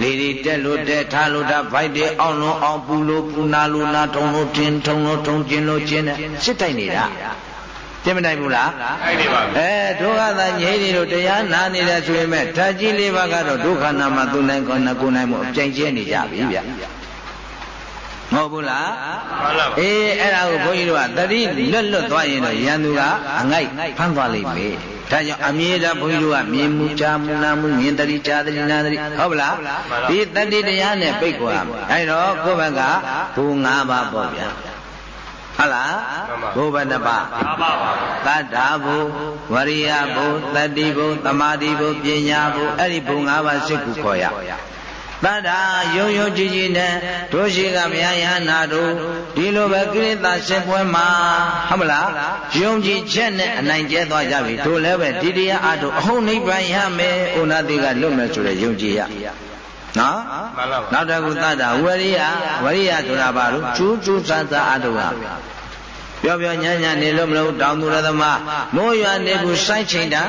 လေဒီတက်လို့တက်ထားလို့တာဖိုက်တယ်အောင်လုံးအောင်ပူလို့ပူနာလို့နာထုံလို့ထင်းထုံလို့ထုံကျင်လို့ကျင်တယ်စစ်တိုက်နေတာ ကျင့်မနိုင်ဘူးလားနိုင်နေပါဘူးအဲဒုက္ခသာငြိမ်းနေလို့တရားနာနေတယ်ဆိုရင်မဲ့ဓာတ်ကြီးလေးပါးကတော့ဒုက္ခနာမှာသူနိုင်ကောနကိုနိုင်မို့အပြိုင်ကျဲနေကြပြီဗျမဟုတ်ဘူးလားမှန်ပါပါအေးအဲ့ဒါကိုဘုန်းကြီးတို့ကတတိလွတ်လွတ်သွားရင်တော့ရန်သူကအငိုက်ဖမ်းသွားလိမ့်မယ်ဒါကြောင့်အမြဲတမ်းဘုန်းကြီးတို့ကမြင်မှုကြားမှုနာမှုမြင်တတိကြားတတိနာတတိဟုတ်ပါလားဒီတတိတရားနဲ့ပိတ်ခေါ်ရမယ်အဲ့တော့ကိုယ့်ဘက်ကဘူ၅ပါးပေါ့ဗျာ ဟုတ်လားဘုဗ္ဗနပသတ္တာဘုဝရိယဘုတတိဘုသမာဓိဘုပညာဘုအဲ့ဒီဘု၅ပါးစစ်ခုခေါ်ရတတ္တာယုံယုံကြည်ကြည်နဲ့တို့ရှိကဗျာယနာတို့ဒီလိုပဲကိလေသာစစ်ပွဲမှာဟုတ်မလားယုံကြည်ချက်နဲ့အနိုင်ကျဲသွားကြပြီတို့လည်းပဲဒီတရားအတုအဟုတ်နိဗ္ဗာန်ရမယ်ဩနာတိကလွတ်မယ်ဆိုတဲ့ယုံကြည်ရ နော်မှန်ပါပါနောက်တစ်ခုသတ္တဝရိယဝရိယဆိုတာဘာလို့ကျူးကျူးဆန်းဆန်းအထုပ်ရပြောပြောညံ့ညံ့နေလို့မလို့တောင်သူရသမားမိုးရွာနေဘူးစိုက်ချိန်တာ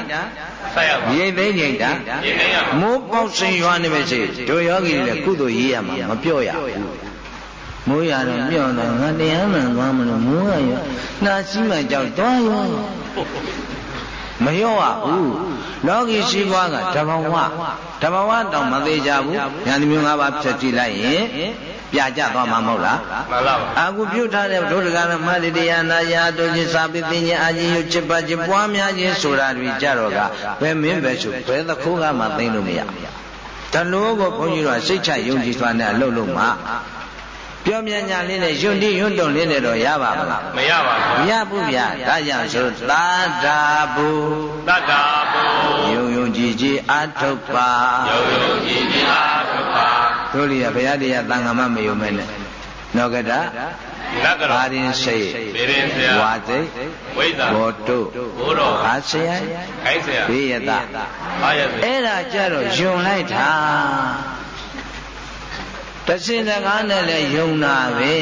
စိုက်ရပါရိမ့်သိမ့်ချိန်တာရိမ့်သိမ့်ရမိုးပေါက်စင်ရွာနေပဲစေတို့ယောဂီတွေလည်းကုသိုလ်ရေးရမှာမပြောရဘူးမိုးရတော့မြော့တော့ငါတရားမှန်သွားမလို့မိုးရရောနှာစီးမှကြောက်သွားရော မရော့ဘူးလောကီရှိပွားကတဘဝတဘဝတောင်မသေးကြဘူးညာတိမျိုး၅ပါးဖြတ်ကြည့်လိုက်ရင်ပြကြသွားမှာမဟုတ်လားမှန်ပါပါအာကုပြုထားတဲ့ဒုဒကရမတိတရားနာယာတို့ချင်းစာပိသိဉ္ဇအာကြီးယုချစ်ပါခြင်းပွားများခြင်းဆိုတာတွေကြတော့ကဘယ်မင်းပဲရှုဘယ်သခိုးကမှသိမ့်လို့မရတလို့ကိုဘုန်းကြီးတို့စိတ်ချယုံကြည်စွာနဲ့အလုပ်လုပ်မှာ ပြောမြညာလေးနဲ့ယွန်းတိယွန်းတုံလေးနဲ့တော့ရပါမလားမရပါဘူးမရဘူးဗျာဒါကြောင့်ဆိုသာတာဘူးသတ္တာဘူးယုံယုံကြည်ကြည်အာထုတ်ပါယုံယုံကြည်ကြည်အာထုတ်ပါတို့လျာဘုရားတရားသံဃာမမယုံမဲနဲ့နောကတနဂရဘာရင်စိတ်ဘေရင်ဆရာဝါစိတ်ဝိဇ္ဇာဘောတုဘိုးတော်ဘာဆရာခိုင်းဆရာဘေးယတဘာယတအဲ့ဒါကြတော့ယုံလိုက်တာ တစင်တကားနဲ့လည်းယုံတာပဲ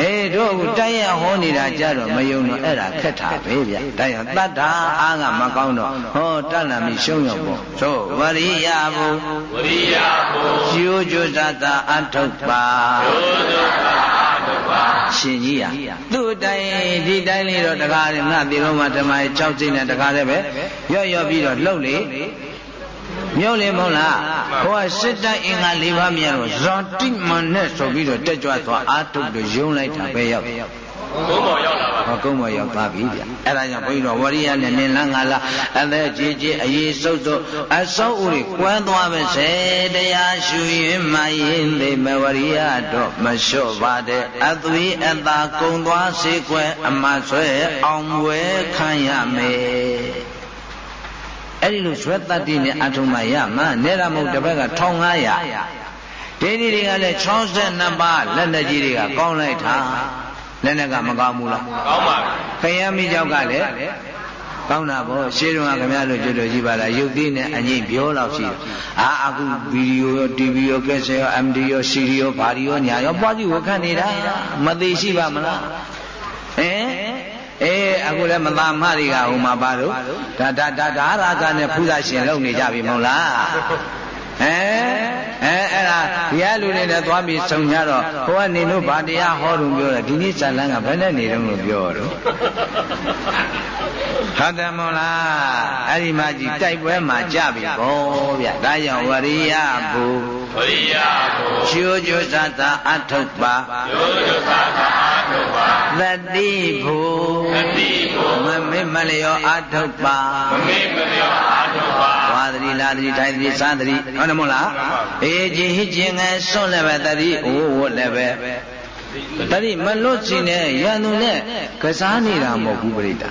အေးတို့ကတိုက်ရဟောနေတာကြတော့မယုံတော့အဲ့ဒါခက်တာပဲဗျတိုက်ရတတ္တာအားကမကောင်းတော့ဟောတတ်လာပြီရှုံးရောက်ပေါ့သို့ဝရိယဘုဝရိယဘုကျိုးကျိုးသာသာအထုတ်ပါကျိုးကျိုးသာအထုတ်ပါရှင်ကြီးရသူ့တိုင်ဒီတိုင်းလေးတော့တကားရငါဒီလုံးမှာဓမ္မရဲ့6စိတ်နဲ့တကားလည်းပဲရော့ရော့ပြီးတော့လှုပ်လေ မြို့လေမဟုတ်လားဟိုကစစ်တပ်အင်္ဂါ၄ပါးမြန်တော့ဇောတိမန်နဲ့ဆိုပြီးတော့တက်ကြွသွားအာထုတ်လို့ယုံလိုက်တာပဲရောက်ကုန်းပေါ်ရောက်လာပါဟောကုန်းပေါ်ရောက်သွားပြီဗျအဲ့ဒါကြောင့်ဘုန်းကြီးတို့ဝရိယနဲ့နင်လန်းငါလာအသက်ကြီးကြီးအရေးစုပ်စုပ်အစောဥတွေကွဲသွားပါစေတရားရှုရင်မရင်သိမဝရိယတော့မလျှော့ပါတဲ့အသွေးအသာကုံသွားစေကွယ်အမဆွဲအောင်ဝဲခံရမယ် အဲ့ဒီလိုဇွဲတတ္တိနဲ့အထုံမှရမှာနေရမုတ်တစ်ဘက်က1500ဒေဒီတွေကလည်း62ပါးလက်လက်ကြီးတွေကကောင်းလိုက်တာလက်နဲ့ကမကောင်းဘူးလားကောင်းပါပြီခရမ်းမိကြောက်ကလည်းကောင်းတာပေါ့ရှင်းတော့ခင်ဗျားတို့ကြွတော်ကြီးပါလားရုပ်သေးနဲ့အငိမ့်ပြောတော့ရှိအာအခုဗီဒီယိုရော TV ရောကက်ဆက်ရော MD ရော CD ရောဘာဒီရောညာရောပွားကြည့်ဝခန့်နေတာမသိရှိပါမလားဟင် အေးအခုလည်းမသားမတွေကဟိုမှာပါတော့ဒါဒါဒါဒါရာကနဲ့ဖူးသာရှင်လုံနေကြပြီမဟုတ်လား အဲအဲအဲ့ဒါဒီကလူတွေနဲ့သွားပြီးဆုံကြတော့ဟိုကနေတို့ဗာတရားဟောတုံပြောတယ်ဒီနေ့ဇာလန်းကဘယ်နဲ့နေတော့လို့ပြောတော့ဟုတ်တယ်မို့လားအဲ့ဒီမှာကြည်တိုက်ပွဲမှာကြပြီပေါ့ဗျဒါကြောင့်ဝရိယဘူဝရိယဘူကျိုးကျိုးသာသာအထုပ်ပါကျိုးကျိုးသာသာအထုပ်ပါသတိဘူသတိဘူမမေ့မလျောအထုပ်ပါမမေ့မလျောအထုပ်ပါဝါသတိ လာသတိထိုင်သတိစားသတိဟုတ်တယ်မို့လားအေးကြည်ဟိခြင်းငယ်စွန့်လည်းပဲသတိအိုးဝတ်လည်းပဲတတိမလွတ်စီနဲ့ရန်သူနဲ့ကစားနေတာမဟုတ်ဘူးပြိတ္တာ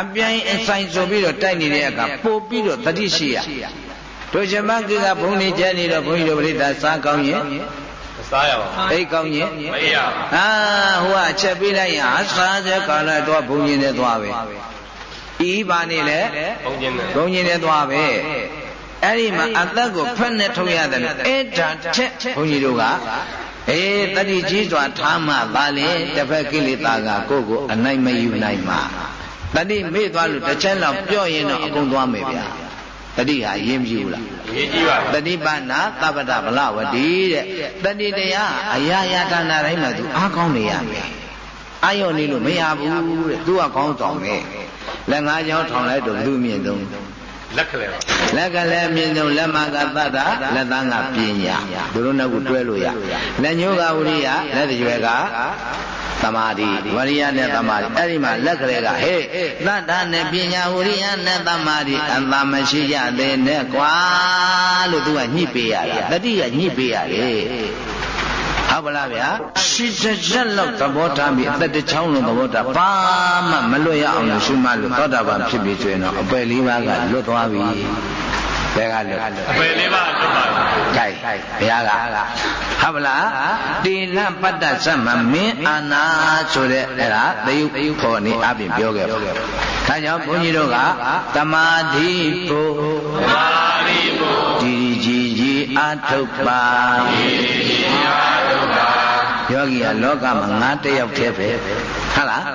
အပြိုင်အဆိုင်ဆိုပြီးတော့တိုက်နေတဲ့အခါပို့ပြီးတော့တတိရှိရတို့ရှင်မကိကဘုံနေကျဲနေတော့ဘုန်းကြီးတို့ပြိတ္တာစားကောင်းရင်စားရပါအိတ်ကောင်းရင်မရပါအာဟိုကအချက်ပေးလိုက်ရင်အစားစကားလည်းတော့ဘုံကြီးနဲ့သွားပဲဤပါနေလေဘုံကြီးနဲ့ဘုံကြီးနဲ့သွားပဲ အဲ့ဒီမှာအသက်ကိုဖက်နဲ့ထုတ်ရတယ်အဲ့ဒါချက်ဘုန်းကြီးတို့ကအေးတတိကြီးစွာထားမှသာလေတစ်ဖက်ကိလေသာကကိုယ့်ကိုအနိုင်မယူနိုင်မှာတတိမေ့သွားလို့တစ်ချက်လောက်ပြော့ရင်တော့အကုန်သွားမယ်ဗျာတတိဟာရင်းပြူလားရင်းကြီးပါတတိပနာသဗ္ဗတဗလဝတိတဲ့တတိတရားအရာရာဌာနတိုင်းမှာသူအားကောင်းနေရမယ်အာယောနေလို့မရဘူးတဲ့သူကကောင်းဆောင်ပဲလက်ငါးချောင်းထောင်လိုက်တော့လူမြင့်သုံး လက်ကလေးလက်ကလည်းအမြင့်ဆုံးလက်မကသတ္တလက်သားကပညာသူတို့နှစ်ခုတွဲလို့ရလက်ညှိုးကဝိရိယလက်တရွယ်ကသမာဓိဝရိယနဲ့သမာဓိအဲ့ဒီမှာလက်ကလေးကဟေးသတ္တနဲ့ပညာဝရိယနဲ့သမာဓိအသာမရှိကြသေးနဲ့ကွာလို့သူကညှိပေးရတာတတိကညှိပေးရတယ် ဟုတ်ပါလားဗျာရှိချက်ချက်လောက်သဘောထားပြီးအသက်တစ်ချောင်းလုံးသဘောထားဘာမှမလွတ်ရအောင်လို့ရှုမှတ်လို့သောတာပန်ဖြစ်ပြီဆိုရင်တော့အပယ်လေးပါးကလွတ်သွားပြီဘယ်ကလွတ်အပယ်လေးပါးလွတ်ပါပြီ။ကြိုက်ဘုရားကဟုတ်ပါလားတေနပတ္တသမမင်းအာနာဆိုတဲ့အဲ့ဒါသေယုခေါ်နေအပြင်ပြောခဲ့ပါဒါကြောင့်ဘုန်းကြီးတို့ကတမာဓိကိုတမာဓိကိုဒီကြီးကြီးအာထုတ်ပါဒီကြီးကြီးအာထုတ်ပါ ယောဂီကလောကမှာငါတယောက်တည်းပဲဟုတ်လား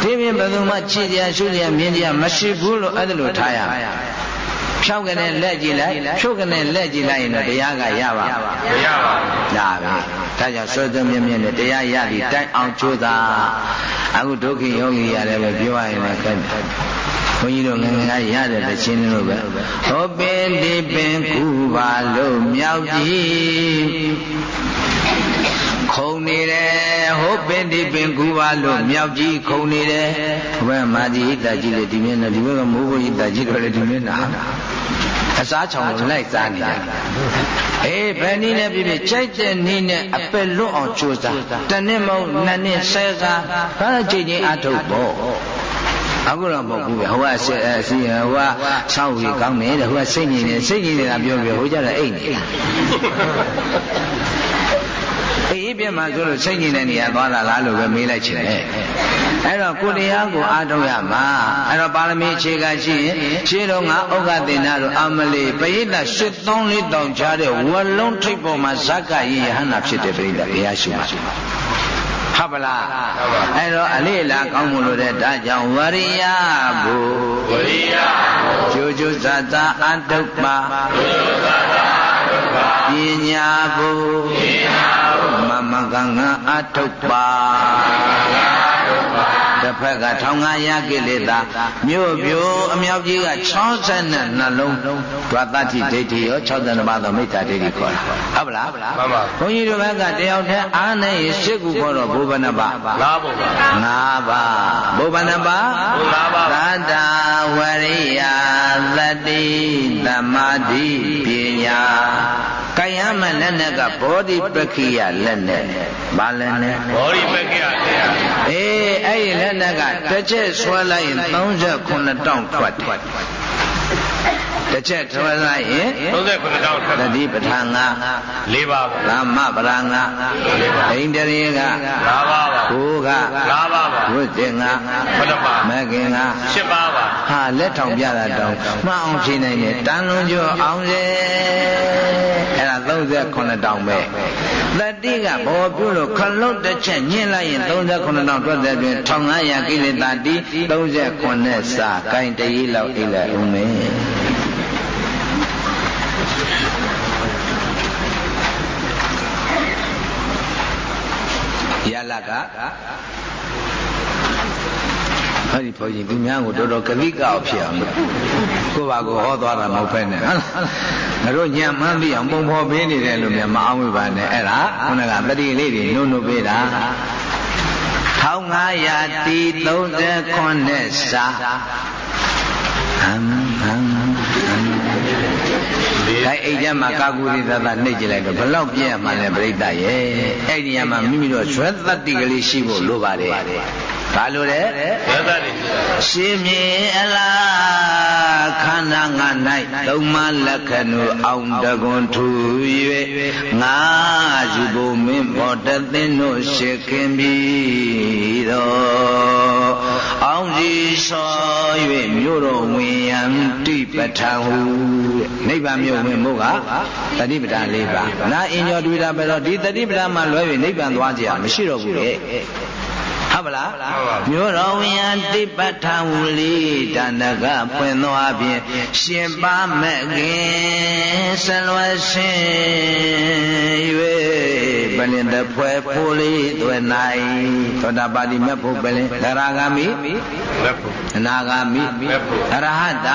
ဒီပြင်ဘယ်သူမှချစ်ကြရှုကြမြင်ကြမရှိဘူးလို့အဲ့ဒါလိုထားရမယ်ဖြောက်ကနေလက်ကြည့်လိုက်ဖြုတ်ကနေလက်ကြည့်လိုက်ရင်တော့တရားကရပါမရပါဘူးဒါပဲဒါကြောင့်ဆွေသွမြင့်မြင့်နဲ့တရားရသည်တိုက်အောင်ကြိုးစားအခုဒုက္ခယောဂီရတယ်ပဲပြောရရင်လည်းခက်တယ်ဘုန်းကြီးတို့ငငယ်ကရတဲ့တခြင်းလို့ပဲဟောပင်ဒီပင်ကူပါလို့မြောက်ကြည့် ခုံနေတယ်ဟိုပင်ဒီပင်ကူပါလို့မြောက်ကြီးခုံနေတယ်ဘယ်မာဒီဟိတကြီးလေဒီမျက်နှာဒီဘက်ကမိုးဘုဟိတကြီးတော့လေဒီမျက်နှာအစားချောင်လိုက်စားနေတယ်အေးဘယ်နည်းနဲ့ပြပြကြိုက်တဲ့နည်းနဲ့အပယ်လွတ်အောင်ကြိုးစားတနေ့မဟုတ်နှစ်နှစ်ဆယ်စားဘာလို့ချိန်ချင်းအထုတ်ပေါ့အခုတော့မဟုတ်ဘူးပဲဟိုကဆက်အစီဟိုကဆောက်ရီကောင်းတယ်တဲ့ဟိုကစိတ်ညစ်နေစိတ်ညစ်နေတာပြောပြဟိုကြတော့အိတ်နေ အေးပြမှာဆိုလို့စိတ်ညစ်တဲ့နေရာသွားတာလားလို့ပဲမေးလိုက်ချင်တယ်အဲ့တော့ကိုတရားကိုအားထုတ်ရမှာအဲ့တော့ပါရမီအခြေခံရှိရင်ရှင်းတော့ငါဥက္ကသင်္နာတို့အမလေးပရိသတ်ရှစ်သုံးလေးတောင်ချတဲ့ဝလုံးထိပ်ပေါ်မှာဇက်ကရည်ယဟန္တာဖြစ်တဲ့ပရိသတ်ဘုရားရှိပါဟုတ်ပါလားအဲ့တော့အလေးလာကောင်းမှုလို့တဲ့ဒါကြောင့်ဝရိယဘုဝရိယကျိုးကျိုးသာသာအတုပ္ပါကျိုးကျိုးသာသာအတုပ္ပါပညာဘုပညာဘုမမ ကငါအတုပ္ပါတစ်ဖက်က1500ကိလေသာမြို့ပြိုအမြောက်ကြီးက60နဲ့နှလုံးဒွါတတိဒိဋ္ဌိရော62ပါးသောမိစ္ဆာဒိဋ္ဌိခေါ်တာဟုတ်ပလားမှန်ပါဘုန်းကြီးတို့ဘက်ကတယောက်တည်းအားနဲ့ရှစ်ခုခေါ်တော့ဘုဗ္ဗနပါငါးပါငါးပါဘုဗ္ဗနပါငါးပါသတ္တဝရိယသတိသမာဓိပညာ ကာယမလက်နဲ့ကဘောဓိပက္ခိယလက်နဲ့ဘာလက်နဲ့ဘောဓိပက္ခိယတရားအေးအဲ့ဒီလက်နဲ့ကတစ်ချက်ဆွဲလိုက်ရင်39တောင်ထွက်တယ် တစ်ချက်ထွဲလိုက်ရင်39တောင်ထွက်တတိပဋ္ဌာန်က၄ပါးလာမပရံကဣန္ဒြေက၅ပါးပါဘုက၅ပါးပါဝိသေငါ9ပါးမကင်က10ပါးပါဟာလက်ထောင်ပြတာတောင်းမှန်အောင်ဖြေနိုင်တယ်တန်လုံးကျော်အောင်စေအဲ့ဒါ39တောင်ပဲတတိကဘောပြုလို့ခလုတ်တစ်ချက်ညှင်းလိုက်ရင်39တောင်တွက်တဲ့တွင်1500ကိလေသာတိ39နဲ့စာကိုင်တရေးလောက်အိလိုက်ဦးမယ် ရလကဟောဒီဘုန်းကြီးသူများကိုတော်တော်ကတိကောက်ဖြစ်အောင်ကိုပါကိုဟောသွားတာမဟုတ်ဖ ೇನೆ ဟုတ်လားငါတို့ညံမှန်းပြီးအောင်ပုံဖော်ပေးနေတယ်လို့များမအောင်ပါနဲ့အဲ့ဒါခုနကတတိလေးတွေနုံနုပေးတာ1500တီ39နဲ့စာဟမ်ဟမ် ဒါအိတ်ထဲမှာကာကူရီသသနှိပ်ကြည့်လိုက်တော့ဘလောက်ပြည့်ရမှလဲပြိတ္တရဲ့အဲ့ဒီညမှာမိမိတို့ဇွဲတတ္တိကလေးရှိဖို့လိုပါတယ် ဘာလို့လဲဇွဲတတ္တိရှင်မြေအလားခန္ဓာငါ၌သုံးမလက္ခဏုအောင်တကွန်ထူ၍ငါယူဖို့မင်းဘောတသိန်းတို့ရှိခင်ပြီတော်အောင်စီဆော၍မြို့တော်ဝင်ယံတိပဋ္ဌာန်ဟုနိဗ္ဗာန်မြို့ဝင်မှုကတတိပဋ္ဌာန်၄ပါးနာအင်ညောတွေ့တာပဲတော့ဒီတတိပဋ္ဌာန်မှာလွဲ၍နိဗ္ဗာန်သွားကြရမရှိတော့ဘူးလေ ဟုတ်ပါလားမြို့တော်ဝိယတိပဋ္ဌာဝူလီတဏကပွင့်သွားဖြင့်ရှင်ပါမဲ့ခင်ဆလွယ်ရှင်၍ပလင်တဖွဲဖိုးလေးသွဲနိုင်သောတာပတိမဲ့ဖို့ပလင်သရဂာမိမဲ့ဖို့အနာဂာမိမဲ့ဖို့အရဟတ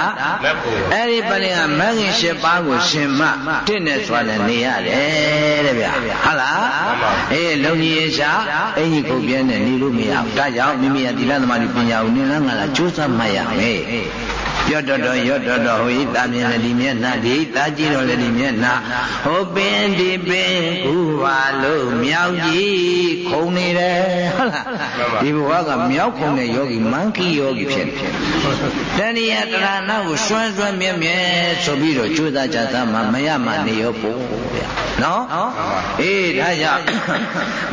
မဲ့ဖို့အဲ့ဒီပလင်ကမဂ်ခင်၈ပါးကိုရှင်မတင့်နဲ့စွာနဲ့နေရတယ်တဲ့ဗျဟုတ်လားအေးလုံကြီးရှာအင်ကြီးခုတ်ပြဲနဲ့နေလို့မရဘူးဒါကြောင့်မိမိရဲ့သီလသမာဓိပညာကိုနင်လန်းကလာကြိုးစားမှတ်ရမယ်ပြော့တော်တော်ရော့တော်တော်ဟိုဤတာမြင်လည်းဒီမျက်နှာဒီတာကြည့်တော့လည်းဒီမျက်နှာဟိုပင်ဒီပင်ကူပါလို့မြောက်ကြီးခုံနေတယ်ဟုတ်လားဒီဘဝကမြောက်ခုံတဲ့ယောဂီမန်ကီယောဂီဖြစ်တယ်တဏှာတရဏကိုစွန့်စွန့်မြဲမြဲဆိုပြီးတော့ကြိုးစားကြသားမှမရမှနေရောပို့ဗျာနော်အေးဒါကြောင့်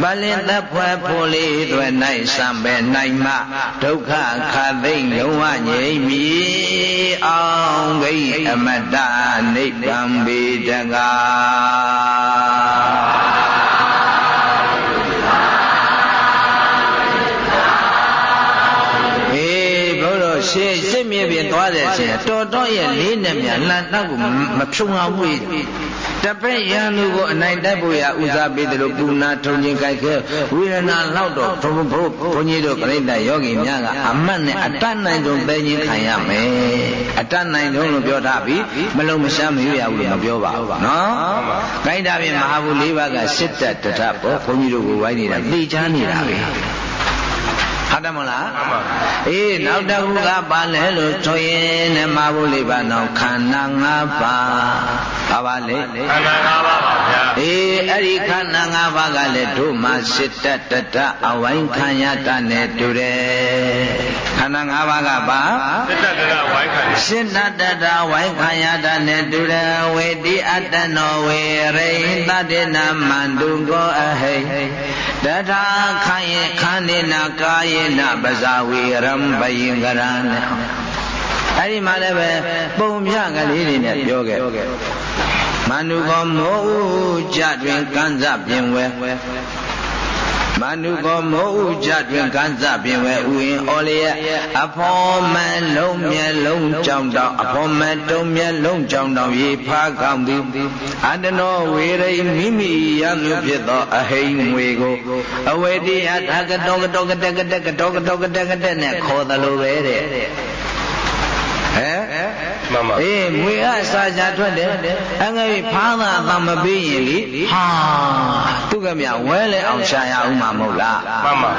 ဗလင်သက်ဖွဲ့ဖို့လေးတွေ၌စံပဲနိုင်မှဒုက္ခခသိမ့်လုံးဝငြိမ့်မည်အောင်ဂိအမတနိဗ္ဗံဗေတကာ ရှေ့စစ်မြေပြင်သွားတယ်ရှင်တော်တော်ရဲ့လေးနဲ့မြလှန်တော့ကိုမဖြုံအောင်ဘူးတပည့်ရန်သူကိုအနိုင်တိုက်ဖို့ရဦးစားပေးတယ်လို့ပူနာထုံချင်းကြိုက်ခဲဝေဒနာလောက်တော့ဘုဘုဘုန်းကြီးတို့ပြိဿယောဂီများကအမတ်နဲ့အတတ်နိုင်ဆုံးသိချင်းခံရမယ်အတတ်နိုင်ဆုံးလို့ပြောထားပြီးမလုံးမရှားမရရဘူးလို့မပြောပါဘူးနော်ခိုင်းတာပြင်မဟာဘူး၄ပါးကစစ်တပ်တထပေါ့ဘုန်းကြီးတို့ကိုဝိုင်းနေတာသိချမ်းနေတာပဲ ဟုတ်တယ်မလားမှန်ပါအေးနောက်တစ်ခုကပါလဲလို့ဆိုရင်နမဘုလေးပါနောက်ခန္ဓာ၅ပါးပါပါလေခန္ဓာ၅ပါးပါဗျာအေးအဲ့ဒီခန္ဓာ၅ပါးကလည်းတို့မှစစ်တတတအဝိုင်းခံရတနဲ့တူတယ်ခန္ဓာ၅ပါးကပါစစ်တတတဝိုင်းခံရစစ်တတတဝိုင်းခံရတနဲ့တူတယ်ဝေတိအတ္တနောဝေရိသတ္တေနမန္တုကောအဟိတထာခယခန္ဒီနာကာယေနပဇာဝေရံဘယင်္ဂရံနဲ့အဲ့ဒီမှာလည်းပဲပုံပြကလေးတွေနဲ့ပြောခဲ့မနုကောမိုးကြတွင်ကန်းစပြင်ဝဲ မနုကောမိုးဥကြတွင်ကန်းစပင်ဝဲဥယင်ဩလျက်အဖော်မလုံးမျက်လုံးကြောင်တောင်အဖော်မတုံမျက်လုံးကြောင်တောင်ရေဖားကောင်းသည်အတနောဝေရိမိမိရလူဖြစ်သောအဟိန်ငွေကိုအဝေတိအထာကတောကတောကတကတကတောကတောကတကတက်နဲ့ခေါ်သလိုပဲတဲ့ဟ မ်မှန်ပါအေးငွေအစာချထွက်တယ်အငယ်ဖားတာအမပေးရင်လေဟာသူကမြဝဲလဲအောင်ရှာရအောင်မှာမဟုတ်လားမှန်ပါ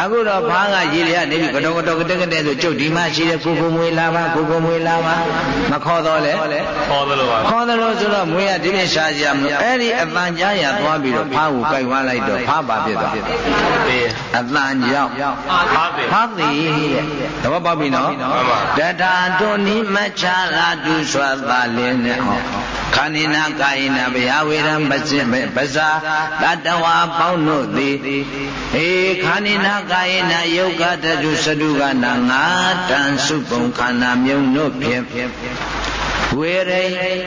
အခုတော့ဖားကရေလျက်နေပြီကတော့ကတော့ကတက်ကတဲ့ဆိုကျုပ်ဒီမှာရှိတဲ့ကိုကိုမွေလာပါကိုကိုမွေလာပါမခေါ်တော့လေခေါ်တယ်လို့ပါခေါ်တယ်လို့ဆိုတော့မွေကဒီပြင်ရှာကြမအဲ့ဒီအတန်ကြားရသွားပြီးတော့ဖားကိုကြိုက်ဝါလိုက်တော့ဖားပါဖြစ်သွားအတန်ကြောင့်ဖားပြီဖားပြီတဲ့သဘောပေါက်ပြီနော်တထာတို့နိမချလာတုစွာသာလင်းနဲ့ဟောခန္ဒီနာကာယနာဗျာဝေရံပစိမေပဇာတတဝါပေါင်းတို့သည်ဟေခန္ဒီနာကာယနာယုတ်ကတတုစတုကနာငါတန်စုပုံခန္ဓာမြုံတို့ဖြင့် ဝေရိ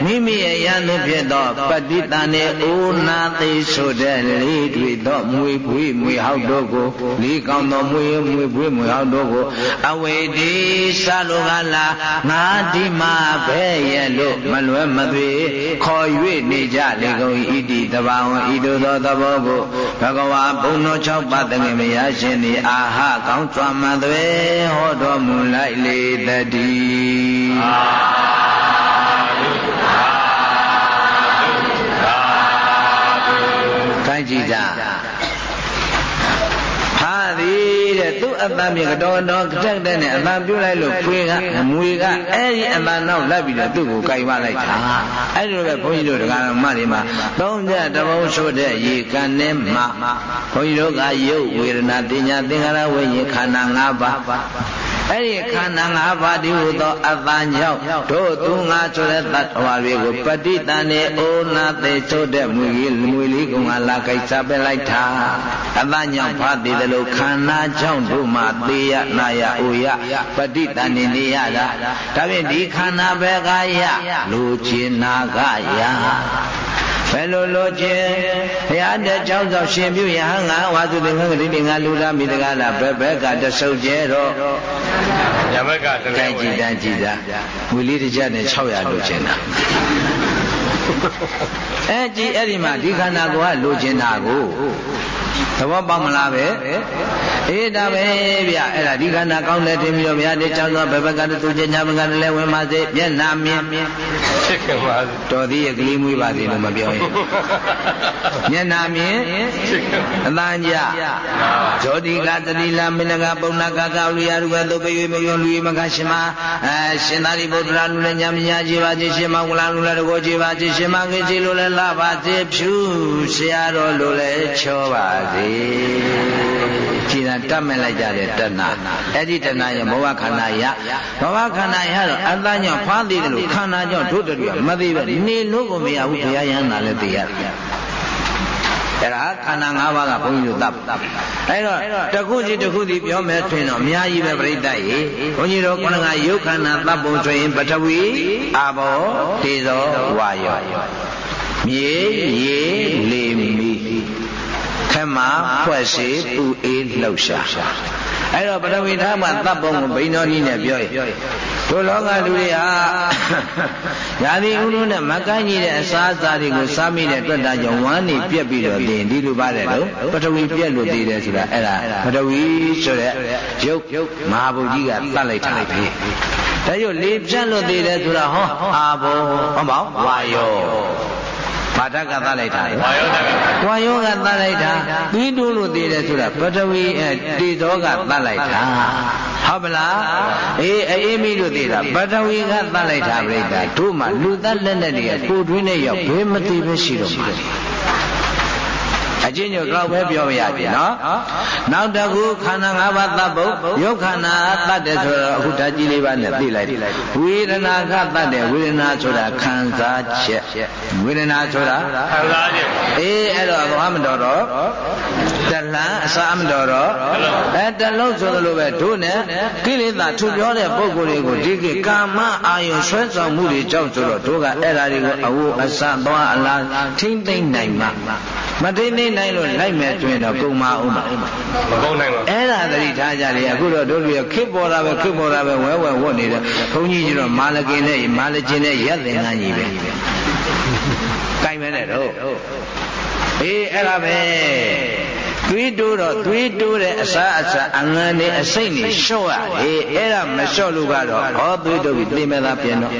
မိမိရဲ့ရန်သူဖြစ်သောပฏิတန်နေအိုနာသိဆိုတဲ့လေးတွေသောမွေပွေးမွေဟောက်တို့ကိုလေးကောင်းသောမွေမွေပွေးမွေဟောက်တို့ကိုအဝေဒီစလိုကလာငါဒီမှာဘဲရဲ့လို့မလွယ်မသွေခေါ်၍နေကြလေကုန်ဣတိတဘာဝဣတုသောသဘောကိုဘဂဝါဘုံတော်၆ပါးတငယ်မရရှင်သည်အာဟကောင်းစွာမှသွေဟောတော်မူလိုက်လေတည်း ကြည်တာဟာ သည်တဲ့သူ့အတန်မြေကတော့တော့တက်တဲ့နဲ့အတန်ပြုတ်လိုက်လို့ခွေးကမွေကအဲ့ဒီအတန်နောက်လက်ပြီးတော့သူ့ကိုကြိုက်ဝလိုက်တာအဲ့လိုပဲဘုန်းကြီးတို့တရားတော်မတွေမှာသုံးချက်တဘုံဆိုတဲ့ရေကန်နဲ့မှာဘုန်းကြီးတို့ကရုပ်ဝေဒနာတင်ညာသင်္ခါရဝိညာဉ်ခန္ဓာ၅ပါးအဲ့ဒီခန္ဓာ၅ပါးဒီဟုသောအတန်ကြောင့်တို့သူငါဆိုတဲ့တ attva တွေကိုပဋိတန်နေအိုနာသေးချို့တဲ့မွေကြီးမွေလေးကောင်ကလာကြိုက်စားပလိုက်တာအတန်ကြောင့်ဖားသေးတယ်လို့ခန္ဓာကြောင့်တို့မှသေရနာရအိုရပဋိတန်နေနေရတာဒါဖြင့်ဒီခန္ဓာပဲကရလူချင်းနာကရဘယ်လိုလိုခြင်းဘုရားတဲ့ကြောင်းသောရှင်ပြုယဟန်ငါဝါစုသင်္ဃဂတိငါလူသားမိတကားလားဘယ်ဘက်ကတဆုပ်ကျဲတော့ညဘက်ကတလဲကြည်တန်းကြည်တာငွေလေးတစ်ချက်နဲ့600လိုချင်တာအဲကြည်အဲ့ဒီမှာဒီခန္ဓာကိုယ်ကလိုချင်တာကို သဘောပေါက်မလားပဲအေးဒါပဲဗျအဲ့ဒါဒီခန္ဓာကောင်းတဲ့တင်ပြီးတော့ဗျာဒီချောင်းသောဘဘကတသူချင်းညာဘကတလည်းဝင်ပါစေမျက်နာမြင်ဖြစ်ခင်ပါတော်သေးရဲ့ကလေးမွေးပါစေလို့မပြောရင်မျက်နာမြင်အတန်ကြဇောတိကတတိလာမင်းကပုံနာကကဝိယရုကသုပယွေမယွန်လူမကရှင်မအဲရှင်သာရိပုတ္တရာလူလည်းညာမညာကြီးပါစေရှင်မဝလာလူလည်းတကောကြီးပါစေရှင်မငယ်ကြီးလူလည်းလာပါစေဖြူဆရာတော်လူလည်းချောပါစေခြေသာတတ်မဲ့လိုက်ကြတဲ့တဏှာအဲ့ဒီတဏှာရဲ့ဘဝခန္ဓာရဘဝခန္ဓာရတော့အတ္တကြောင့်ဖားသေးတယ်လို့ခန္ဓာကြောင့်တို့တူမသိပဲနေလို့ကိုမရဘူးဘုရားယန္တာလည်းသိရတယ်အဲ့ဒါခန္ဓာ၅ပါးကဘုန်းကြီးတို့သတ်အဲ့တော့တခုစီတခုစီပြောမယ်ထွင်တော့အများကြီးပဲပြိတ္တရေဘုန်းကြီးတို့ခုနကယုတ်ခန္ဓာသတ်ပုံဆိုရင်ပထဝီအာဘောတေဇောဝါယောမြေရေလေမီ ခမဖွဲ့စီပူအေးလှုပ်ရှားအဲ့တော့ပထဝီဓာတ်မှတပ်ပုံကိုဘိန်းတော်နည်းနဲ့ပြောရင်တို့လောကလူတွေဟာယာတိဥရုနဲ့မကန့်ကြီးတဲ့အစားအစာတွေကိုစားမိတဲ့အတွက်ဒါကြောင့်ဝမ်းနေပြက်ပြီးတော့သိရင်ဒီလိုပါတယ်လို့ပထဝီပြက်လို့သိတယ်ဆိုတာအဲ့ဒါပထဝီဆိုတဲ့ရုပ်မဟာဘုကြီးကတတ်လိုက်တာပဲဒါကြောင့်လေပြတ်လို့သိတယ်ဆိုတာဟောအာဘောဟုတ်ပါဝါယော ဘာဓာတ်ကသတ်လိုက်တာလဲဝါယောဓာတ်ကဝါယောကသတ်လိုက်တာပြီးတိုးလို့သိတယ်ဆိုတာပထဝီတေဇောကသတ်လိုက်တာဟုတ်ပလားအေးအေးမိလို့သိတာပထဝီကသတ်လိုက်တာပြိတ္တာတို့မှလူသက်လက်နဲ့တည်းကိုတွင်းနဲ့ရောက်ဘယ်မသိပဲရှိတော့မှာ အချင်းညိုတော့ပဲပြောရပြီနော်နောက်တကူခန္ဓာ၅ပါးသတ်ဖို့ရုပ်ခန္ဓာသတ်တယ်ဆိုတော့အခုဓာတ်ကြီးလေးပါးနဲ့သိလိုက်ဝေဒနာကသတ်တယ်ဝေဒနာဆိုတာခံစားချက်ဝေဒနာဆိုတာခံစားချက်အေးအဲ့တော့ဘာမှမတော်တော့တလန်းအစာမတော်တော့အဲတလုံးဆိုလိုပဲတို့နဲ့ကိလေသာထူပြောတဲ့ပုံကိုယ်တွေကိုဒီကိကာမအာယုံဆွဲဆောင်မှုတွေကြောင့်ဆိုတော့တို့ကအဲ့ဓာတွေကိုအဝအစသွားအလားထိမ့်သိမ့်နိုင်မှ မထိမ့်သိမ့်နိုင်လို့လိုက်မယ်တွင်တော့ကုံမအောင်ပါမကုံနိုင်ပါအဲ့ဒါသတိထားကြလေအခုတော့တို့တွေခစ်ပေါ်တာပဲခစ်ပေါ်တာပဲဝဲဝဲဝတ်နေတယ်ဘုန်းကြီးကြီးတော့မာလကင်နဲ့မာလကျင်နဲ့ရက်သင်္ကန်းကြီးပဲကိုင်မဲနဲ့တော့အေးအဲ့ဒါပဲ သွေးတိုးတော့သွေးတိုးတဲ့အစားအစာအငန်းနဲ့အစိတ်နဲ့လျှော့ရတယ်အဲ့ဒါမလျှော့လို့ကတော့ဟောသွေးတိုးပြီးသိမဲ့သားပြင်တော့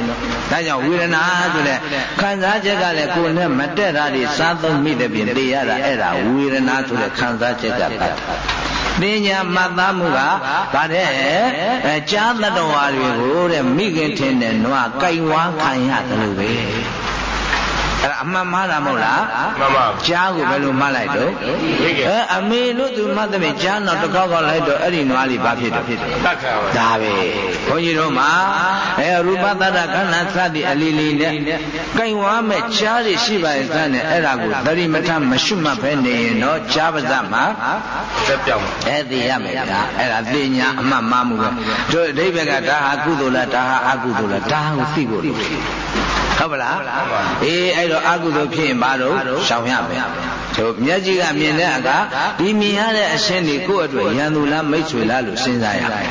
ဒါကြောင့်ဝေဒနာဆိုတဲ့ခံစားချက်ကလည်းကိုယ်နဲ့မတက်တာတွေစားသုံးမိတဲ့ပြင်သိရတာအဲ့ဒါဝေဒနာဆိုတဲ့ခံစားချက်ကတတ်ပညာမှတ်သားမှုကဗါတဲ့အဲကြားတတော်ဝါတွေကိုတဲ့မိခင်ထင်တဲ့နွားကြိုင်ဝါခံရတယ်လို့ပဲ အဲ့ဒါအမှန်မှားတာမဟုတ်လားမှန်ပါကြားကိုဘယ်လိုမှတ်လိုက်တော့အဲအမေလို့သူမှတ်တယ်ကြားတော့တစ်ခေါက်ခေါက်လိုက်တော့အဲ့ဒီနွားလေးဘာဖြစ်တော့ဖြစ်တယ်တတ်ခံပါဒါပဲဘုန်းကြီးတို့မှာအဲရူပသတ္တခန္ဓာသတိအလီလီနဲ့ကင်ဝါမဲ့ကြားရရှိပါရဲ့စမ်းနဲ့အဲ့ဒါကိုသတိမထမရှုမှတ်ပဲနေရင်တော့ကြားပါစမှာသက်ပြောင်းအဲ့ဒီရမယ်ဗျာအဲ့ဒါသိညာအမှတ်မှားမှုပဲတို့အဓိပ္ပာယ်ကဒါဟာကုသိုလ်လားဒါဟာအကုသိုလ်လားဒါကိုသိဖို့လိုဟုတ်ပါလားအေးအဲ့တော့အကုသိုလ်ဖြစ်ရင်ဘာလို့ရှောင်ရမယ်တို့မျက်ကြီးကမြင်တဲ့အခါဒီမြင်ရတဲ့အရှင်းဒီကိုယ့်အတွက်ရန်သူလားမိတ်ဆွေလားလို့စဉ်းစားရမယ်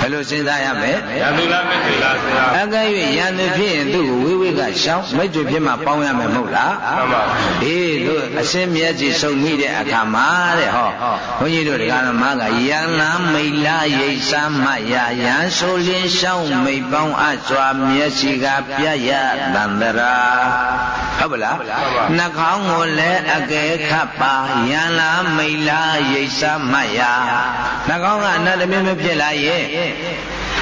ဘယ်လိုစဉ်းစားရမလဲရန်သူလားမိတ်ဆွေလားဆရာအကဲ၍ရန်သူဖြစ်ရင်သူ့ကိုဝိဝိကရှောင်းမိတ်ဆွေဖြစ်မှပေါင်းရမယ်မဟုတ်လားမှန်ပါအေးတို့အစင်းမြက်ကြီးစုံမိတဲ့အခါမှာတဲ့ဟောဘုန်းကြီးတို့တရားတော်မှာကယံလာမိတ်လာရိတ်စားမှရယံဆိုလင်းရှောင်းမိတ်ပေါင်းအစွာမျက်စိကပြရတန္တရာဟုတ်ပါလားနှာခေါင်းကိုလည်းအကဲခတ်ပါယံလာမိတ်လာရိတ်စားမှရနှာခေါင်းကအနတ်တမင်းမဖြစ်လာရဲ့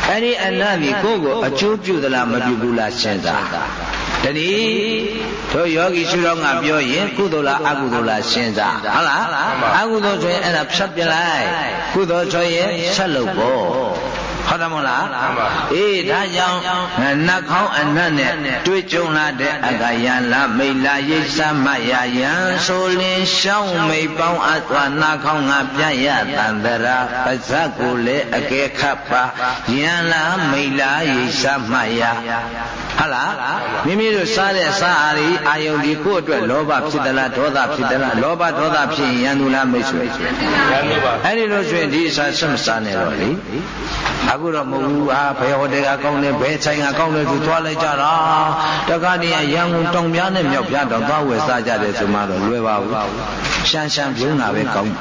အဲ့ဒီအနတ်ဒီကိုယ့်ကိုအကျိုးပြုသလားမပြုဘူးလားစဉ်းစားတနည်းတို့ယောဂီရှုတော်ကပြောရင်ကုသိုလ်လားအကုသိုလ်လားစဉ်းစားဟုတ်လားအကုသိုလ်ဆိုရင်အဲ့ဒါဖြတ်ပြလိုက်ကုသိုလ်ဆိုရင်ဆက်လုပ်ဖို့ ဟုတ်တယ်မဟုတ်လားအေးဒါကြောင့်နှာခေါင်းအနတ်နဲ့တွေ့ကြုံလာတဲ့အကယံလာမိတ်လာရိတ်စမရယံဆိုလင်းရှောင်းမိတ်ပေါင်းအသွာနှာခေါင်းကပြရတန်တရာပါဇက်ကိုလည်းအကဲခတ်ပါယံလာမိတ်လာရိတ်စမရဟုတ်လားမိမိတို့စားတဲ့စားအာရီအာယုန်ဒီကိုယ့်အတွက်လောဘဖြစ်သလားဒေါသဖြစ်သလားလောဘဒေါသဖြစ်ရင်ယန္တုလားမိတ်ဆွေယန္တုပါအဲ့ဒီလိုဆိုရင်ဒီအစားဆက်မစားနဲ့တော့လေအခုတော့မဟုတ်ဘူးဟာဘယ်ဟိုတဲကကောင်းလဲဘယ်ဆိုင်ကကောင်းလဲသူသွားလိုက်ကြတာတခါတည်းရန်ကုန်တောင်ပြားနဲ့မြောက်ပြားတောင်သွားဝယ်စားကြတယ်ဆိုမှတော့လွယ်ပါဘူးရှမ်းရှမ်းပြုံးတာပဲကောင်း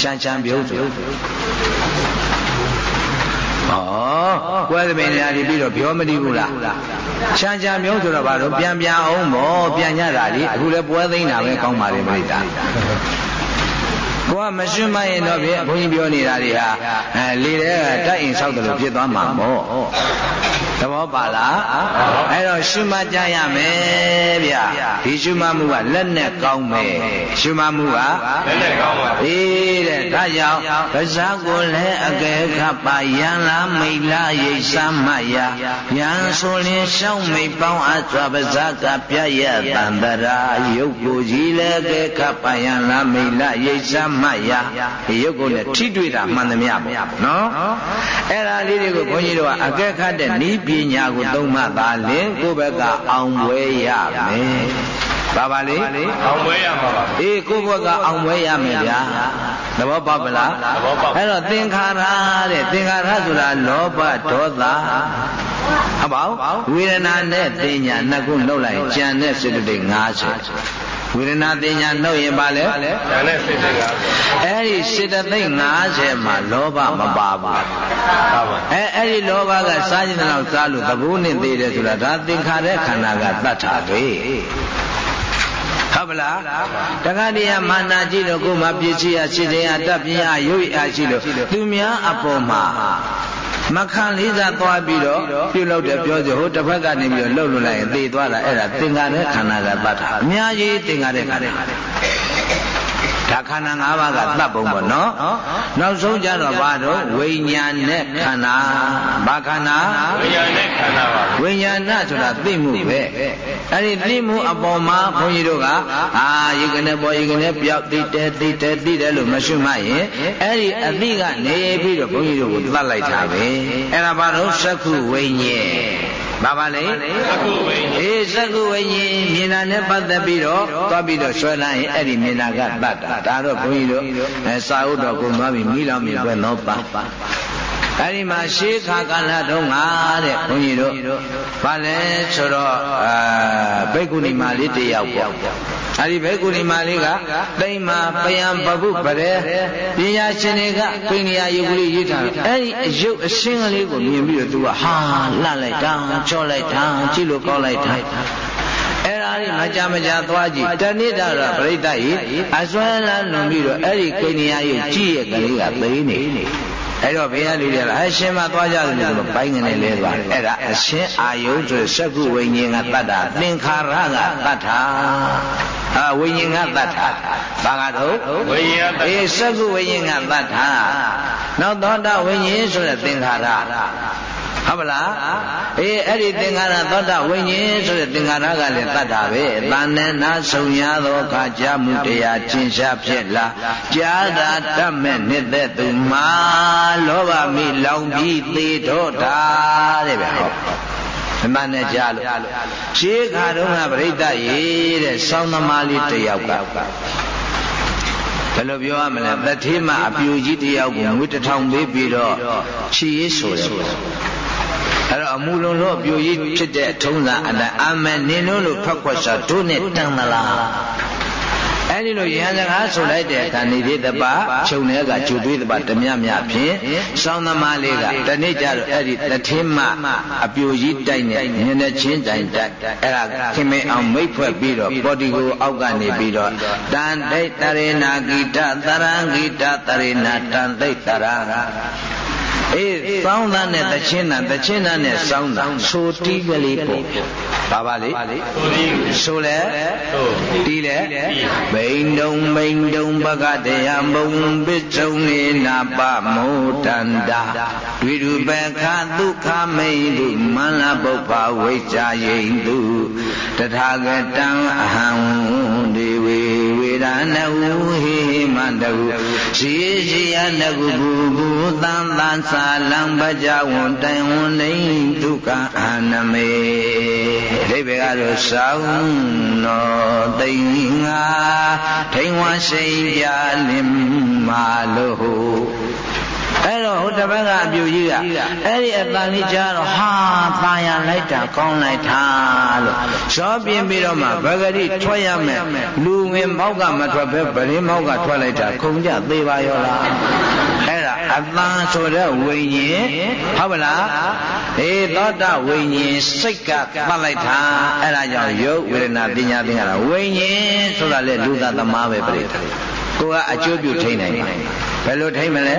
ရှမ်းရှမ်းပြုံးဆိုဩကွဲသမင်ညာဒီပြီးတော့ပြောမတည်ဘူးလားချမ်းချမ်းမျိုးဆိုတော့ဘာလို့ပြန်ပြန်အောင်ဗောပြန်ညတာလေအခုလည်းပွဲသိမ်းတာပဲကောင်းပါလေမိသား ကိုကမရှင်းမရင်တော့ဖြင့်ဘုန်းကြီးပြောနေတာတွေဟာအဲလေတဲ့တိုက်အိမ်ဆောက်တယ်လို့ဖြစ်သွားမှာပေါ့သဘောပါလားအဲ့တော့ရှုမှတ်ကြရမယ်ဗျဒီရှုမှတ်မှုကလက်နဲ့ကောင်းမယ်ရှုမှတ်မှုကလက်နဲ့ကောင်းပါအေးတဲ့ဒါကြောင့်ပါဇာကိုလည်းအကဲခတ်ပါယံလားမိတ်လားရိတ်စမ်းမှရယံဆိုရင်ရှောင်းမိတ်ပေါင်းအစွာပါဇာကပြရတန်တရာရုပ်ကိုကြီးလည်းအကဲခတ်ပါယံလားမိတ်လားရိတ်စမ်းမှရဒီရုပ်ကိုလည်းထိတွေ့တာမှန်သမျှပေါ့နော်အဲ့ဒါလေးတွေကိုဘုန်းကြီးတို့ကအကဲခတ်တဲ့ဤပညာကိုသုံးမှသာလင်ကိုယ့်ဘက်ကအောင်ပွဲရမယ်။ဘာပါလေအောင်ပွဲရမှာပါ။အေးကိုယ့်ဘက်ကအောင်ပွဲရမယ်ဗျာ။သဘောပေါက်ပလားအဲ့တော့သင်္ခါရတဲ့သင်္ခါရဆိုတာလောဘဒေါသဟုတ်ပါဘူးဝေဒနာနဲ့တင်ညာနှစ်ခုနှုတ်လိုက်ကြံတဲ့စေတသိက်50 ဝေဒနာတင်ညာနှုတ်ရင်ပါလေဉာဏ်နဲ့စေတသိက်50အဲ့ဒီစေတသိက်50မှာလောဘမပါဘူးအဲအဲ့ဒီလောဘကစားခြင်းတော့စားလို့သဘောနဲ့သေးတယ်ဆိုတာဒါသင်္ခါရခန္ဓာကတတ်တာပဲဟုတ်ပလားတခါတည်းမာနာကြည့်လို့ကိုယ်မှာပြည့်စုံရစိတ်တရားတတ်ပြင်းရရုပ်အားရှိလို့သူများအပေါ်မှာ မခံလေးစားသွားပြီးတော့ပြုတ်လို့တယ်ပြောကြဟိုတစ်ဖက်ကနေပြီးတော့လှုပ်လွတ်လိုက်ရင်သေသွားတာအဲ့ဒါသင်္ကာရခန္ဓာကတတ်တာအများကြီးသင်္ကာရခန္ဓာ ဒါခန္ဓာ၅ပါးကသတ်ပုံပေါ့နော်နောက်ဆုံးကြတော့ဘာတော့ဝိညာဉ်နဲ့ခန္ဓာဘာခန္ဓာဝိညာဉ်နဲ့ခန္ဓာပါဝိညာဏဆိုတာသိမှုပဲအဲ့ဒီသိမှုအပေါ်မှာဘုန်းကြီးတို့ကအာယေကနေပေါ်ယေကနေပြောက်သိတယ်သိတယ်သိတယ်လို့မရှိမှရင်အဲ့ဒီအသိကနေပြီးတော့ဘုန်းကြီးတို့ကိုသတ်လိုက်တာပဲအဲ့ဒါဘာလို့သက္ခုဝိညာဉ် ဘာပါလဲသက္ကုဝိညာဉ်အေးသက္ကုဝိညာဉ်မြင်တာနဲ့ပတ်သက်ပြီးတော့သွားပြီးတော့ဆွဲလိုက်ရင်အဲ့ဒီမြင်တာကတတ်တာဒါတော့ဘုန်းကြီးတို့အဲစာဥတော်ကိုသွားပြီးမိလောင်မြင်ပွဲတော့ပါအဲ့ဒီမှာရှေးခါကာလတုန်းကတဲ့ဘုန်းကြီးတို့ဘာလဲဆိုတော့အာဘိက္ခုနီမလေးတယောက်ပေါ့ အဲ့ဒီဘိက္ခုနီမလေးကတိမ်မာပယံပပုပရေပညာရှင်တွေကပိဏိယယုတ်ကလေးရေးထားတယ်အဲ့ဒီအယုတ်အရှင်းကလေးကိုမြင်ပြီးတော့သူကဟာလှလိုက်တာချော့လိုက်တာကြည့်လို့ကောက်လိုက်တာအဲ့ဒါလေးမကြမကြသွားကြည့်တဏိတာရပရိသတ်ကြီးအစွမ်းလန်းလွန်ပြီးတော့အဲ့ဒီကိဏ္ဍာယုတ်ကြည့်ရဲ့ကလေးကသိနေ အဲ့တော့ဘေးကလူတွေကလည်းအရှင်မသွားကြတယ်လို့ဘိုင်းကနေလဲသွားတယ်အဲ့ဒါအရှင်အာယုဆိုစက္ခုဝိညာဉ်ကတတ်တာသင်္ခါရကတတ်တာအာဝိညာဉ်ကတတ်တာဘာကတော့ဝိညာဉ်အေးစက္ခုဝိညာဉ်ကတတ်တာနောက်သောတာဝိညာဉ်ဆိုတဲ့သင်္ခါရ ဟုတ်ပလားအေးအဲ့ဒီသင်္ခါရသောတာဝိညာဉ်ဆိုတဲ့သင်္ခါရကလည်းတတ်တာပဲတဏ္ဏနာဆုံရသောအခါကြာမှုတရားချင်းရှားဖြစ်လာကြာတာတတ်မဲ့နေတဲ့သူမှာလောဘမိလောင်ပြီးသေးတော့တာတဲ့ဗျဟောအမှန်နဲ့ကြားလို့ရှေးခါတုန်းကပြိဋ္ဌရေတဲ့စောင်းသမားလေးတယောက်ကဘယ်လိုပြောရမလဲတတိမအပြူကြီးတယောက်ကိုငွေတစ်ထောင်ပေးပြီးတော့ချီရေးဆိုတယ် အဲ့တော့အမူလုံးလို့ပြိုကြီးဖြစ်တဲ့ထုံးစံအတိုင်းအာမနင်းလို့ဖတ်ခွက်စာတို့နဲ့တန်မလားအဲ့ဒီလိုယဟန်စကားဆိုလိုက်တဲ့အခါနေသေးတပါခြုံတဲ့ကကျူသွေးတပါဓမြမြဖြင့်စောင်းသမားလေးကတနေ့ကျတော့အဲ့ဒီတထင်းမအပြိုကြီးတိုက်နဲ့ညနေချင်းတိုင်တိုက်အဲ့ဒါခင်မင်းအောင်မိတ်ဖွဲ့ပြီးတော့ပေါ်တီကိုအောက်ကနေပြီးတော့တန်တိတ်တရေနာဂိတသရံဂိတတရေနာတန်တိတ်တရာ အေးစောင်းသားနဲ့တချင်းသားတချင်းသားနဲ့စောင်းသားဆိုတီးကလေးပေါ့ပါပါလေဆိုလဲတီးလဲဘိန်တုံဘိန်တုံဘဂတရားမုံပစ္စုံနေနာပမောတန္တာတွေ့ရူပခဒုက္ခမိန်တုမန္လပုပ္ပဝိဇာယိန်တုတထာဂတံအဟံဒေ ဝေဝေဒနဟုဟိမန္တုရှိရှိယနကုဘူဘူသံသံသာလံပကြဝံတိုင်ဝံနေဒုက္ခအာနမေအဓိပ္ပာယ်ကတော့သောင်းတော်သိငါထိန်ဝါစိန်ပြလင်မာလို့ အဲ့တော့ဟိုတပတ်ကအပြူကြီးကအဲ့ဒီအတန်လေးကြားတော့ဟာတာယာလိုက်တာကောင်းလိုက်တာလို့ဇောပြင်းပြီးတော့မှဗဂတိထွက်ရမယ်လူငင်မောက်ကမထွက်ဘဲပရင်းမောက်ကထွက်လိုက်တာခုံကြသေးပါရောလားအဲ့ဒါအတန်ဆိုတဲ့ဝိညာဉ်ဟုတ်ပါလားအေးသောတာဝိညာဉ်စိတ်ကပတ်လိုက်တာအဲ့ဒါကြောင့်ယုတ်ဝေဒနာပညာသင်ရတာဝိညာဉ်ဆိုတာလေလူသားသမားပဲပြိတ္တာ ကိုကအကျိုးပြုထိနိုင်တယ်ဘယ်လိုထိမလဲ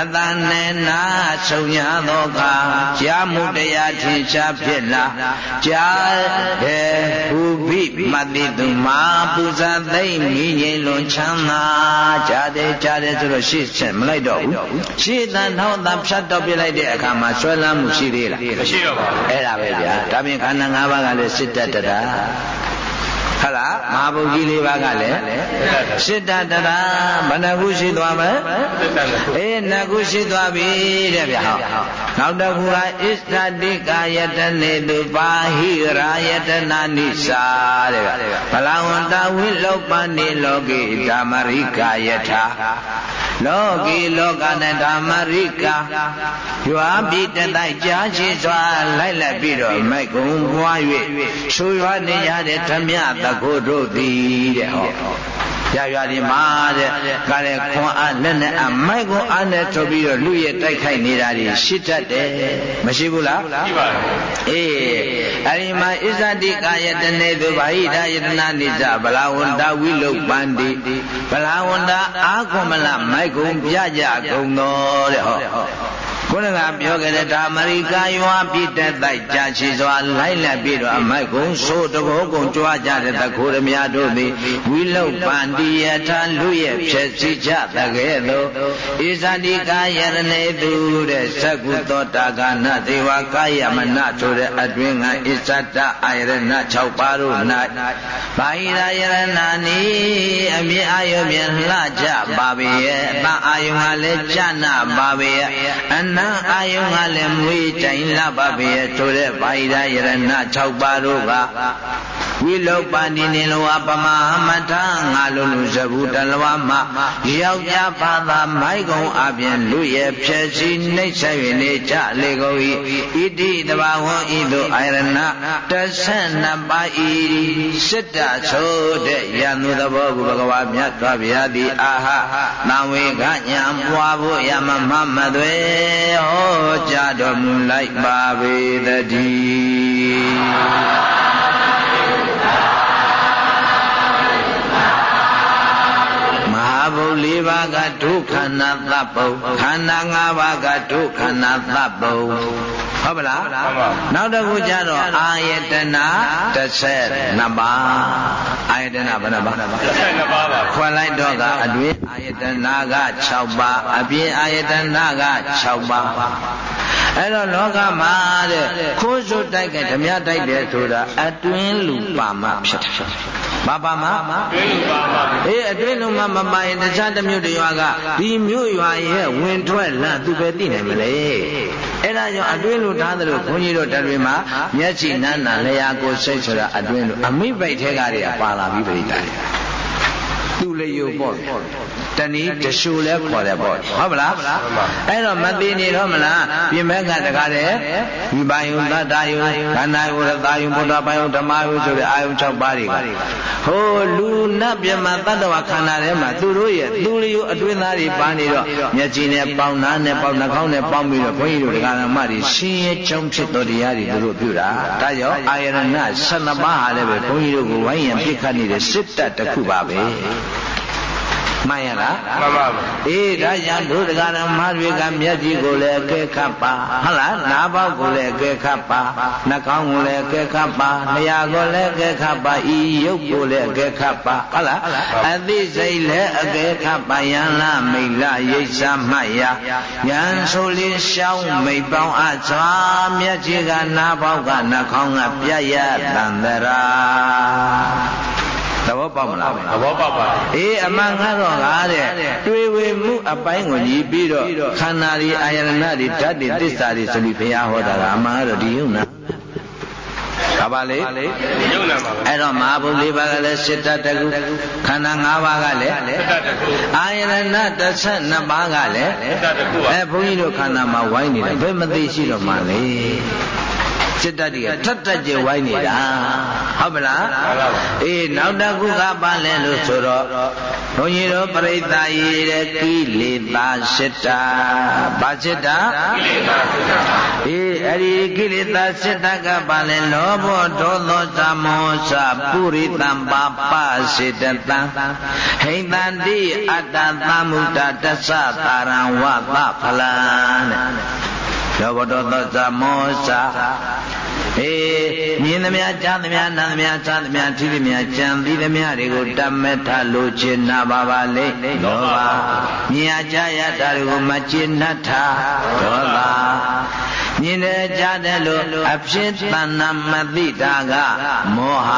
အတန်နဲ့နာဆုံညာသောခါကြာမှုတရားထင်ရှားဖြစ်လာကြာတဲ့ဘူပိမတိသူမာပူဇာသိမ့်မိငိမ်လွန်ချမ်းသာကြာတယ်ကြာတယ်ဆိုတော့ရှေ့ဆက်မလိုက်တော့ဘူးရှေ့တန်ထောင်းတန်ဖြတ်တော့ပြလိုက်တဲ့အခါမှာဆွဲလန်းမှုရှိသေးလားမရှိတော့ပါဘူးအဲ့ဒါပဲဗျာဒါပြင်ခန္ဓာ၅ပါးကလည်းစစ်တတ်တတာ ဟုတ်လားမဟာဘုတ်ကြီးလေးပါးကလည်းစိတ္တတရာဘယ်နှခုရှိသွားမလဲအေးနှစ်ခုရှိသွားပြီတဲ့ဗျာနောက်တစ်ခုကဣစ္ဆတိကာယတနေတုပါဟိရာယတနာနိစာတဲ့ဗျာဘလဝန္တဝိလောပန္နိလောကိဓမ္မရိကာယထာလောကီလောကနဲ့ဓမ္မရိကာရွာပြီးတတိုက်ကြားရှိစွာလိုက်လက်ပြီးတော့မိုက်ကုံပွား၍ဆူရွာနေရတဲ့ဓမြတကုတို့သည်တဲ့ဟော ရရွာဒီမှာတဲ့ကလည်းခွန်အားလက်နဲ့အမိုက်ကိုအားနဲ့ထုတ်ပြီးတော့လူရဲ့တိုက်ခိုက်နေတာတွေရှိတတ်တယ်မရှိဘူးလားရှိပါဘူးအေးအဲဒီမှာဣဇတိကာယတနေသူဗာဟိတယတနာနိစ္စဗလာဝန္တဝိလုပန္တိဗလာဝန္တအာကုမလမိုက်ကုံပြကြကုန်တော်တဲ့ဟော ခုနကပြောခဲ့တဲ့ဓမ္မရိကာရွာပြည့်တဲ့တိုက်ကြာရှိစွာလိုက်လက်ပြီးတော့အမိုက်ကုံဆိုးတဘောကုံကြွားကြတဲ့တခိုးရမြတို့သည်ဝိလုပန္တိယထာလူရဲ့ဖြစ်စီကြတကဲ့သို့ဣဇတိကာယရဏေသူတဲ့သက္ကုသောတာကနာဒေဝကာယမနဆိုတဲ့အတွင်ကဣဇတအာယရဏ6ပါးတို့၌ဘာဟိရာယရဏနီအမြင်အာယုဖြင့်လှကြပါပေရဲ့အတအာယုဟာလည်းကြနာပါပေရဲ့အနံအာယုဟာလည်းမွေးတိုင်လှပါပေရဲ့ဆိုတဲ့ဘာဟိရာယရဏ6ပါးတို့ကဝိလောပန္တိနေလောပမမထငါလုံးလုံးဇဘူးတလဝမယောက်ျားဘာသာမိုက်ကုံအပြင်လူရဲ့ဖြည့်စည်းနှိမ့်ဆက်၍နေကြလေကုန်၏ဣတိတဘာဝံဤသို့အာရဏတဆဏပါဤစစ်တဆိုတဲ့ယံသူသဘောကိုဘဂဝါမြတ်စွာဘုရားသည်အာဟသံဝေကညာပွားဖို့ယမမမသွေဟောကြားတော်မူလိုက်ပါပေတည်း ဘုတ်၄ပါးကဒုက္ခဏသဗ္ဗုခန္ဓာ၅ပါးကဒုက္ခဏသဗ္ဗုဟုတ်ပလားနောက်တစ်ခုကျတော့အာယတနာ32ပါးအာယတနာဘယ်နှပါး32ပါးပါခွက်လိုက်တော့ကအတွင်းအာယတနာက6ပါးအပြင်အာယတနာက6ပါးအဲ့တော့လောကမှာတဲ့ခိုးစုတိုက်ကဓမြတိုက်တယ်ဆိုတာအတွင်းလူပါမဖြစ်တယ်မပါမအတွင်းလူပါမအေးအတွင်းလူမမပါရင်တခြားတစ်မြို့တရွာကဒီမြို့ရွာရဲ့ဝင်ထွက်လန့်သူပဲသိနိုင်မလဲအဲ့ဒါကြောင့်အတွင်းလူထားတယ်လို့ခွန်ကြီးတို့တတွေမှာမျက်စိနန်းနာလျာကိုစိတ်ဆိုတာအတွင်းလူအမိပိုက်ထဲကတွေကပါလာပြီးပြိတ္တာ သူလေယုပေါ့တဏီတရှူလဲခေါ်တယ်ပေါ့ဟုတ်မလားအဲ့တော့မသိနေတော့မလားပြင်မဲ့ကတကားတဲ့ဝိပါယုသတ္တယုခန္ဓာယုရတယုဘုဒ္ဓဘာယုဓမ္မယုဆိုတဲ့အာယု6ပါးတွေကဟိုလူနတ်ပြမတတ္တဝခန္ဓာထဲမှာသူတို့ရဲ့သူလျုအတွင်းသားတွေပါနေတော့မျက်ကြည်နဲ့ပေါင်နာနဲ့ပေါင်နှာခေါင်းနဲ့ပေါင်းပြီးတော့ဘုန်းကြီးတို့ဒကာရမတွေရှင်းရဲချုံဖြစ်တော်တရားတွေသူတို့ပြုတာဒါကြောင့်အာယရဏ12ပါးဟာလည်းပဲဘုန်းကြီးတို့ကိုဝိုင်းရံပြစ်ခတ်နေတဲ့စစ်တပ်တစ်ခုပါပဲမှန်ရလားမှန်ပါဘူးအေးဒါကြောင့်တို့တရားဓမ္မတွေကမျက်ကြည့်ကိုလည်းအကဲခတ်ပါဟုတ်လားနားပေါက်ကိုလည်းအကဲခတ်ပါနှာခေါင်းကိုလည်းအကဲခတ်ပါလျှာကိုလည်းအကဲခတ်ပါဤရုပ်ကိုလည်းအကဲခတ်ပါဟုတ်လားအသိစိတ်လည်းအကဲခတ်ပါယံလားမိတ်လားရိတ်စားမှတ်ရယံဆိုလေးရှောင်းမိတ်ပေါင်းအစွာမျက်ကြည့်ကနားပေါက်ကနှာခေါင်းကပြတ်ရတန်တရာ သဘောပေါက်မလားသဘောပေါက်ပါအေးအမှန်ကတော့ကားတဲ့တွေ့ဝေမှုအပိုင်းကိုညီပြီးတော့ခန္ဓာတွေအာယရဏတွေဓာတ်တွေသစ္စာတွေဆိုပြီးဘုရားဟောတာကအမှန်ကတော့ဒီယုံနာဘာပါလေယုံနာပါအဲ့တော့မဟာဘုလေးပါးကလည်းစိတ္တတကုခန္ဓာ၅ပါးကလည်းစိတ္တတကုအာယရဏ32ပါးကလည်းစိတ္တတကုအဲဘုန်းကြီးတို့ခန္ဓာမှာဝိုင်းနေတယ်ဘယ်မသိရှိတော့မှလဲ စိတ်တတိကထတ်တက်ကြဝိုင်းနေတာဟုတ်မလားအေးနောက်တစ်ခုကပါလဲလို့ဆိုတော့ဘုန်းကြီးတို့ပြိဿရေတဲ့ကိလေသာစိတ္တာဘာစိတ္တာကိလေသာစိတ္တာအေးအဲ့ဒီကိလေသာစိတ္တာကပါလဲလောဘောဒေါသောသမောစပုရိတံပါပစိတတံဟိတန္တိအတ္တသမုဒ္ဒတသတာရံဝသဖလံတဲ့လောဘတောသောဇမောစ အေးမြင်သမျှကြားသမျှနားသမျှစားသမျှထိသမျှကြံသိသမျှတွေကိုတတ်မဲ့ထလိုချင်နာပါပါလေလောဘမြင်ရကြရတာတွေကိုမကျင်နှတ်တာဒေါသ မြင်တယ်ကြားတယ်လို့အဖြစ်တဏ္ဏမသိတာကမောဟ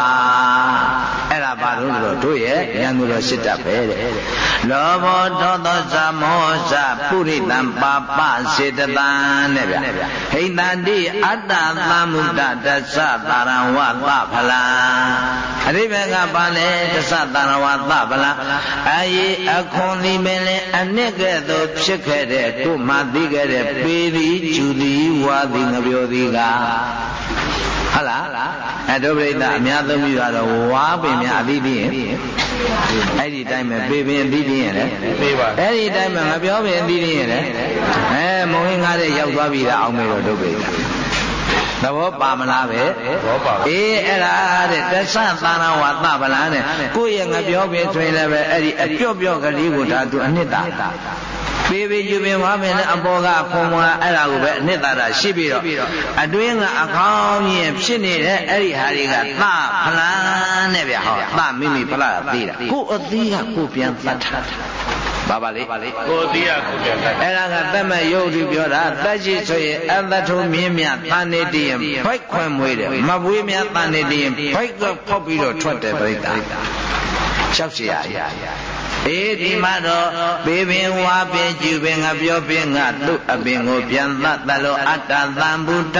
အဲ့ဒါဘာလို့လဲတို့ရဲ့ဉာဏ်ကိုတော့စစ်တတ်ပဲတဲ့လောဘောဒေါသဇမောဇပုရိသံပါပစေတတံတဲ့ဗျဟိတတိအတ္တသမုဒ္ဒတသတာရဝသဖလံအရိဘကပါလေတသတာရဝသဖလံအာယေအခွန်ဒီမင်းလေအနှစ်ကဲ့သို့ဖြစ်ခဲ့တဲ့ကိုမှသိခဲ့တဲ့ပေသည်ကျူသည်ဝါသည်ငပြောသည်ကဟုတ်လားအဲဒုပရိသအများသုံးပြီးတော့ဝါပင်များအပြီးပြီးရင်အဲ့ဒီတိုင်းပဲပေပင်အပြီးပြီးရင်လေပေပါအဲ့ဒီတိုင်းပဲငပြောပင်အပြီးပြီးရင်လေအဲမုံဟင်းကားတဲ့ရောက်သွားပြီလားအောင်မေတော့ဒုပရိသသဘောပါမလားပဲသဘောပါအေးအဲ့ဒါတဲ့တသသာရဝသဗလားတဲ့ကိုယ့်ရဲ့ငပြောပင်ဆိုရင်လည်းပဲအဲ့ဒီအပြော့ပြော့ကလေးကိုဒါသူအနှစ်သာ ပေးပေးယူပင်ဝါမင်းနဲ့အပေါ်ကခွန်မွာအဲ့ဒါကိုပဲအနှစ်သာရရှိပြီးတော့အတွင်းကအကောင်းကြီးဖြစ်နေတဲ့အဲ့ဒီဟာတွေကသဖလန်းနဲ့ဗျဟောသမိမိဖလားသိတာကိုအသီးကကိုပြန်သတ်ထားပါပါလေကိုအသီးကကိုပြန်သတ်အဲ့ဒါကသက်မဲ့ယုတ်သူပြောတာတတ်ရှိဆိုရင်အသထုမြင်းမြသာနေတည်ရင်ဘိုက်ခွဲမွေးတယ်မပွေးမြသာနေတည်ရင်ဘိုက်ကဖောက်ပြီးတော့ထွက်တယ်ပြိတ္တာလျှောက်เสียရ အေးဒီမှာတော့ဘေပင်ဝါပင်ကျူပင်ငါပြောပင်ငါသူ့အပင်ကိုပြန်သတ်တလို့အတ္တသံဗုဒ္ဓ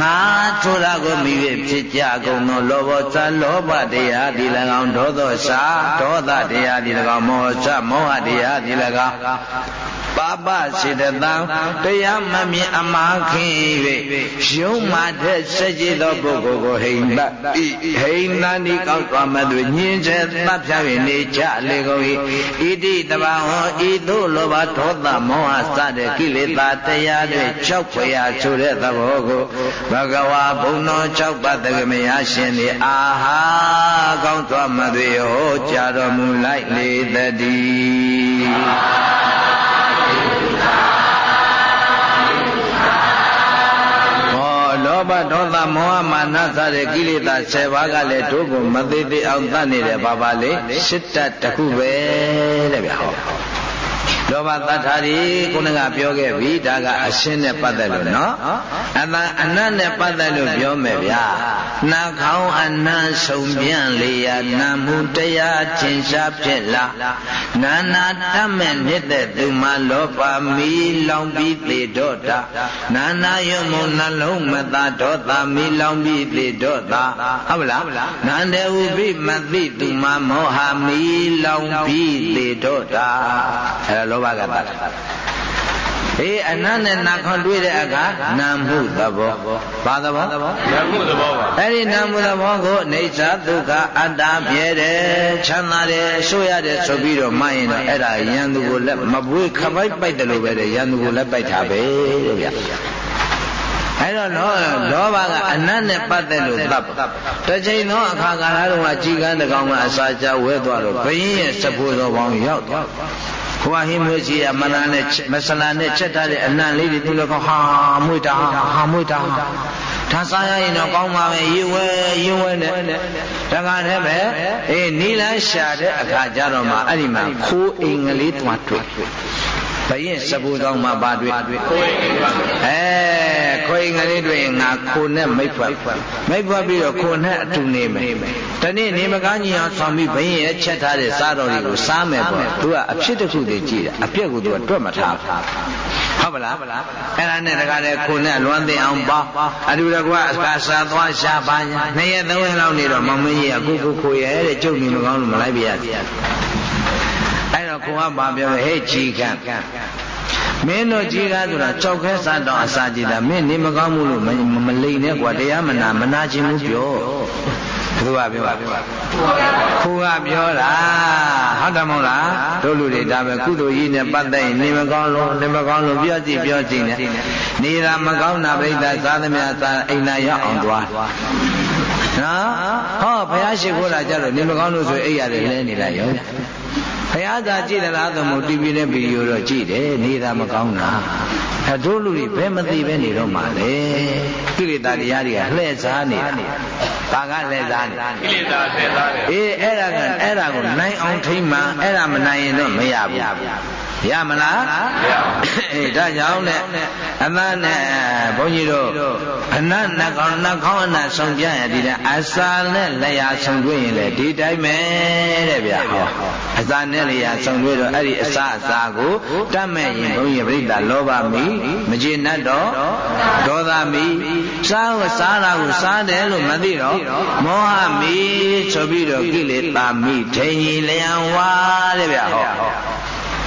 ငါဆိုတာကိုမိ၍ဖြစ်ကြကုန်သောလောဘသလောဘတရားဒီ၎င်းဒေါသောစာဒေါသတရားဒီ၎င်းမောဟသမောဟတရားဒီ၎င်းပါပစေတသံတရားမမြင်အမှားခင်၍ယုံမှတဲ့စကြည်သောပုဂ္ဂိုလ်ကိုဟိမ့်ပတ်ဟိမ့်နာနီကောက်သွားမဲ့သူညင်စေသတ်ဖြာ၍နေကြလေကုန်၏ဣတိတဘာဟောဤသို့လောဘဒေါသမောဟစတဲ့ကိလေသာတရားတွေ၆ဖွယ်ရာဆိုတဲ့သဘောကိုဘဂဝါဘုံတော်၆ပါးတကမယာရှင်သည်အာဟာကောင်းစွာမသွေဟောကြားတော်မူလိုက်လေတည်း လောဘဒေါသမောဟမာနစတဲ့ကိလေသာ10ပါးကလည်းတို့ကိုမသေးသေးအောင်သတ်နေတယ်ဘာပါလေစစ်တတခုပဲတဲ့ဗျာဟော လောဘတ္ထာရီခုနကပြောခဲ့ပြီဒါကအရှင်းနဲ့ပတ်သက်လို့နော်အတန်အနတ်နဲ့ပတ်သက်လို့ပြောမယ်ဗျာနှာခေါင်းအနံ့ဆုံးပြန်လေရာနာမှုတရားချင်းရှားဖြစ်လာနာနာတတ်မဲ့နေတဲ့သူမှလောဘမီလောင်ပြီးသေတော့တာနာနာယုံမနှလုံးမသာဒေါသမီလောင်ပြီးသေတော့တာဟုတ်လားနန္တေဥပိမသိသူမှမောဟမီလောင်ပြီးသေတော့တာအဲလောဘကတတ်အေးအနတ်နဲ့နာခွန်တွေ့တဲ့အခါနာမှုသဘောဘာသဘောနာမှုသဘောပါအဲ့ဒီနာမှုသဘောကိုအိဋ္ဌဒုက္ခအတ္တပြဲတယ်ချမ်းသာတယ်ဆိုရတယ်ဆိုပြီးတော့မှရင်တော့အဲ့ဒါယန္တုကိုလက်မပွေးခပိုက်ပိုက်တယ်လို့ပဲတဲ့ယန္တုကိုလက်ပိုက်တာပဲတဲ့ဗျအဲ့တော့လောလောဘကအနတ်နဲ့ပတ်သက်လို့တပ်တစ်ချိန်သောအခါကာလတုန်းကကြည်ကန်းတကောင်ကအစာချဝဲသွားတော့ဘယင်းရဲ့စဖို့သောပေါင်းရောက်သွား ဟိုဟင်းမွေးစီရမနာနဲ့မဆလာနဲ့ချက်ထားတဲ့အနံ့လေးတွေသူလည်းကောဟာမွေးတာဟာမွေးတာဒါစားရရင်တော့ကောင်းပါပဲရေဝဲရေဝဲနဲ့တခါတည်းပဲအေးနီလန်းရှာတဲ့အခါကျတော့မှအဲ့ဒီမှာခိုးအိမ်ကလေးတွားတွေ့ ဘယင်းစပူကောင်းမှာပါတွေ့ခိုးအိမ်အဲခိုးအိမ်ကလေးတွေ့ငါခိုနဲ့မိတ်ဖွက်မိတ်ဖွက်ပြီးတော့ခိုနဲ့အတူနေမယ်တနေ့နေမကားညီအောင်ဆောင်ပြီးဘယင်းရဲ့ချက်ထားတဲ့စားတော်တွေကိုစားမယ်ပေါ့သူကအဖြစ်တစ်ခုတည်းကြည့်တာအပြက်ကိုသူကတွက်မထားဟုတ်ပါလားအဲ့ဒါနဲ့တကားလေခိုနဲ့လွမ်းသိအောင်ပါအတူတကွအကာစားသွားရှာပါညာနှစ်ရက်သုံးရက်လောက်နေတော့မမင်းကြီးကကိုကိုခိုရဲ့တဲ့ကျုပ်နေမကောင်းလို့မလိုက်ပြရအဲ့ တော့ကိုကပါပြောဟဲ့ကြီးကမင်းတို့ကြီးကားဆိုတာကြောက်ခဲစားတော့အစာကြည့်တာမင်းနေမကောင်းဘူးလို့မလိန်နဲ့ကွာတရားမနာမနာခြင်းဘူးပြောဘုရားပြောပါခိုးကပြောတာဟုတ်တယ်မဟုတ်လားတို့လူတွေဒါပဲကုသိုလ်ကြီးနဲ့ပတ်သက်ရင်နေမကောင်းလို့နေမကောင်းလို့ပြောကြည့်ပြောကြည့်နဲ့နေတာမကောင်းတာပြိဿသာသမျှသာအိမ်သာရောက်အောင်သွားနော်ဟောဘုရားရှိခိုးတာကြတော့နေမကောင်းလို့ဆိုအိပ်ရတယ်လဲနေလိုက်ရော ဘုရားသာကြည့်တယ်လားသမုတ် TV နဲ့ဗီဒီယိုတော့ကြည့်တယ်နေတာမကောင်းတာအတို့လူတွေဘယ်မသိပဲနေတော့မှလဲကိလေသာတရားတွေကလှည့်စားနေတာဘာကလှည့်စားနေကိလေသာလှည့်စားတယ်အေးအဲ့ဒါကအဲ့ဒါကိုနိုင်အောင်ထိမှန်အဲ့ဒါမနိုင်ရင်တော့မရဘူး ရမလားအေးဒါကြောင့်နဲ့အမှန်နဲ့ဘုန်းကြီးတို့အနတ်နှကောင်းနှခေါင်းအနတ်ဆုံးပြရဒီတဲ့အစာနဲ့လျာဆုံးတွေ့ရင်လေဒီတိုင်းပဲတဲ့ဗျာဟောအစာနဲ့လျာဆုံးတွေ့တော့အဲ့ဒီအစာအစာကိုတတ်မဲ့ရင်ဘုန်းကြီးပြိတ္တာလောဘမီမကျေနပ်တော့ဒေါသမီစားကိုစားတာကိုစားတယ်လို့မသိတော့မောဟမီဆိုပြီးတော့ကိလေသာမီထိန်ကြီးလျံဝါတဲ့ဗျာဟော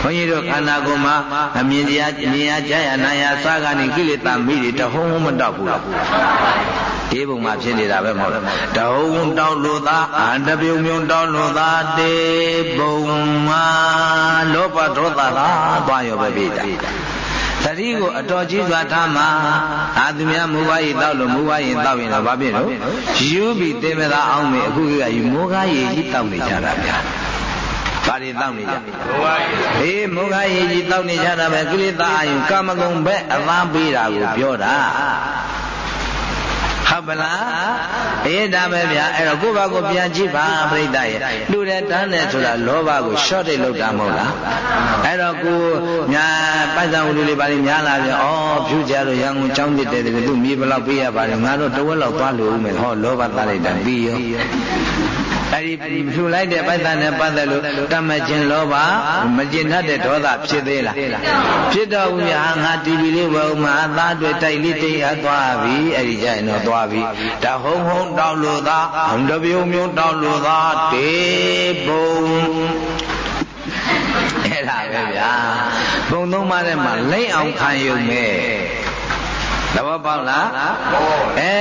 ဘုန်းကြီးတို့ခန္ဓာကိုယ်မှာအမြင်တရားဉာဏ်ကြားရနာရစကားနေကိလေသာမိတွေတဟုံးမတောက်ဘူးလားဒီပုံမှာဖြစ်နေတာပဲမဟုတ်လားတဟုံးတောက်လို့သာအတပြုံမြုံတောက်လို့သာတေပုံမှာလောဘဒေါသသာသွားရောပဲပြတာတတိကိုအတော်ကြီးစွာထားမှာအာသူများမူပါရီတောက်လို့မူပါရီတောက်ရင်တော့ဘာဖြစ်လို့ယူပြီးတင်မသာအောင်မေအခုကယူမောကားရည်ကြီးတောက်နေကြတာဗျာ ဘာတွေတောက်နေကြအေးမောဃရေကြီးတောက်နေကြတာပဲကိလေသာအယုကာမဂုဏ်ပဲအသားပေးတာကိုပြောတာဟုတ်ပလားအေးဒါပဲဗျာအဲ့တော့ကိုယ့်ဘာကိုပြန်ကြည့်ပါပြိတ္တရဲ့လူတဲ့တန်းတယ်ဆိုတာလောဘကို short တိတ်လောက်တာမဟုတ်လားအဲ့တော့ကိုညာပိုက်ဆံဝလူလေးပါလိများလာပြန်ဩဖြူကြလို့ရန်ကုန်ចောင်းပြစ်တယ်တကယ်သူမြေဘလောက်ပေးရပါလဲငါတို့တဝက်လောက်သွားလို့ဦးမယ်ဟောလောဘသားလိုက်တာပြီးရော အဲ့ဒီဖြူလိုက်တဲ့ပိုက်ဆံနဲ့ပတ်သက်လို့တတ်မခြင်းလောဘမကျင်တတ်တဲ့ဒေါသဖြစ်သေးလားဖြစ်တော့ဘူးများငါတီဗီလေးဘုံမှာအသားတွေတိုက်လေးတိတ်အပ်သွားပြီအဲ့ဒီကြရင်တော့သွားပြီတဟုံဟုံတောက်လို့သာတပြုံပြုံတောက်လို့သာတေဘုံအဲ့ဒါပဲဗျာဘုံသုံးပါးထဲမှာလိမ့်အောင်ခံယူမယ် သဘောပေါက်လားအဲ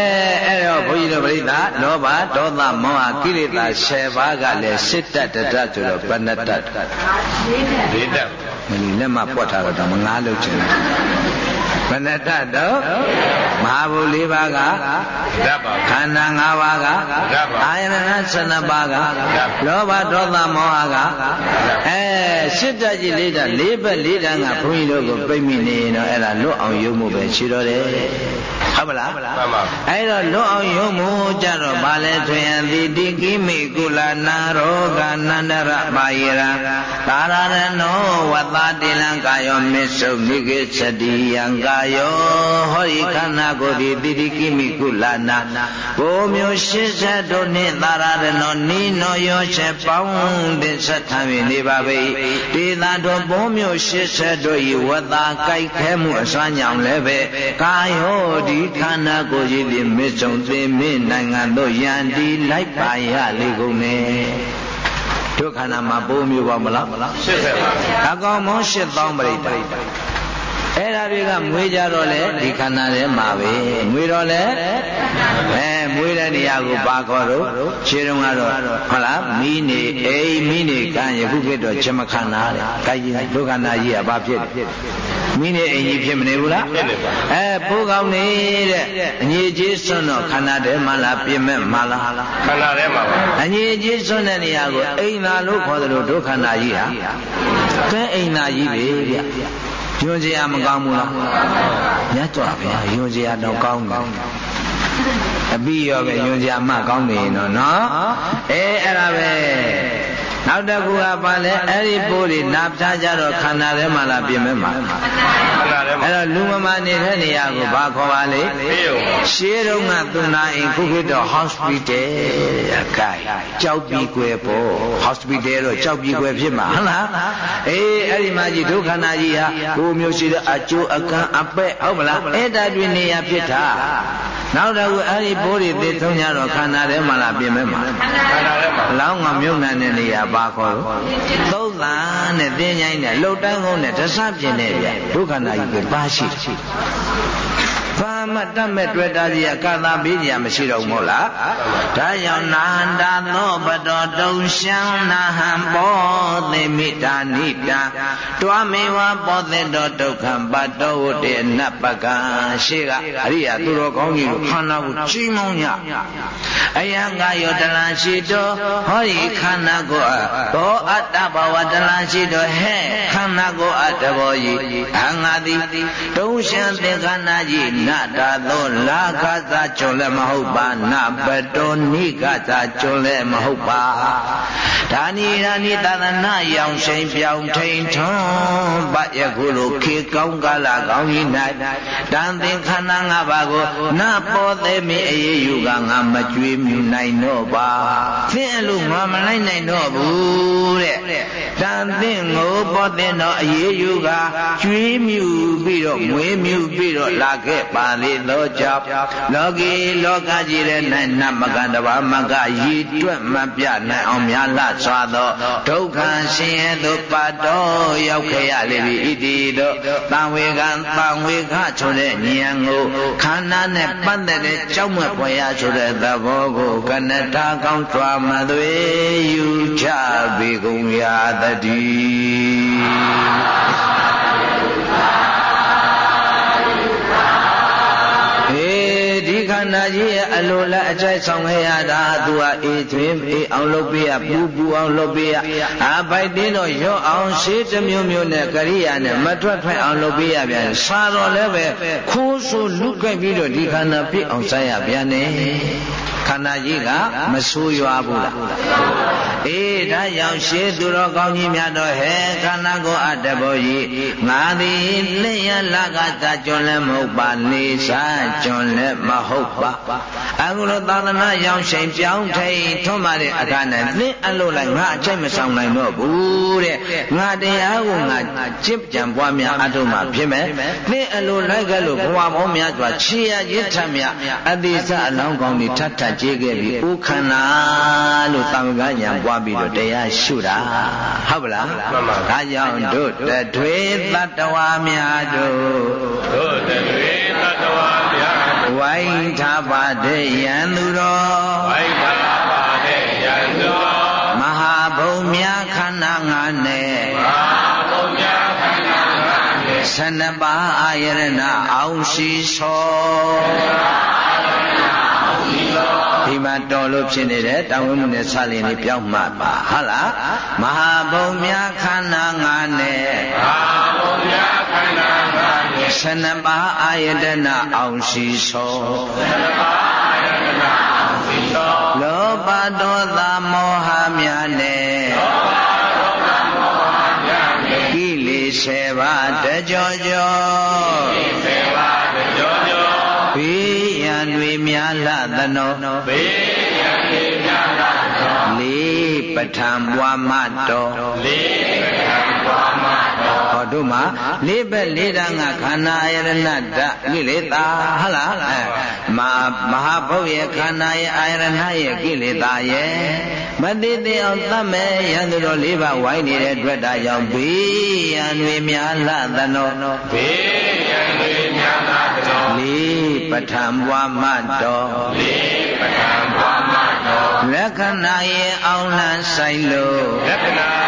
အဲ့တော့ဘုန်းကြီးတို့ပြိဿလောဘဒေါသမောဟကိလေသာ10ပါးကလည်းစစ်တတ်တတ်ဆိုတော့ဘဏ္ဍတတ်ဒေတတ်မင်းလက်မပွက်ထားတော့မငားလို့ချင်တယ် ဘဏ္ဍတတ်တော့မဟာဘု၄ပါးကဓာတ်ပါခန္ဓာ၅ပါးကဓာတ်ပါအာယတနာ12ပါးကလောဘဒေါသမောဟကအဲစစ်တတ်ကြီးလေးတာ၄ဘက်၄တန်းကဘုန်းကြီးတို့ကိုပြိမိနေရင်တော့အဲ့ဒါလွတ်အောင်ယုံမှုပဲရှိတော့တယ်ဟုတ်မလားမှန်ပါအဲ့တော့လွတ်အောင်ယုံမှုကြတော့ဗာလဲထွင်ယတိတိကိမိကုလနာရောဂနန္ဒရပါယရသာရရနောဝတ္တတိလံကာယောမစ္ဆုမိကိသတိယံကာယောဟောဒီခန္ဓာကိုယ်ဒီတိတိကိမိကုလနာဘိုးမျိုးရှစ်ဆက်တို့နှင့်သာရရနောနိနောယောချက်ပေါင်းတဲ့ဆက်ထံ၍နေပါပေဒေသာတို့ဘိုးမျိုးရှစ်ဆက်တို့ဤဝတ္တကြိုက်ခဲမှုအစွမ်းကြောင့်လည်းပဲကာယောဒီခန္ဓာကိုယ်ကြီးသည်မစ္ဆုံသိမင်းနိုင်ငံသို့ယံတီလိုက်ပါရလေကုန်နေဒုက္ခနာမှာပိုးမျိုးပါမလား80ပါအကောင်မော8000ပရိသတ် အဲ့ဒါတွေကမွေးကြတော့လေဒီခန္ဓာထဲမှာပဲမွေးတော့လေအဲမွေးတဲ့နေရာကိုပါခေါ်တော့ခြေတုံးကတော့ဟုတ်လားမိနေအိမ်မိနေကံယခုဖြစ်တော့ချက်မခန္ဓာတဲ့ဒါကြီးဒုက္ခနာကြီးကဘာဖြစ်မိနေအိမ်ကြီးဖြစ်မနေဘူးလားဖြစ်နေပါအဲပိုးကောင်းနေတဲ့အညီကြီးစွန်းတော့ခန္ဓာထဲမှာလားပြင်မဲ့မှာလားခန္ဓာထဲမှာပါအညီကြီးစွန်းတဲ့နေရာကိုအိမ်သာလို့ခေါ်တယ်လို့ဒုက္ခနာကြီးဟာကဲအိမ်သာကြီးပဲဗျ ယွန်စရာမကောင်းဘူးလားမြတ်စွာဘုရားယွန်စရာတော့ကောင်းတယ်အပြီးရောပဲယွန်စရာမှကောင်းနေရင်တော့နော်အဲအဲ့ဒါပဲ နောက်တစ်ခုကပါလဲအဲ့ဒီပိုးတွေနာဖြားကြတော့ခန္ဓာထဲမှာလားပြင်မဲ့မှာခန္ဓာထဲမှာအဲ့တော့လူမမာနေတဲ့နေရာကိုဘာခေါ်ပါလဲရှေးတုန်းကသူနာအိမ်ခုခေတ်တော့ hospital အကိုင်ကြောက်ပြီးကွယ်ပေါ့ hospital တော့ကြောက်ပြီးကွယ်ဖြစ်မှာဟုတ်လားအေးအဲ့ဒီမှာကြီးဒုက္ခနာကြီးဟာဘိုးမျိုးရှိတဲ့အကျိုးအကန့်အပဲ့ဟုတ်မလားအဲ့ဒါတွင်နေရာဖြစ်တာနောက်တော့အဲ့ဒီဘိုးတွေသိဆုံးကြတော့ခန္ဓာထဲမှာလားပြင်မဲ့မှာခန္ဓာထဲမှာလောင်းကမြုပ်နှံတဲ့နေရာပါခေါ်သုံးသန်နဲ့သင်ញိုင်းနဲ့လှုပ်တန်းကုန်းနဲ့တဆပြင်းနဲ့ဗျဒုက္ခနာကြီးကပါရှိ ဘာမှတတ်မဲ့တွေ့တာကြီးကကာသာပေးကြမရှိတော့ဘူးမဟုတ်လားဒါကြောင့်နာန္တာသောပတော်တုံရှံနာဟံဘောသေမိတာနိတာတွားမေဝဘောသေတော်ဒုက္ခံပတ္တောဝတေနပကံရှေ့ကအရိယာသူတော်ကောင်းကြီးကိုခန္ဓာကိုကြီးမောင်းညအယံကယောတလံရှိတော်ဟောဒီခန္ဓာကိုဘောအတ္တဘဝတလံရှိတော်ဟဲ့ခန္ဓာကိုအတ္တဘောကြီးအငါတိတုံရှံသင်္ခန္ဓာကြီးနတာသောလာခသာကျွလည်းမဟုတ်ပါနပတောနိကသာကျွလည်းမဟုတ်ပါဒါနီရာနိတသနာရောင်ရှိန်ပြောင်ထိန်ထွန်းပယခုလိုခေကောင်းကာလကောင်းကြီး၌တန်သင်ခန္ဓာ၅ပါးကိုနပေါ်သေးမီအေးယူကငါမကြွေးမြူနိုင်တော့ပါသင်အလိုငါမလိုက်နိုင်တော့ဘူးတဲ့တန်သင်ကိုပေါ်တဲ့တော့အေးယူကကြွေးမြူပြီးတော့မွေးမြူပြီးတော့လာခဲ့ပါလေသောကြောင့်လောကီလောကကြီးရဲ့၌နမကတဘာမကရည်တွက်မပြနိုင်အောင်များလှစွာသောဒုက္ခရှင်ရဲ့သို့ပါတော်ရောက်ခဲ့ရလေပြီဣတိတို့တံဝေကံတံဝေခဆိုတဲ့ဉာဏ်ကိုခန္ဓာနဲ့ပတ်သက်တဲ့ကြောက်မွက်ပွေရဆိုတဲ့သဘောကိုကနတာကောင်းကြွားမသွေယူချပေကုန်ရာတည်း ဒီခန္ဓာကြီးရဲ့အလိုလားအကြိုက်ဆောင်ခဲ့ရတာသူကအေးသွင်းအေးအောင်လုပ်ပေးရပူပူအောင်လုပ်ပေးရအာပိုက်တင်းတော့ရော့အောင်ရှေးတစ်မျိုးမျိုးနဲ့ကရိယာနဲ့မထွက်ထွက်အောင်လုပ်ပေးရပြန်စာတော်လည်းပဲခိုးဆိုလူကြိုက်ပြီးတော့ဒီခန္ဓာပြည့်အောင်စားရပြန်နေခန္ဓာကြီးကမဆိုးရွားဘူးလားအေးဒါကြောင့်ရှေးသူတော်ကောင်းကြီးများတော့ဟဲခန္ဓာကိုအတ္တဘောကြီးငါသည်လက်ရလကသာကျွန်းလည်းမဟုတ်ပါနေစားကျွန်းလည်းမဟုတ်ပါအခုလိုသာသနာရောင်ချိန်ပြောင်းထိန်ထွန်းပါတဲ့အခါနဲ့သင်အလို့လိုက်ငါအချိတ်မဆောင်နိုင်တော့ဘူးတဲ့ငါတရားကိုငါကြစ်ကြံပွားများအထုမှဖြစ်မယ်သင်အလို့လိုက်ကလို့ဘဝပေါင်းများစွာခြေရရစ်ထမြအတိစအလောင်းကောင်းတွေထပ်ထပ်ကြေးခဲ့ပြီးဥခန္ဓာလို့သံဃာညာပွားပြီးတော့တရားရှုတာဟုတ်ပလားမှန်ပါဒါကြောင့်တို့တထွေတတ္တဝါများတို့တို့တထွေတတ္တဝါများ ဝိုင်းထားပါတဲ့ယံသူတော်ဝိုင်းထားပါတဲ့ယံသူတော်မဟာဘုံများခန္ဓာငါးနဲ့မဟာဘုံများခန္ဓာငါးနဲ့ဆန္ဒပါအာယရဏအောင်ရှိသောဒီမှာတော်လို့ဖြစ်နေတဲ့တောင်းဝမှုနဲ့ဆလင်လေးပြောင်းမှပါဟုတ်လားမဟာဘုံများခန္ဓာငါးနဲ့မဟာဘုံများ 12ပါးအာယတနာအောင်စီသော12ပါးအာယတနာအောင်စီသောလောဘဒေါသမောဟများနဲ့လောဘဒေါသမောဟများနဲ့ကိလေသာပါတကြောကြောကိလေသာပါတကြောကြောဘေးရန်တွေများလာသနောဘေးရန်တွေများလာသနောလေးပဋ္ဌာန်ပွားမတော်လေး တော်ဟောတို့မှာလေးဘက်လေးတန်းကခန္ဓာယရဏတကိလေသာဟုတ်လားမမဟာဘုတ်ရဲ့ခန္ဓာရဲ့အာယရဏရဲ့ကိလေသာရဲ့မသိသေးအောင်သတ်မဲ့ရန်သူတော်လေးပါဝိုင်းနေတဲ့အတွက်ဒါကြောင့်ဘေးရန်တွေများလှသနောဘေးရန်တွေများလှသနောလေးပဋ္ဌာန်ပွားမတော်လေးပဋ္ဌာန်ပွားမတော်လက္ခဏာရဲ့အောင်လန်းဆိုင်လို့လက္ခဏာရဲ့အောင်လန်းဆိုင်လို့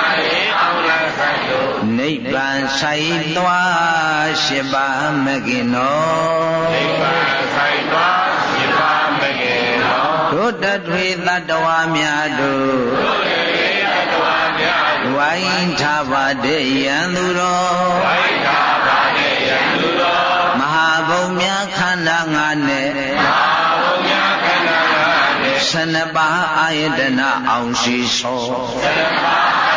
နိဗ္ဗာန်ဆိုင်သွားရှိပါမကင်တော်နိဗ္ဗာန်ဆိုင်သွားရှိပါမကင်တော်ဒုတထွေတတ္တဝါများတို့ဒုတထွေတတ္တဝါများတို့ဝိုင်းထားပါတဲ့ယံသူတော်ဝိုင်းထားပါတဲ့ယံသူတော်မဟာဘုံများခန္ဓာငါးနဲ့မဟာဘုံများခန္ဓာငါးနဲ့ဆနပါအာယတနာအောင်ရှိသောဆနပါအာယတနာအောင်ရှိသော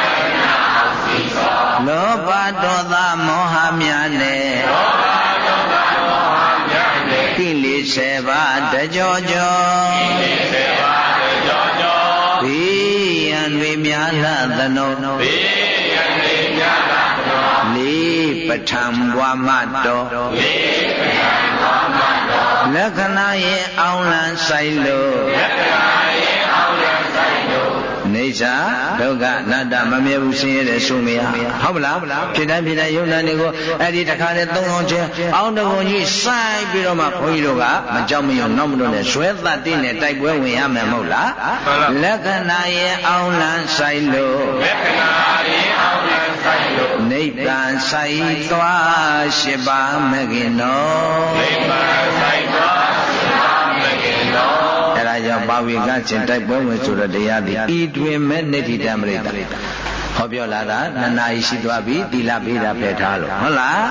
လောဘဒေါသမောဟများနဲ့လောဘဒေါသမောဟများနဲ့ကိလေသာပါတကြောကြောကိလေသာပါတကြောကြောဘေးရန်တွေများလှသနောဘေးရန်တွေများလှသနောလေးပဋ္ဌံဘွားမတော်လေးပဋ္ဌံဘွားမတော်လက္ခဏာရဲ့အောင်လန်းဆိုင်လို့လက္ခဏာရဲ့အောင်လန်းဆိုင် လို့နေစာဒုက္ခအနတ္တမမြဲဘူးဆင်းရဲတဲ့ဆိုမရဟုတ်မလားဖြစ်တိုင်းဖြစ်တိုင်းယုံနာတွေကိုအဲ့ဒီတခါနဲ့သုံးအောင်ချင်းအောင်းတဘုံကြီးစိုက်ပြီးတော့မှဘုန်းကြီးတို့ကမကြောက်မရွံ့နောက်မလို့နဲ့ဇွဲသတ်တိနဲ့တိုက်ပွဲဝင်ရမယ်မဟုတ်လားလက္ခဏာရဲ့အောင်လန်းဆိုင်လို့လက္ခဏာရဲ့အောင်လန်းဆိုင်လို့နိဗ္ဗာန်ဆိုင်သွားရှိပါမကင်တော်နိဗ္ဗာန်ဆိုင်သွားရှိပါမကင် တော်ဒါကြောင့်ပါဝေကခြင်းတိုက်ပွဲဝင်ဆိုတဲ့တရားသည်ဤတွင်မဲ့နေတိတမရိတ ဟောပြောလာတာနှစ်နာရီရှိသွားပြီသီလပေးတာဖယ်ထားလို့ဟုတ်လား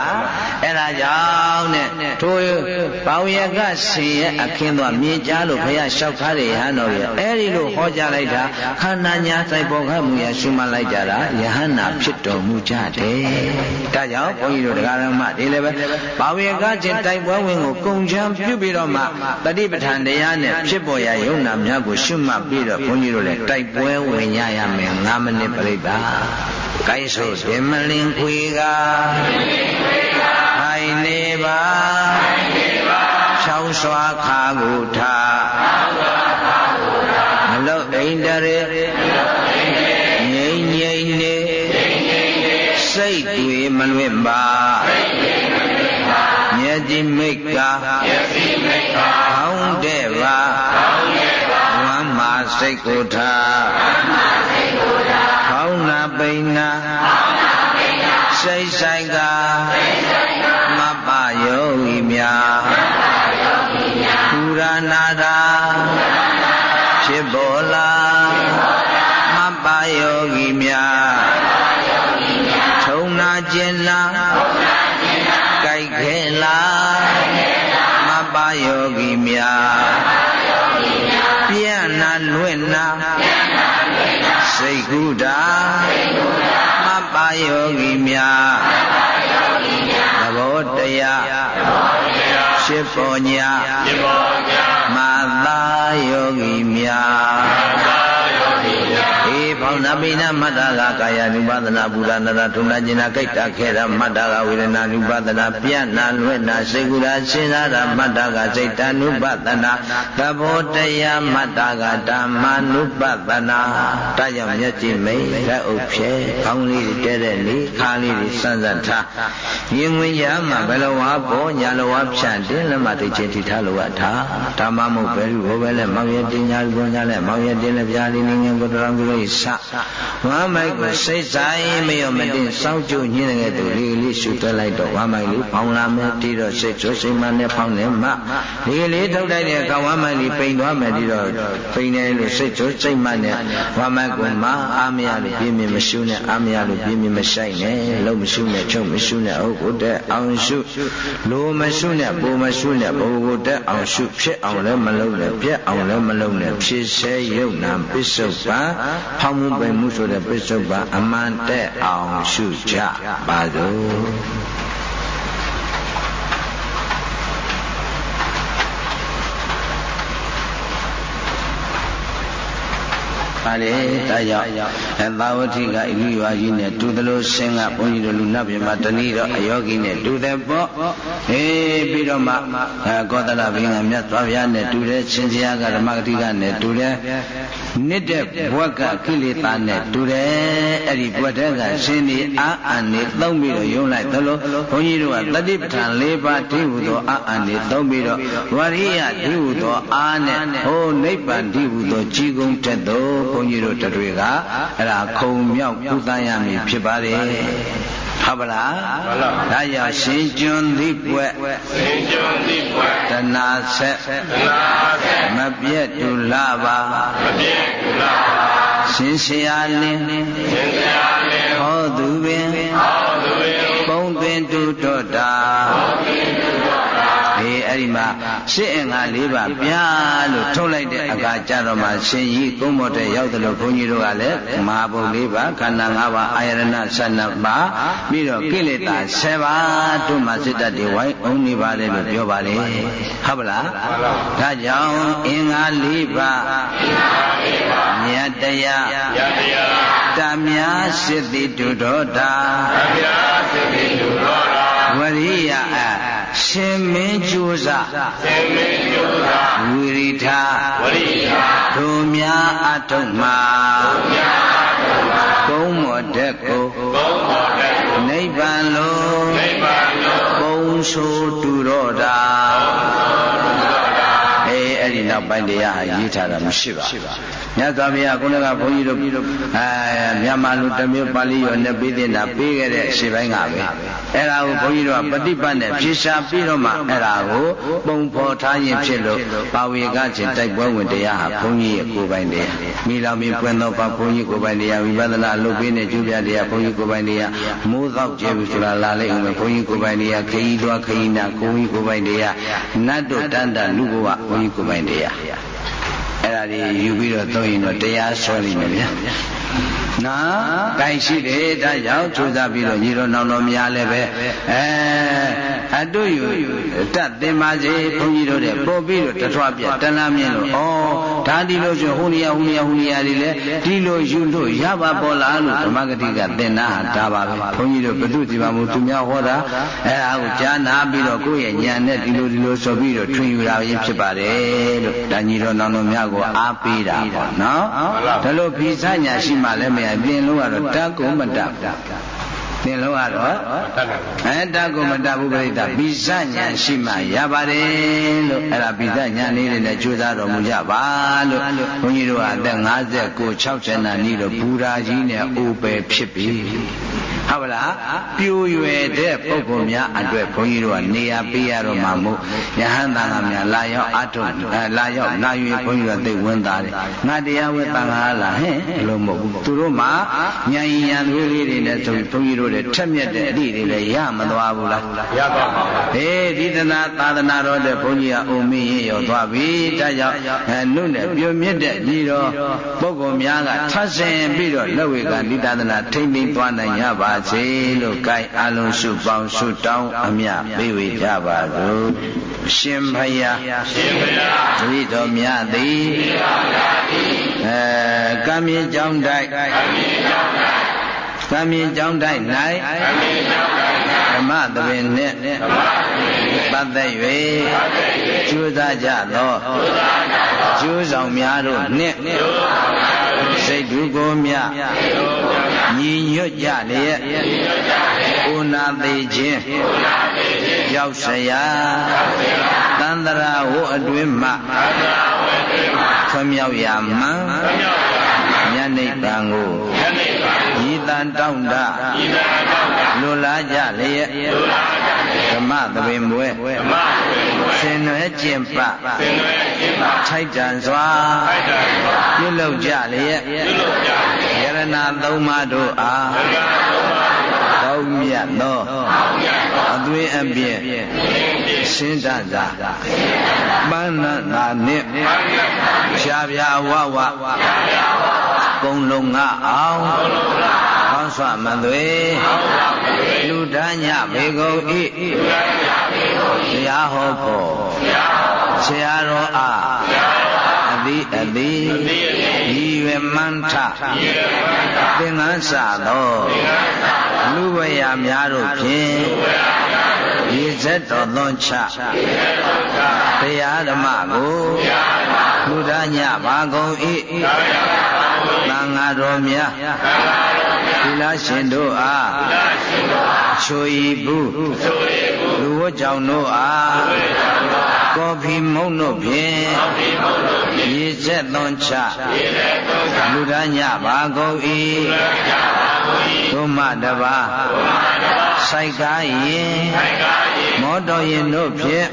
အဲ့ဒါကြောင့်နဲ့ထိုဘောင်ရကဆင်ရဲ့အခင်းသွားမြင်ကြလို့ဘုရားလျှောက်ထားတဲ့ယဟန်တော်ရဲ့အဲ့ဒီလိုဟောကြားလိုက်တာခန္ဓာညာစိုက်ပေါ်ခမှုရရှုမှတ်လိုက်ကြတာယဟန်နာဖြစ်တော်မူကြတယ်ဒါကြောင့်ဘုန်းကြီးတို့တရားဓမ္မဒီလည်းပဲဘောင်ရကချင်းတိုက်ပွဲဝင်ကိုကုံချမ်းပြုပြီးတော့မှတတိပဋ္ဌာန်တရားနဲ့ဖြစ်ပေါ်ရာယုံနာများကိုရှုမှတ်ပြီးတော့ဘုန်းကြီးတို့လည်းတိုက်ပွဲဝင်ရရမယ်9မိနစ်ပြိတ္တာကိုင်းဆိုဒီမလင်ခွေကဟိုင်နေပါချောင်းစွာခါကိုထားမလို့အိန္ဒရေငိမ့်ငိမ့်နေစိတ်တွေမလွင့်ပါမျက်ကြည်မိတ်ကခေါင်းတဲ့ပါဝမ်းမာစိတ်ကိုထားခေါင်းနာ ပိန်နာစိတ်ဆိုင်ကမပယောဂီများပူရနာတာဖြစ်ပေါ်လာမပယောဂီများထုံနာကျင်လာကြိုက်ခဲလာမပယောဂီများပြန့်နာလွင့်နာစိတ်ကုတာ ဘောတရားဖြစ်ပေါ်ညာမာသာယောဂီများေ ဖောင်းနာပိနာမတ္တကကာယ ानु ပါဒနာဘူရဏတာထုံနာကျင်နာကိတ္တခေရမတ္တကဝေဒနာ ानु ပါဒနာပြနာလွဲ့နာစေကုရာစဉ်းစားတာမတ္တကစိတ်တ ानु ပါဒနာသဘောတရားမတ္တကဓမ္မာနုပဒနာတကြောင့်မျက်ကြည့်မိတ်လက်အုပ်ဖြဲခေါင်းလေးတဲတဲ့လေခါလေးတွေစမ်းစမ်းထားရင်ဝင်ရမှာဘယ်လိုဝါပေါ်ညာလိုဝါဖြန့်တင်းလက်မတိတ်ချင်းထိထားလို့ထားဓမ္မမဟုတ်ပဲလို့ဘယ်လဲမောင်ရတင်ညာလူညာလဲမောင်ရတင်လည်းပြားလေးငငယ်ကိုတော်ကိုလို့စ ာဝမ်းမိုက်ကိုစိတ်ဆိုင်မရောမတင်စောင့်ကြိုညင်းတဲ့သူလေးလေးရှုသွဲလိုက်တော့ဝမ်းမိုက်လေးဖောင်းလာမယ်တီးတော့စိတ်ချိုးစိတ်မနဲ့ဖောင်းနေမှဒီလေးထုတ်လိုက်တဲ့ကဝမ်းမိုက်လေးပိန်သွားမယ်တီးတော့ပိန်နေလို့စိတ်ချိုးစိတ်မနဲ့ဝမ်းမိုက်ကိုမအားမရလို့ပြင်းပြင်းမရှုနဲ့အားမရလို့ပြင်းပြင်းမဆိုင်နဲ့လုံးမရှုနဲ့ချုပ်မရှုနဲ့ဟုတ်ကိုတဲ့အောင်ရှုလိုမရှုနဲ့ပူမရှုနဲ့ဘိုးကိုတဲ့အောင်ရှုဖြစ်အောင်လည်းမလုပ်နဲ့ပြက်အောင်လည်းမလုပ်နဲ့ဖြစ်စေယုတ်နာပစ္စုပန်ဖောင်းမှုပင်မှုဆိုတဲ့ပစ္စုပန်အမှန်တဲ့အောင်ရှုကြပါစို့ ပါလေဒါကြောင့်အသာဝတိကဣရိယာကြီးနဲ့တူသလိုဆင်းကဘုန်းကြီးတို့လူနတ်ပြည်မှာတဏီတော့အယောဂီနဲ့တူတယ်ပေါ့အေးပြီးတော့မှကောသလဘိင်္ဂမြတ်သွားဗျာနဲ့တူတယ်ရှင်စရာကဓမ္မဂတိကနဲ့တူတယ်နစ်တဲ့ဘဝကကိလေသာနဲ့တူတယ်အဲ့ဒီဘဝတည်းကရှင်ဒီအာအန်နေသုံးပြီးတော့ယုံလိုက်သလိုဘုန်းကြီးတို့ကတတိပဋ္ဌာန်၄ပါးတည်ဟူသောအာအန်နေသုံးပြီးတော့ဝရိယတည်ဟူသောအာနဲ့ဟိုနိဗ္ဗာန်တည်ဟူသောကြီးကုန်းတက်သောဘုန်းကြီးတို့တွေကအဲ့ဒါခုံမြောက်ကုသရမည်ဖြစ်ပါလေဟုတ်ပါလားမှန်ပါဒါကြောင့်ရှင်ကျွန်းသည့်ပွက်ရှင်ကျွန်းသည့်ပွက်တဏှာဆက်တဏှာဆက်မပြည့်တူလာပါမပြည့်တူလာပါရှင်ဆရာလင်းရှင်ဆရာလင်းဟောသူပင်ဟော ရှစ်အင်္ဂါ၄ပါးပြားလို့ထုတ်လိုက်တဲ့အခါကျတော့မှရှင်ကြီးကုန်းမော်တဲ့ရောက်တယ်လို့ဘုန်းကြီးတို့ကလည်းမဟာဘုံ၄ပါးခန္ဓာ၅ပါးအာယရဏ12ပါးပြီးတော့ကိလေသာ7ပါးတို့မှစိတ္တတွေဝိုင်းအောင်နေပါလေလို့ပြောပါလေဟုတ်ပါလားဒါကြောင့်အင်္ဂါ၄ပါးမြတ်တရားမြတ်တရားတမြာစိတ္တိတုဒေါတာတမြာစိတ္တိတုဒေါတာဝရိယအ ရှင်မင်းကြိုးစားရှင်မင်းကြိုးစားဝိရိထဝိရိထတို့များအထုံမှာတို့များအထုံမှာကုံမော်တက်ကိုကုံမော်တက်ကိုနိဗ္ဗာန်လိုနိဗ္ဗာန်လိုကုံဆိုတူတော့တာအေးအဲ့ဒီနောက်ပိုင်းတရားဟာရေးထားတာမရှိပါဘူး မြတ်စွာဘုရားခုနကဘုန်းကြီးတို့အဲမြန်မာလူတစ်မျိုးပါဠိရောနဲ့ပြီးတဲ့တာပြီးခဲ့တဲ့အရှိပိုင်းကပဲအဲ့ဒါကိုဘုန်းကြီးတို့ကပฏิပတ်နဲ့ဖြေရှားပြီးတော့မှအဲ့ဒါကိုပုံဖော်ထားရင်ဖြစ်လို့ပါဝေကခြင်းတိုက်ပွဲဝင်တရားဟာဘုန်းကြီးရဲ့ကိုယ်ပိုင်တရားမိလောင်မြင်ပွင့်သောပါဘုန်းကြီးကိုယ်ပိုင်တရားဝိပဿနာအလုပ်ပေးနေကျူးပြတရားဘုန်းကြီးကိုယ်ပိုင်တရားမိုးသောကျေဘူးဆိုတာလာလိမ့်ဦးမယ်ဘုန်းကြီးကိုယ်ပိုင်တရားခရီးသွားခရီးနာဘုန်းကြီးကိုယ်ပိုင်တရားနတ်တို့တန်တလူဘဝဘုန်းကြီးကိုယ်ပိုင်တရား အဲ့ဒါတွေယူပြီးတော့သုံးရင်တော့တရားဆွဲလိမ့်မယ်ဗျာ နော်။ကိုင်ရှိတယ်ဒါကြောင့်ကြိုးစားပြီးတော့ညီတော်နောင်တော်များလည်းပဲအဲအတုယူတတ်သင်ပါစေဘုန်းကြီးတို့တဲ့ပို့ပြီးတော့တထွားပြတလားမြင်လို့ဩဒါဒီလိုဆိုဟိုနေရာဟိုနေရာဟိုနေရာတွေလည်းဒီလိုယူလို့ရပါပေါ်လားလို့ဓမ္မဂတိကသင်နာဒါပါပဲဘုန်းကြီးတို့ဘုသူဒီပါမို့သူများဟောတာအဲဒါကိုကြားနာပြီးတော့ကိုယ့်ရဲ့ဉာဏ်နဲ့ဒီလိုဒီလိုဆိုပြီးတော့ထွင်ယူတာရင်ဖြစ်ပါတယ်လို့ဒါညီတော်နောင်တော်များကိုအားပေးတာပေါ့နော်ဒါလို့ဖိစညာရှိမှလည်းမရပြင်လို့ကတော့တတ်ကုန်မတတ်သင်လို့ကတော့အဲတတ်ကုန်မတတ်ဘူးပြိတ္တာပိစညာရှိမှရပါတယ်လို့အဲ့ဒါပိစညာလေးတွေနဲ့ကြိုးစားတော်မူကြပါလို့ဘုန်းကြီးတို့ကအသက်59 60နာနီးတော့ဘူရာကြီးနဲ့အိုပယ်ဖြစ်ပြီဟုတ်ပါလားပြိုရွယ်တဲ့ပုဂ္ဂိုလ်များအတွက်ဘုန်းကြီးတို့ကနေရာပေးရတော့မှာမို့ယဟန်တန်ခါများလာရောက်အထုလာရောက်နာယူဘုန်းကြီးတို့သိဝင်သားတယ်ငါတရားဝဲတန်ခါလားဟဲ့ဘယ်လိုမဟုတ်ဘူးသူတို့မှာညာရင်ရံသွေးလေးတွေနဲ့ဆိုဘုန်းကြီးတို့လည်းထက်မြက်တဲ့အသည့်တွေလည်းရမသွားဘူးလားရပါပါဟေးဒီသနာသာသနာတော်တဲ့ဘုန်းကြီးကအုံမင်းရင်ရောသွားပြီဒါကြောင့်အဲနုနဲ့ပြိုမြင့်တဲ့ညီတော်ပုဂ္ဂိုလ်များကထပ်ဆင်ပြီးတော့လက်ဝေကဒီသာသနာထိမ့်သိမ်းသွားနိုင်ရပါစေလို့ကြိုက်အလုံးစုပေါင်းစုတောင်းအမြပေးဝေကြပါစို့ရှင်ဖယားရှင်ဖယားတတိတော်မြတ်သည်တတိတော်မြတ်သည်အဲကံမြင့်ကြောင်းတိုက်ကံမြင့်ကြောင်းတိုက်ကံမြင့်ကြောင်းတိုက်၌ကံမြင့်ကြောင်းတိုက်ဓမ္မသဘင်နှင့်ဓမ္မသဘင်နှင့်ပတ်သက်၍ပတ်သက်၍ကျိုးစားကြသောကျိုးစားကြသောကျိုးဆောင်များတို့နှင့်ကျိုးဆောင်များတို့ စိတ်ဓုကိုမြညီညွတ်ကြလျက်ဥနာသေးခြင်းရောက်စရာတန္တရာဝအတွင်းမှခွမြောက်ရမှန်ညနိဗ္ဗာန်ကိုဤတန်တောင့်တလွန်လာကြလျက်ဓမ္မသဘင်မွဲ ဆင်နွယ်ကျင့်ပထိုက်တန်စွာပြုလုပ်ကြလျက်ယရဏသုံးပါးတို့အားကောင်းမြတ်သောအသွေးအပြည့်ရှင်းတတ်သာပန်းနာနာနှင့်ရှားပြာဝဝကုံလုံးငါအောင်ကောင်းစွာမသွေလူတန်းညဘေကုန်ဤ တရားဟောဖို့ဆရာတော်အားအတိအတိဤရွယ်မှန်းထသင်္ကန်းစသောလူဝရများတို့ဖြင့်ရေဇက်တော်သွန်ချတရားဓမ္မကိုလူဒညဘာကုန်ဤသံဃာတော်များသီလရှင်တို့အားချိုဤဘူး လူဝတ်ကြောင့်တို့အားကောဖီမုံတို့ဖြင့်ရေဆက်သွန်ချလူဒညဘာကုန်ဤသို့မှတပါစိုက်ကားရင်မောတော်ရင်တို့ဖြင့်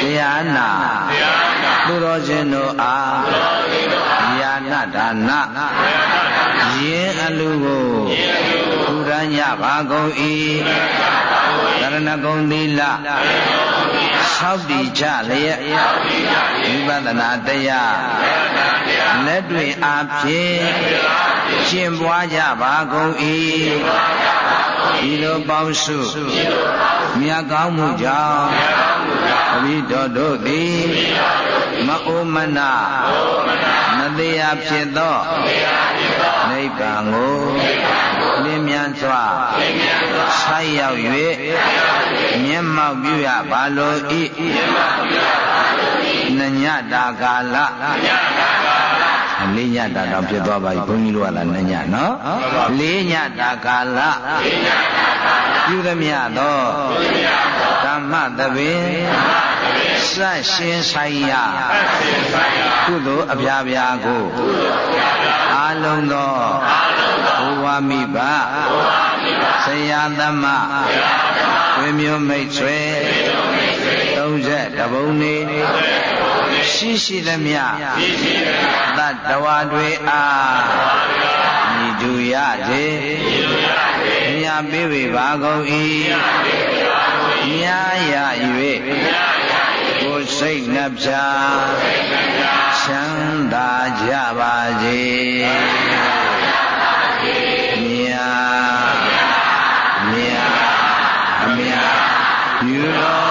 တရားနာသူတော်ရှင်တို့အားယာနဒါနယင်းအလူကိုဘုရားညပါကုန်၏သ ရဏဂုံသီလဆောက်တည်ကြလျက်ဝိပဿနာတရားလက်တွေအားဖြင့်ရှင်းပွားကြပါကုန်၏ဒီလိုပေါင်းစုမြတ်ကောင်းမှုကြောင့်အဘိတော်တို့သည်မအိုမနာမတရားဖြစ်သောနိဗ္ဗာန်ကို လင်းမြန်စွာဆိုက်ရောက်၍မျက်မှောက်ပြုရပါလို၏နညတာကာလလေးညတာတော့ဖြစ်သွားပါပြီဘုန်းကြီးတို့ကလည်းနညနော်လေးညတာကာလပြုသမျှသောဓမ္မသဘင် ဆစရှင်ဆိုင်ရာကုသိုလ်အပြားပြားကိုအာလုံးသောဘုရားမိဘဆရာသမဝိမျိုးမိတ်ဆွေ30တပုံနေရှိရှိသမျှသတ္တဝါတွေအားညီတူရသည်မြတ်ပေးဝေပါကုန်၏မြာရ၍ ကိုစိတ်နှပြချမ်းသာကြပါစေမြာမြာအမြာယူတော်